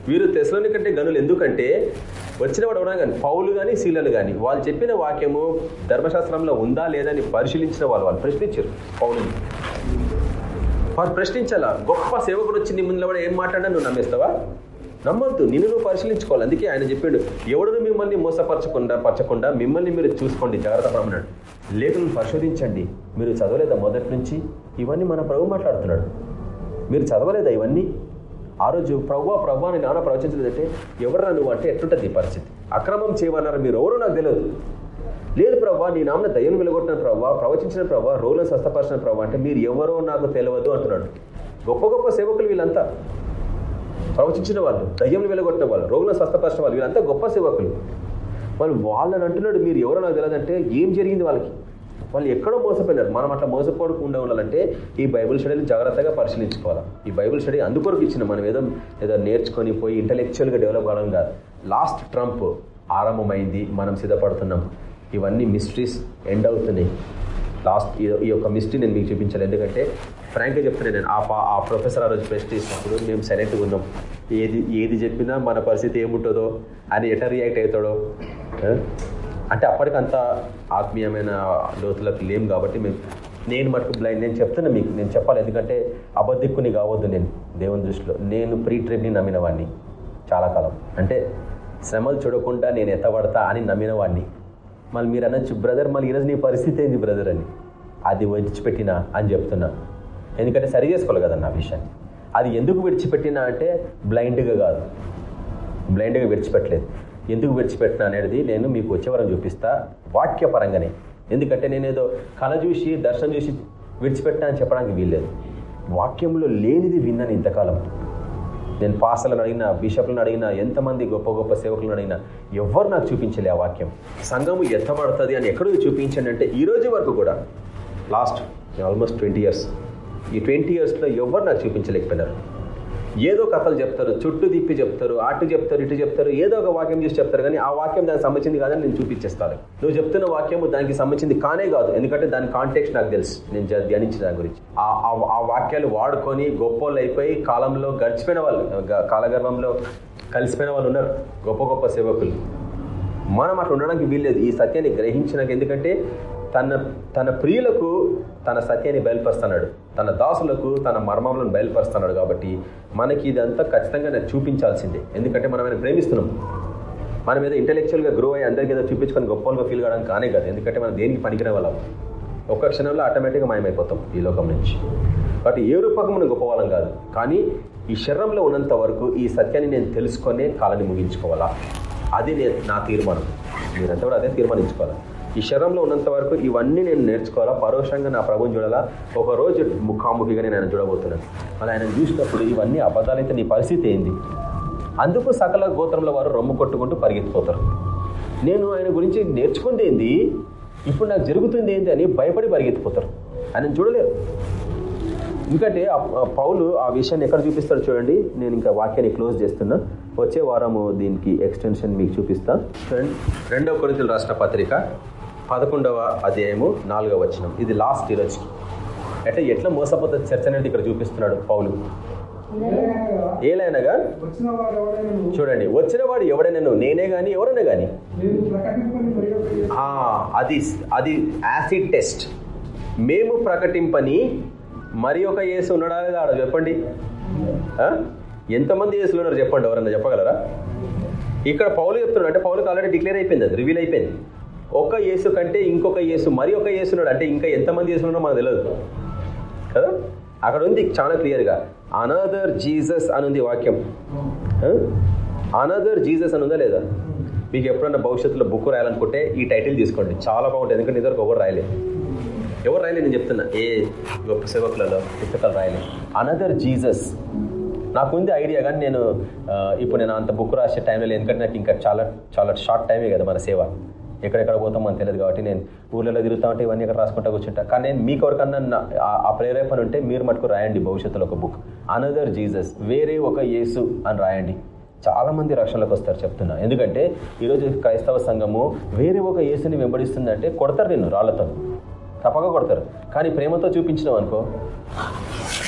S1: వీరు తెసలోని కంటే గనులు. ఎందుకంటే వచ్చిన వాడు ఎవరైనా కానీ పౌలు కానీ శీలలు కానీ వాళ్ళు చెప్పిన వాక్యము ధర్మశాస్త్రంలో ఉందా లేదా అని పరిశీలించిన వాళ్ళు వాళ్ళు ప్రశ్నించారు పౌలుని. వారు ప్రశ్నించాలా గొప్ప సేవకుడు వచ్చి నీ ముందులో కూడా ఏం మాట్లాడినా నువ్వు నమ్మేస్తావా? నమ్మద్దు నిన్ను నువ్వు పరిశీలించుకోవాలి. అందుకే ఆయన చెప్పాడు ఎవడును మిమ్మల్ని మోసపరచకుండా పరచకుండా మిమ్మల్ని మీరు చూసుకోండి జాగ్రత్త పడమన్నాడు. లేఖలను పరిశోధించండి. మీరు చదవలేదా మొదటి నుంచి? ఇవన్నీ మన ప్రభు మాట్లాడుతున్నాడు. మీరు చదవలేదా ఇవన్నీ? ఆ రోజు ప్రవ్వ ప్రవ్వ అని నాన్న ప్రవచించలేదంటే ఎవరన్నా నువ్వు అంటే ఎట్లుంటుంది పరిస్థితి? అక్రమం చేయమన్నారు మీరు ఎవరో నాకు తెలియదు. లేదు ప్రవ్వా నీ నామన దయ్యం వెలగొట్టిన ప్రభావ ప్రవచించిన ప్రవ్వా రోగులను స్వస్థపరిచిన ప్రభావ అంటే మీరు ఎవరో నాకు తెలియదు అంటున్నాడు. గొప్ప గొప్ప సేవకులు వీళ్ళంతా. ప్రవచించిన వాళ్ళు దయ్యం వెలగొట్టిన వాళ్ళు రోగులను స్వస్థపరిచిన వాళ్ళు వీళ్ళంతా గొప్ప సేవకులు. వాళ్ళు వాళ్ళని అంటున్నాడు మీరు ఎవరో నాకు తెలియదంటే ఏం జరిగింది వాళ్ళకి? వాళ్ళు ఎక్కడో మోసపోయినారు. మనం అట్లా మోసపోకుండా ఉండాలంటే ఈ బైబిల్ స్టడీని జాగ్రత్తగా పరిశీలించుకోవాలి? ఈ బైబిల్ స్టడీ అందుకొరకు ఇచ్చిన మనం ఏదో ఏదో నేర్చుకొని పోయి ఇంటలెక్చువల్గా డెవలప్ కావడం కాదు. లాస్ట్ ట్రంప్ ఆరంభమైంది మనం సిద్ధపడుతున్నాం. ఇవన్నీ మిస్టరీస్ ఎండ్ అవుతున్నాయి. లాస్ట్ ఈ- ఈ యొక్క మిస్టరీ నేను మీకు చూపించాలి. ఎందుకంటే ఫ్రాంక్గా చెప్తున్నాను నేను ఆ ఆ ప్రొఫెసర్ ఆ రోజు ప్రశ్న చేసినప్పుడు మేము సైలెంట్గా ఉన్నాం. ఏది ఏది చెప్పినా మన పరిస్థితి ఏముంటుందో అని ఎట రియాక్ట్ అవుతాడో అంటే అప్పటికంత ఆత్మీయమైన లోతులకు లేం కాబట్టి మేము నేను మటుకు బ్లైండ్ నేను చెప్తున్నా మీకు నేను చెప్పాలి. ఎందుకంటే అబద్ధిక్కుని కావద్దు నేను దేవుని దృష్టిలో. నేను ప్రీ ట్రిప్ని నమ్మిన వాడిని చాలా కాలం. అంటే శ్రమలు చూడకుండా నేను ఎత్తబడతా అని నమ్మిన వాడిని మళ్ళీ మీరు అనొచ్చు బ్రదర్ మళ్ళీ ఈరోజు నీ పరిస్థితి ఏంది బ్రదర్ అని. అది విడిచిపెట్టినా అని చెప్తున్నా. ఎందుకంటే సరి చేసుకోవాలి కదా నా విషయాన్ని. అది ఎందుకు విడిచిపెట్టినా అంటే బ్లైండ్గా కాదు. బ్లైండ్గా విడిచిపెట్టలేదు. ఎందుకు విడిచిపెట్టినా అనేది నేను మీకు వచ్చేవరం చూపిస్తా వాక్యపరంగానే. ఎందుకంటే నేనేదో కళ చూసి దర్శనం చూసి విడిచిపెట్టినా అని చెప్పడానికి వీల్లేదు. వాక్యంలో లేనిది విన్నాను ఇంతకాలం. నేను పాసలను అడిగిన బిషప్లను అడిగిన ఎంతమంది గొప్ప గొప్ప సేవకులను అడిగినా ఎవరు నాకు చూపించలే ఆ వాక్యం. సంఘము ఎత్తబడుతుంది అని ఎక్కడో చూపించండి అంటే ఈ రోజు వరకు కూడా. Last almost twenty years. ఈ ట్వంటీ ఇయర్స్లో ఎవరు నాకు చూపించలేకపోయినారు. ఏదో కథలు చెప్తారు చుట్టూ తిప్పి చెప్తారు అటు చెప్తారు ఇటు చెప్తారు ఏదో ఒక వాక్యం చూసి చెప్తారు కానీ ఆ వాక్యం దానికి సంబంధించింది కాదని నేను చూపించేస్తాను. నువ్వు చెప్తున్న వాక్యం దానికి సంబంధించింది కానే కాదు ఎందుకంటే దాని కాంటెక్స్ట్ నాకు తెలుసు. నేను ధ్యానించిన దాని గురించి. ఆ- ఆ- వాక్యాలు వాడుకొని గొప్పోళ్ళు అయిపోయి కాలంలో గడిచిపోయిన వాళ్ళు కాలగర్భంలో కలిసిపోయిన వాళ్ళు ఉన్నారు గొప్ప గొప్ప సేవకులు. మనం అట్లా ఉండడానికి వీల్లేదు. ఈ సత్యాన్ని గ్రహించినాక ఎందుకంటే తన తన ప్రియులకు తన సత్యాన్ని బయలుపరుస్తున్నాడు. తన దాసులకు తన మర్మములను బయలుపరుస్తున్నాడు కాబట్టి మనకి ఇదంతా ఖచ్చితంగా నేను చూపించాల్సిందే. ఎందుకంటే మనం ఆయన ప్రేమిస్తున్నాం. మనం ఏదో ఇంటెలెక్చువల్గా గ్రో అయ్యి అందరికీ ఏదో చూపించుకొని గొప్పగా ఫీల్ కావడం కానే కాదు. ఎందుకంటే మనం దేనికి పనికిన వాళ్ళం? ఒక్క క్షణంలో ఆటోమేటిక్గా మాయమైపోతాం ఈ లోకం నుంచి. కాబట్టి ఏ రూపకం మనం గొప్పవాళ్ళం కాదు. కానీ ఈ శరీరంలో ఉన్నంత వరకు ఈ సత్యాన్ని నేను తెలుసుకొనే కాలాన్ని ముగించుకోవాలా? అది నేను నా తీర్మానం. మీరంతా కూడా అదే తీర్మానించుకోవాలి? ఈ శరీరంలో ఉన్నంత వరకు ఇవన్నీ నేను నేర్చుకోవాలా? పరోక్షంగా నా ప్రభుని చూడాలా? ఒక రోజు ముఖాముఖిగా నేను ఆయన చూడబోతున్నాను. అలా ఆయన చూసినప్పుడు ఇవన్నీ అబద్ధాలైతే నీ పరిస్థితి ఏంది? అందుకు సకల గోత్రంలో వారు రొమ్ము కొట్టుకుంటూ పరిగెత్తిపోతారు. నేను ఆయన గురించి నేర్చుకుంది ఏంది? ఇప్పుడు నాకు జరుగుతుంది ఏంది అని భయపడి పరిగెత్తిపోతారు. ఆయన చూడలేరు. ఎందుకంటే పౌలు ఆ విషయాన్ని ఎక్కడ చూపిస్తాడు చూడండి. నేను ఇంకా వాక్యాన్ని క్లోజ్ చేస్తున్నా. వచ్చే వారము దీనికి ఎక్స్టెన్షన్ మీకు చూపిస్తా. రెండో రెండవ కొరింతలు రాష్ట్ర పత్రిక పదకొండవ అధ్యాయము నాలుగవ వచనం. ఇది లాస్ట్ ఈరోజుకి అంటే ఎట్లా మోసపోతుంది చర్చ అనేది ఇక్కడ చూపిస్తున్నాడు పౌలు. ఏలైనగా? చూడండి. వచ్చినవాడు ఎవడైనాను? ఎవడైనా నేనే గాని ఎవరైనా గాని. అది అది యాసిడ్ టెస్ట్ మేము ప్రకటింపని మరి ఒక యేసు ఉన్నాడా లేదా ఆడ చెప్పండి. ఎంతమంది యేసులు ఉన్నారు చెప్పండి ఎవరన్నా చెప్పగలరా? ఇక్కడ పౌలు చెప్తున్నాడు. అంటే పౌలుకి ఆల్రెడీ డిక్లేర్ అయిపోయింది అది రివీల్ అయిపోయింది. ఒక యేసు కంటే ఇంకొక యేసు మరి ఒక యేసు అంటే ఇంకా ఎంతమంది యేసులు ఉన్నారో మనకు తెలియదు కదా? అక్కడ ఉంది చాలా క్లియర్గా. అనదర్ జీసస్ అని ఉంది వాక్యం. అనదర్ జీసస్ అని ఉందా లేదా? మీకు ఎప్పుడన్నా భవిష్యత్తులో బుక్ రాయాలనుకుంటే ఈ టైటిల్ తీసుకోండి. చాలా బాగుంటుంది. ఎందుకంటే ఇదివరకు ఎవరు రాయలేదు ఎవరు రాయలేదు నేను చెప్తున్నా. ఏ గొప్ప సేవకులలో పుస్తకాలు రాయలేదు అనదర్ జీసస్ నాకుంది ఐడియా కానీ నేను ఇప్పుడు నేను అంత బుక్ రాసే టైంలో లేదు. ఎందుకంటే నాకు ఇంకా చాలా చాలా షార్ట్ టైమే కదా మన సేవ. ఎక్కడెక్కడ పోతామో అని తెలియదు కాబట్టి నేను ఊర్లలో తిరుగుతా ఉంటే ఇవన్నీ ఇక్కడ రాసుకుంటా కూర్చుంటా. కానీ నేను మీకు ఎవరికన్నా ఆ- ప్రేరేపణ ఉంటే మీరు మటుకు రాయండి భవిష్యత్తులో ఒక బుక్ అనదర్ జీసస్ వేరే ఒక యేసు అని రాయండి. చాలామంది రక్షణలకు వస్తారు చెప్తున్నా. ఎందుకంటే ఈరోజు క్రైస్తవ సంఘము వేరే ఒక యేసుని వెంబడిస్తుందంటే కొడతారు నిన్ను రాళ్ళతో. తప్పక కొడతారు. కానీ ప్రేమతో చూపించినావు అనుకో.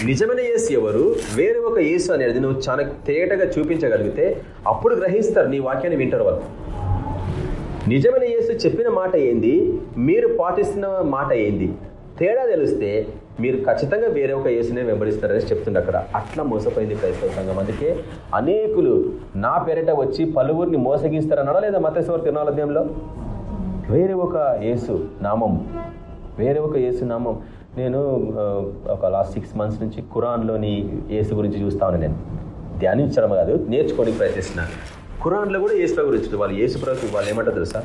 S1: నిజమైన యేసు ఎవరు? వేరే ఒక యేసు అనేది నువ్వు చాలా తేటగా చూపించగలిగితే అప్పుడు గ్రహిస్తారు నీ వాక్యాన్ని వింటారు వాళ్ళు. నిజమైన యేసు చెప్పిన మాట ఏంది? మీరు పాటిస్తున్న మాట ఏంది? తేడా తెలిస్తే మీరు ఖచ్చితంగా వేరే ఒక యేసునే వెంబడిస్తారని చెప్తుండే అక్కడ. అట్లా మోసపోయింది క్రైస్తవ సంఘం. అందుకే అనేకులు నా పేరిట వచ్చి పలువురిని మోసగిస్తారన్నారా లేదా మతేశ్వర తిరునాలయంలో వేరే ఒక యేసు నామం వేరే ఒక యేసు నామం. నేను ఒక లాస్ట్ సిక్స్ మంత్స్ నుంచి ఖురాన్లోని యేసు గురించి చూస్తా ఉన్నాను నేను. ధ్యానించడం కాదు నేర్చుకోవడానికి ప్రయత్నిస్తున్నాను. ఖురాన్లో కూడా యేసు గురించి వాళ్ళు యేసు ప్రభుకి వాళ్ళు ఏమంటారు తెలుసా?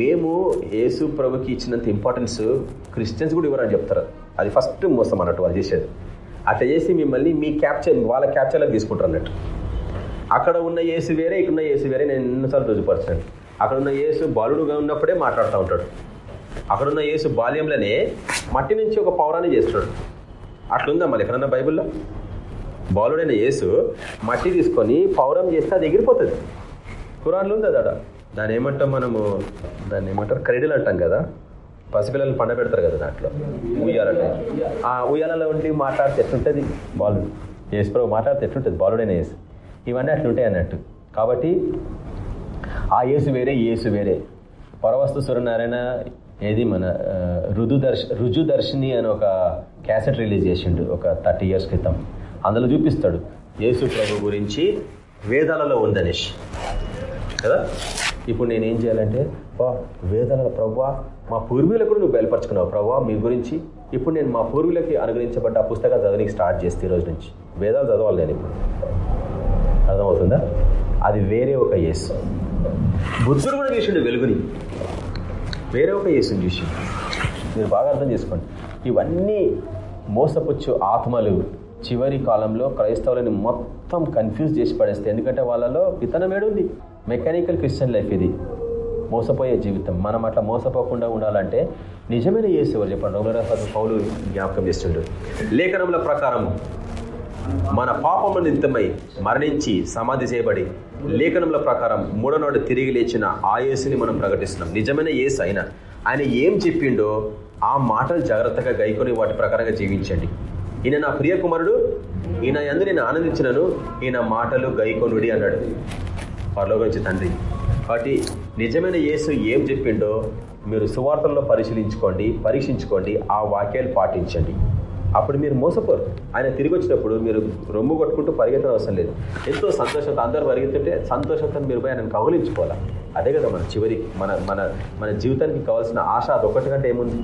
S1: మేము యేసు ప్రభుకి ఇచ్చినంత ఇంపార్టెన్స్ క్రిస్టియన్స్ కూడా ఇవ్వరని చెప్తారు. అది ఫస్ట్ మోసం అన్నట్టు వాళ్ళు చేసేది. అట్లా చేసి మిమ్మల్ని మీ క్యాప్చర్ వాళ్ళ క్యాప్చర్లకు తీసుకుంటారు అన్నట్టు. అక్కడ ఉన్న యేసు వేరే ఇక్కడ ఉన్న యేసు వేరే నేను ఎన్నోసార్లు రుజుపరచాను అక్కడ ఉన్న యేసు బాలుడుగా ఉన్నప్పుడే మాట్లాడుతూ ఉంటాడు. అక్కడ ఉన్న యేసు బాల్యంలోనే మట్టి నుంచి ఒక పౌరాన్ని చేస్తున్నాడు. అట్లుందా మళ్ళీ ఎక్కడన్నా బైబిల్లో? బాలుడైన యేసు మట్టి తీసుకొని పౌరం చేస్తే అది ఎగిరిపోతుంది. ఖురాన్లో ఉంది అదాడ. దాన్ని ఏమంటాం మనము? దాన్ని ఏమంటారు? క్రెడిల్ అంటాం కదా. పసిపిల్లలు పండ పెడతారు కదా దాంట్లో. ఉయ్యాలంటే. ఆ ఉయ్యాలలో ఉండి మాట్లాడితే ఎట్లుంటుంది? బాలుడు. యేసు ప్రభు మాట్లాడితే ఎట్లుంటుంది? బాలుడైన ఏసు ఇవన్నీ అట్లుంటాయి అన్నట్టు. కాబట్టి ఆ యేసు వేరే యేసు వేరే. పరవస్తు సూర్యనారాయణ ఏది మన రుదుదర్శ రుజుదర్శిని అని ఒక క్యాసెట్ రిలీజ్ చేసిండు ఒక థర్టీ ఇయర్స్ క్రితం. అందులో చూపిస్తాడు. యేసు ప్రభు గురించి వేదాలలో ఉందనేసి కదా? ఇప్పుడు నేను ఏం చేయాలంటే వా వేదాల ప్రవ్వా మా పూర్వీలకు కూడా నువ్వు బయలుపరచుకున్నావు ప్రవ్వా మీ గురించి. ఇప్పుడు నేను మా పూర్వీలకి అనుగ్రహించబడ్డ ఆ పుస్తకాలు చదవడానికి స్టార్ట్ చేస్తే ఈ రోజు నుంచి. వేదాలు చదవాలి నేను ఇప్పుడు. అర్థమవుతుందా? అది వేరే ఒక యేసు. బుద్ధుడు కూడా చూసిండు వెలుగుని. వేరే ఒక యేసుని చూసి మీరు బాగా అర్థం చేసుకోండి. ఇవన్నీ మోసపుచ్చు ఆత్మలు చివరి కాలంలో క్రైస్తవులని మొత్తం కన్ఫ్యూజ్ చేసి పడేస్తాయి ఎందుకంటే వాళ్ళలో విత్తనం ఏడుంది. మెకానికల్ క్రిస్టియన్ లైఫ్ ఇది. మోసపోయే జీవితం. మనం అట్లా మోసపోకుండా ఉండాలంటే నిజమైన యేసు ఎవరు చెప్పండి? రౌలరాజు పౌలు జ్ఞాపకం చేస్తుండ్రు లేఖనముల ప్రకారం మన పాపముల నిమిత్తమై మరణించి సమాధి చేయబడి లేఖనముల ప్రకారం మూడో తిరిగి లేచిన ఆ యేసుని మనం ప్రకటిస్తున్నాం. నిజమైన యేసు అయినా. ఆయన ఏం చెప్పిండో ఆ మాటలు జాగ్రత్తగా గైకొని వాటి ప్రకారంగా జీవించండి. ఈయన నా ప్రియ కుమారుడు ఈయన ఎందు నేను ఆనందించినను ఈయన మాటలు గైకొనుడి అన్నాడు. పరలోకించి తండ్రి కాబట్టి నిజమైన యేసు ఏం చెప్పిండో మీరు సువార్తల్లో పరిశీలించుకోండి పరీక్షించుకోండి ఆ వాక్యాలు పాటించండి. అప్పుడు మీరు మోసపోరు. ఆయన తిరిగి వచ్చినప్పుడు మీరు రొమ్ము కొట్టుకుంటూ పరిగెత్తడం అవసరం లేదు. ఎంతో సంతోషంతో అందరూ పరిగెత్తుంటే సంతోషంతో మీరు పోయి ఆయన కౌలించుకోవాలి అదే కదా మన చివరి మన మన మన జీవితానికి కావాల్సిన ఆశ అదొకటి కంటే ఏముంది?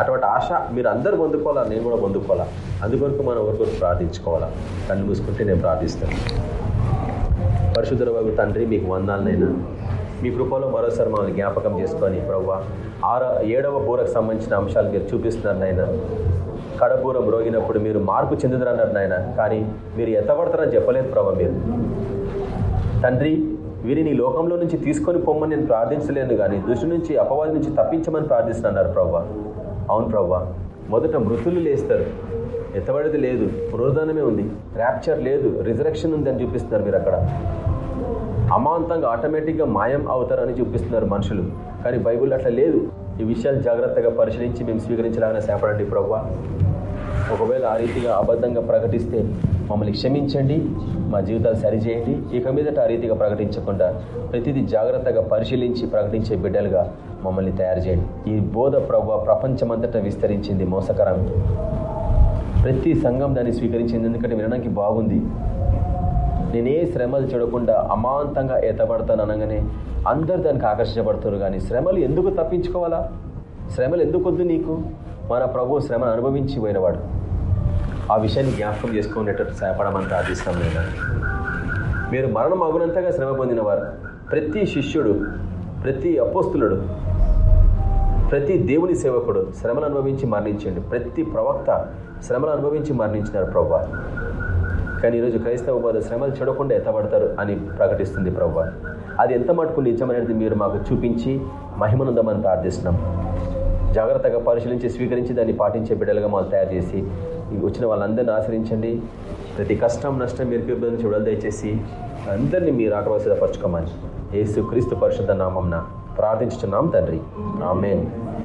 S1: అటువంటి ఆశ మీరు అందరు పొందుకోవాలా? నేను కూడా పొందుకోవాలా? అందుకొరకు మనం ఒకరికొరకు ప్రార్థించుకోవాలా? కళ్ళు మూసుకుంటే నేను ప్రార్థిస్తాను. పరిశుద్ధ బాబు తండ్రి మీకు వందాలనైనా మీ కృపలో మరోసారి మమ్మల్ని జ్ఞాపకం చేసుకొని ప్రవ్వా ఆరో ఏడవ బూరకు సంబంధించిన అంశాలు మీరు చూపిస్తున్నారు నాయన కడబూరం రోగినప్పుడు మీరు మార్పు చెందుదరన్నారు నాయన కానీ మీరు ఎత్తబడతారని చెప్పలేదు ప్రభా మీరు. తండ్రి వీరిని లోకంలో నుంచి తీసుకొని పొమ్మని నేను ప్రార్థించలేను కానీ దృష్టి నుంచి అపవాది నుంచి తప్పించమని ప్రార్థిస్తున్నారు ప్రభావ అవును ప్రవ్వా మొదట మృతులు లేస్తారు. ఎత్తబడిది లేదు పురోధానమే ఉంది. ర్యాప్చర్ లేదు రిజరక్షన్ ఉంది అని చూపిస్తున్నారు మీరు అక్కడ. అమాంతంగా ఆటోమేటిక్గా మాయం అవుతారని చూపిస్తున్నారు మనుషులు. కానీ బైబుల్ అట్లా లేదు. ఈ విషయాలు జాగ్రత్తగా పరిశీలించి మేము స్వీకరించలాగానే సేపడండి ప్రవ్వా. ఒకవేళ ఆ రీతిగా అబద్ధంగా ప్రకటిస్తే మమ్మల్ని క్షమించండి మా జీవితాలు సరిచేయండి. ఇక మీదట ఆ రీతిగా ప్రకటించకుండా ప్రతిదీ జాగ్రత్తగా పరిశీలించి ప్రకటించే బిడ్డలుగా మమ్మల్ని తయారు చేయండి. ఈ బోధ ప్రభావ ప్రపంచమంతటా విస్తరించింది మోసకరం ప్రతి సంఘం దాన్ని స్వీకరించింది ఎందుకంటే వినడానికి బాగుంది. నేనే శ్రమలు చూడకుండా అమాంతంగా ఎత్తబడతాను అనగానే అందరు దానికి ఆకర్షించబడుతున్నారు కానీ శ్రమలు ఎందుకు తప్పించుకోవాలా? శ్రమలు ఎందుకు వద్దు నీకు? మన ప్రభు శ్రమను అనుభవించి పోయినవాడు. ఆ విషయాన్ని జ్ఞాపకం చేసుకునేటట్టు సహాయపడమని ప్రార్థిస్తాం నేను మీరు మరణం అగునంతగా శ్రమ పొందినవారు. ప్రతి శిష్యుడు ప్రతి అపోస్తులుడు ప్రతి దేవుని సేవకుడు శ్రమను అనుభవించి మరణించండి. ప్రతి ప్రవక్త శ్రమలు అనుభవించి మరణించినారు ప్రభు కానీ ఈరోజు క్రైస్తవ బోధ శ్రమలు చూడకుండా ఎత్తబడతారు అని ప్రకటిస్తుంది ప్రభు అది ఎంత మటుకు నిజమనేది మీరు మాకు చూపించి మహిమనుందమని ప్రార్థిస్తున్నాం. జాగ్రత్తగా పరిశీలించి స్వీకరించి దాన్ని పాటించే బిడ్డలుగా మనం తయారు చేసి వచ్చిన వాళ్ళందరినీ ఆశ్రయించండి. ప్రతి కష్టం నష్టం మీరు ఇబ్బంది చూడాలి దయచేసి అందరినీ మీరు ఆకవలసిపరచుకోమని యేసు క్రీస్తు పరిశుద్ధ నామంన ప్రార్థించుతున్నాం తండ్రి. ఆమెన్.